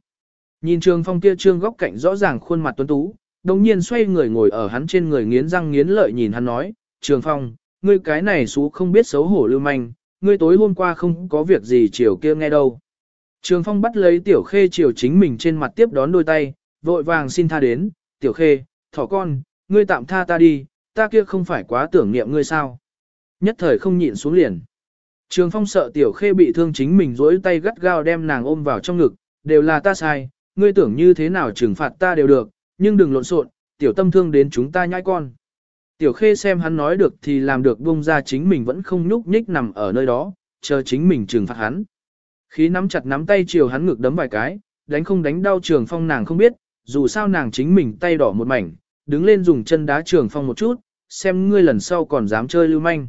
Nhìn trường phong kia trương góc cạnh rõ ràng khuôn mặt tuấn tú, đồng nhiên xoay người ngồi ở hắn trên người nghiến răng nghiến lợi nhìn hắn nói, trường phong, ngươi cái này xú không biết xấu hổ lưu manh, ngươi tối hôm qua không có việc gì chiều kia nghe đâu. Trường phong bắt lấy tiểu khê chiều chính mình trên mặt tiếp đón đôi tay, vội vàng xin tha đến, tiểu khê, thỏ con, ngươi tạm tha ta đi, ta kia không phải quá tưởng niệm ngươi sao. Nhất thời không nhịn xuống liền. Trường phong sợ tiểu khê bị thương chính mình rỗi tay gắt gao đem nàng ôm vào trong ngực, đều là ta sai, ngươi tưởng như thế nào trừng phạt ta đều được, nhưng đừng lộn xộn, tiểu tâm thương đến chúng ta nhãi con. Tiểu khê xem hắn nói được thì làm được buông ra chính mình vẫn không nhúc nhích nằm ở nơi đó, chờ chính mình trừng phạt hắn. Khí nắm chặt nắm tay chiều hắn ngực đấm vài cái, đánh không đánh đau trường phong nàng không biết, dù sao nàng chính mình tay đỏ một mảnh, đứng lên dùng chân đá trường phong một chút, xem ngươi lần sau còn dám chơi lưu manh.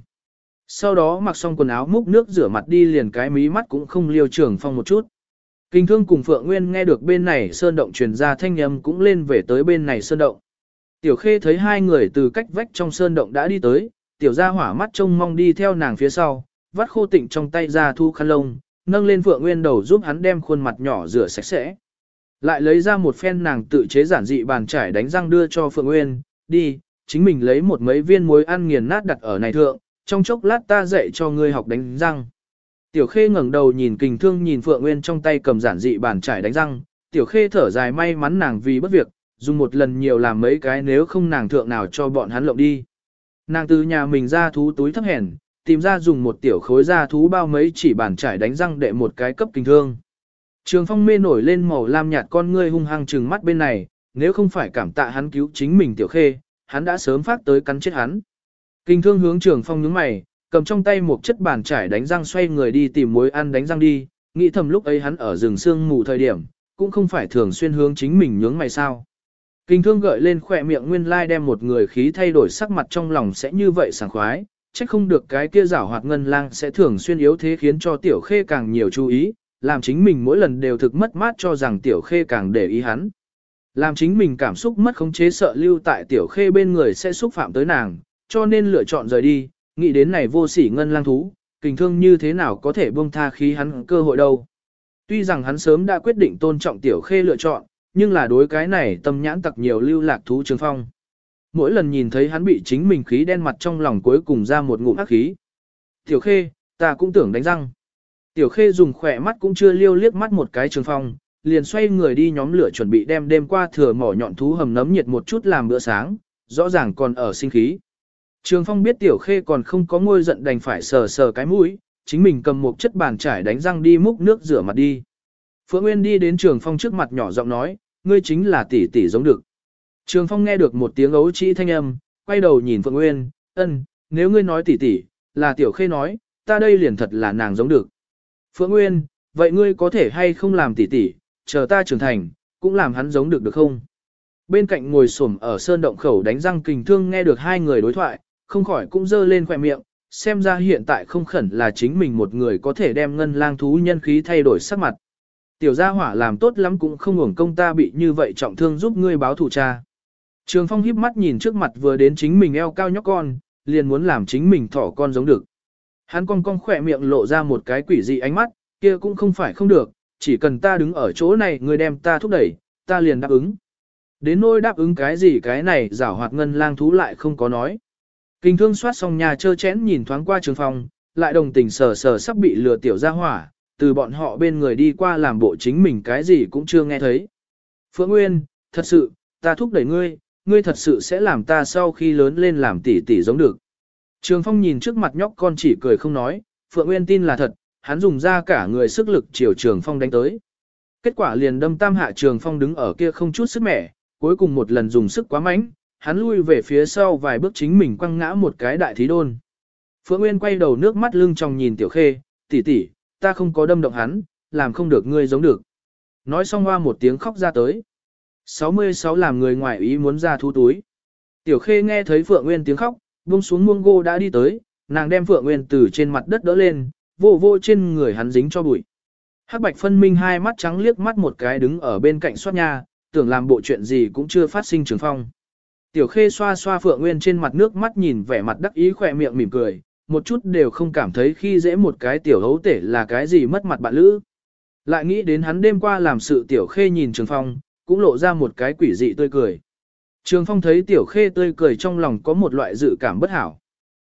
Sau đó mặc xong quần áo múc nước rửa mặt đi liền cái mí mắt cũng không liêu trường phong một chút. Kinh thương cùng Phượng Nguyên nghe được bên này sơn động truyền ra thanh âm cũng lên về tới bên này sơn động. Tiểu Khê thấy hai người từ cách vách trong sơn động đã đi tới, tiểu gia hỏa mắt trông mong đi theo nàng phía sau, vắt khô tịnh trong tay ra thu khăn lông, nâng lên Phượng Nguyên đầu giúp hắn đem khuôn mặt nhỏ rửa sạch sẽ. Lại lấy ra một phen nàng tự chế giản dị bàn trải đánh răng đưa cho Phượng Nguyên, đi, chính mình lấy một mấy viên muối ăn nghiền nát đặt ở này thượng, trong chốc lát ta dạy cho ngươi học đánh răng. Tiểu Khê ngẩng đầu nhìn kình thương nhìn Phượng Nguyên trong tay cầm giản dị bàn trải đánh răng, Tiểu Khê thở dài may mắn nàng vì bất việc, dùng một lần nhiều làm mấy cái nếu không nàng thượng nào cho bọn hắn lộng đi. Nàng từ nhà mình ra thú túi thấp hèn, tìm ra dùng một tiểu khối ra thú bao mấy chỉ bàn trải đánh răng để một cái cấp kình thương. Trường phong mê nổi lên màu lam nhạt con ngươi hung hăng trừng mắt bên này, nếu không phải cảm tạ hắn cứu chính mình tiểu khê, hắn đã sớm phát tới cắn chết hắn. Kình thương hướng trường phong nhướng mày, cầm trong tay một chất bàn trải đánh răng xoay người đi tìm muối ăn đánh răng đi, nghĩ thầm lúc ấy hắn ở rừng sương mù thời điểm, cũng không phải thường xuyên hướng chính mình nhướng mày sao. Kinh thương gợi lên khỏe miệng nguyên lai đem một người khí thay đổi sắc mặt trong lòng sẽ như vậy sảng khoái, chắc không được cái kia giảo hoạt ngân lang sẽ thường xuyên yếu thế khiến cho tiểu khê càng nhiều chú ý, làm chính mình mỗi lần đều thực mất mát cho rằng tiểu khê càng để ý hắn. Làm chính mình cảm xúc mất khống chế sợ lưu tại tiểu khê bên người sẽ xúc phạm tới nàng, cho nên lựa chọn rời đi, nghĩ đến này vô sỉ ngân lang thú, kinh thương như thế nào có thể buông tha khí hắn cơ hội đâu. Tuy rằng hắn sớm đã quyết định tôn trọng tiểu khê lựa chọn, nhưng là đối cái này tâm nhãn tặc nhiều lưu lạc thú trường phong. Mỗi lần nhìn thấy hắn bị chính mình khí đen mặt trong lòng cuối cùng ra một ngụm hắc khí. Tiểu khê, ta cũng tưởng đánh răng. Tiểu khê dùng khỏe mắt cũng chưa liêu liếc mắt một cái trường phong, liền xoay người đi nhóm lửa chuẩn bị đem đêm qua thừa mỏ nhọn thú hầm nấm nhiệt một chút làm bữa sáng, rõ ràng còn ở sinh khí. Trường phong biết tiểu khê còn không có ngôi giận đành phải sờ sờ cái mũi, chính mình cầm một chất bàn trải đánh răng đi múc nước rửa mặt đi. Phượng Nguyên đi đến Trường Phong trước mặt nhỏ giọng nói, ngươi chính là tỷ tỷ giống được. Trường Phong nghe được một tiếng ấu trĩ thanh âm, quay đầu nhìn Phượng Nguyên, ân, nếu ngươi nói tỷ tỷ, là tiểu khê nói, ta đây liền thật là nàng giống được. Phượng Nguyên, vậy ngươi có thể hay không làm tỷ tỷ, chờ ta trưởng thành, cũng làm hắn giống được được không? Bên cạnh ngồi xổm ở sơn động khẩu đánh răng kình thương nghe được hai người đối thoại, không khỏi cũng dơ lên khỏe miệng, xem ra hiện tại không khẩn là chính mình một người có thể đem ngân lang thú nhân khí thay đổi sắc mặt. Tiểu gia hỏa làm tốt lắm cũng không hưởng công ta bị như vậy trọng thương giúp ngươi báo thù cha. Trường Phong híp mắt nhìn trước mặt vừa đến chính mình eo cao nhóc con, liền muốn làm chính mình thỏ con giống được. Hắn cong cong khỏe miệng lộ ra một cái quỷ dị ánh mắt, kia cũng không phải không được, chỉ cần ta đứng ở chỗ này người đem ta thúc đẩy, ta liền đáp ứng. Đến nỗi đáp ứng cái gì cái này giả hoạt ngân lang thú lại không có nói. Kinh thương soát xong nhà chơ chén nhìn thoáng qua trường phong, lại đồng tình sờ sờ sắp bị lừa tiểu ra hỏa, từ bọn họ bên người đi qua làm bộ chính mình cái gì cũng chưa nghe thấy. Phượng Nguyên, thật sự, ta thúc đẩy ngươi, ngươi thật sự sẽ làm ta sau khi lớn lên làm tỷ tỷ giống được. Trường Phong nhìn trước mặt nhóc con chỉ cười không nói, Phượng Nguyên tin là thật, hắn dùng ra cả người sức lực chiều Trường Phong đánh tới. Kết quả liền đâm tam hạ Trường Phong đứng ở kia không chút sức mẻ, cuối cùng một lần dùng sức quá mạnh, hắn lui về phía sau vài bước chính mình quăng ngã một cái đại thí đôn. Phượng Nguyên quay đầu nước mắt lưng tròng nhìn Tiểu Khê, tỷ tỷ, ta không có đâm động hắn, làm không được ngươi giống được. Nói xong hoa một tiếng khóc ra tới. 66 làm người ngoài ý muốn ra thu túi. Tiểu Khê nghe thấy Phượng Nguyên tiếng khóc, buông xuống muông gô đã đi tới, nàng đem Phượng Nguyên từ trên mặt đất đỡ lên, vô vô trên người hắn dính cho bụi. Hắc Bạch phân minh hai mắt trắng liếc mắt một cái đứng ở bên cạnh soát nha, tưởng làm bộ chuyện gì cũng chưa phát sinh trường phong. Tiểu Khê xoa xoa Phượng Nguyên trên mặt nước mắt nhìn vẻ mặt đắc ý khỏe miệng mỉm cười, một chút đều không cảm thấy khi dễ một cái tiểu hấu tể là cái gì mất mặt bạn lữ. Lại nghĩ đến hắn đêm qua làm sự Tiểu Khê nhìn Trường Phong, cũng lộ ra một cái quỷ dị tươi cười. Trường Phong thấy Tiểu Khê tươi cười trong lòng có một loại dự cảm bất hảo.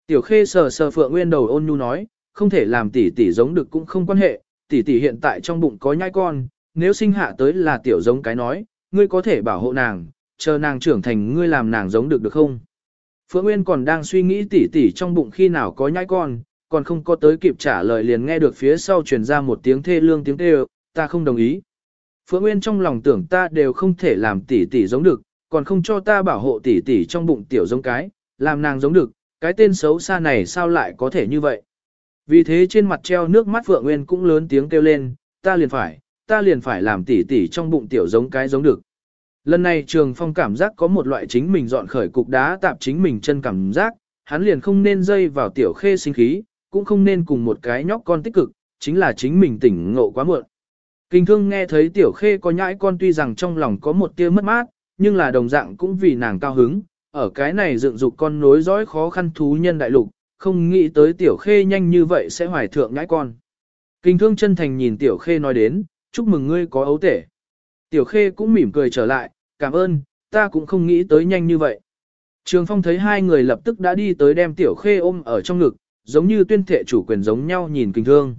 Tiểu Khê sờ sờ Phượng Nguyên đầu ôn nhu nói, không thể làm tỷ tỷ giống được cũng không quan hệ, tỷ tỷ hiện tại trong bụng có nhai con, nếu sinh hạ tới là tiểu giống cái nói, ngươi có thể bảo hộ nàng, chờ nàng trưởng thành ngươi làm nàng giống được được không? Phượng Nguyên còn đang suy nghĩ tỷ tỷ trong bụng khi nào có nhãi con, còn không có tới kịp trả lời liền nghe được phía sau truyền ra một tiếng thê lương tiếng kêu, ta không đồng ý. Phượng Nguyên trong lòng tưởng ta đều không thể làm tỷ tỷ giống được, còn không cho ta bảo hộ tỷ tỷ trong bụng tiểu giống cái, làm nàng giống được, cái tên xấu xa này sao lại có thể như vậy. Vì thế trên mặt treo nước mắt Phượng Nguyên cũng lớn tiếng kêu lên, ta liền phải, ta liền phải làm tỷ tỷ trong bụng tiểu giống cái giống được. Lần này Trường Phong cảm giác có một loại chính mình dọn khởi cục đá tạp chính mình chân cảm giác, hắn liền không nên dây vào tiểu khê sinh khí, cũng không nên cùng một cái nhóc con tích cực, chính là chính mình tỉnh ngộ quá muộn. Kinh thương nghe thấy tiểu khê có nhãi con tuy rằng trong lòng có một tia mất mát, nhưng là đồng dạng cũng vì nàng cao hứng, ở cái này dựng dục con nối dõi khó khăn thú nhân đại lục, không nghĩ tới tiểu khê nhanh như vậy sẽ hoài thượng nhãi con. Kinh thương chân thành nhìn tiểu khê nói đến, chúc mừng ngươi có ấu tể. Tiểu khê cũng mỉm cười trở lại, cảm ơn, ta cũng không nghĩ tới nhanh như vậy. Trường Phong thấy hai người lập tức đã đi tới đem Tiểu Khê ôm ở trong ngực, giống như tuyên thệ chủ quyền giống nhau nhìn kinh thương.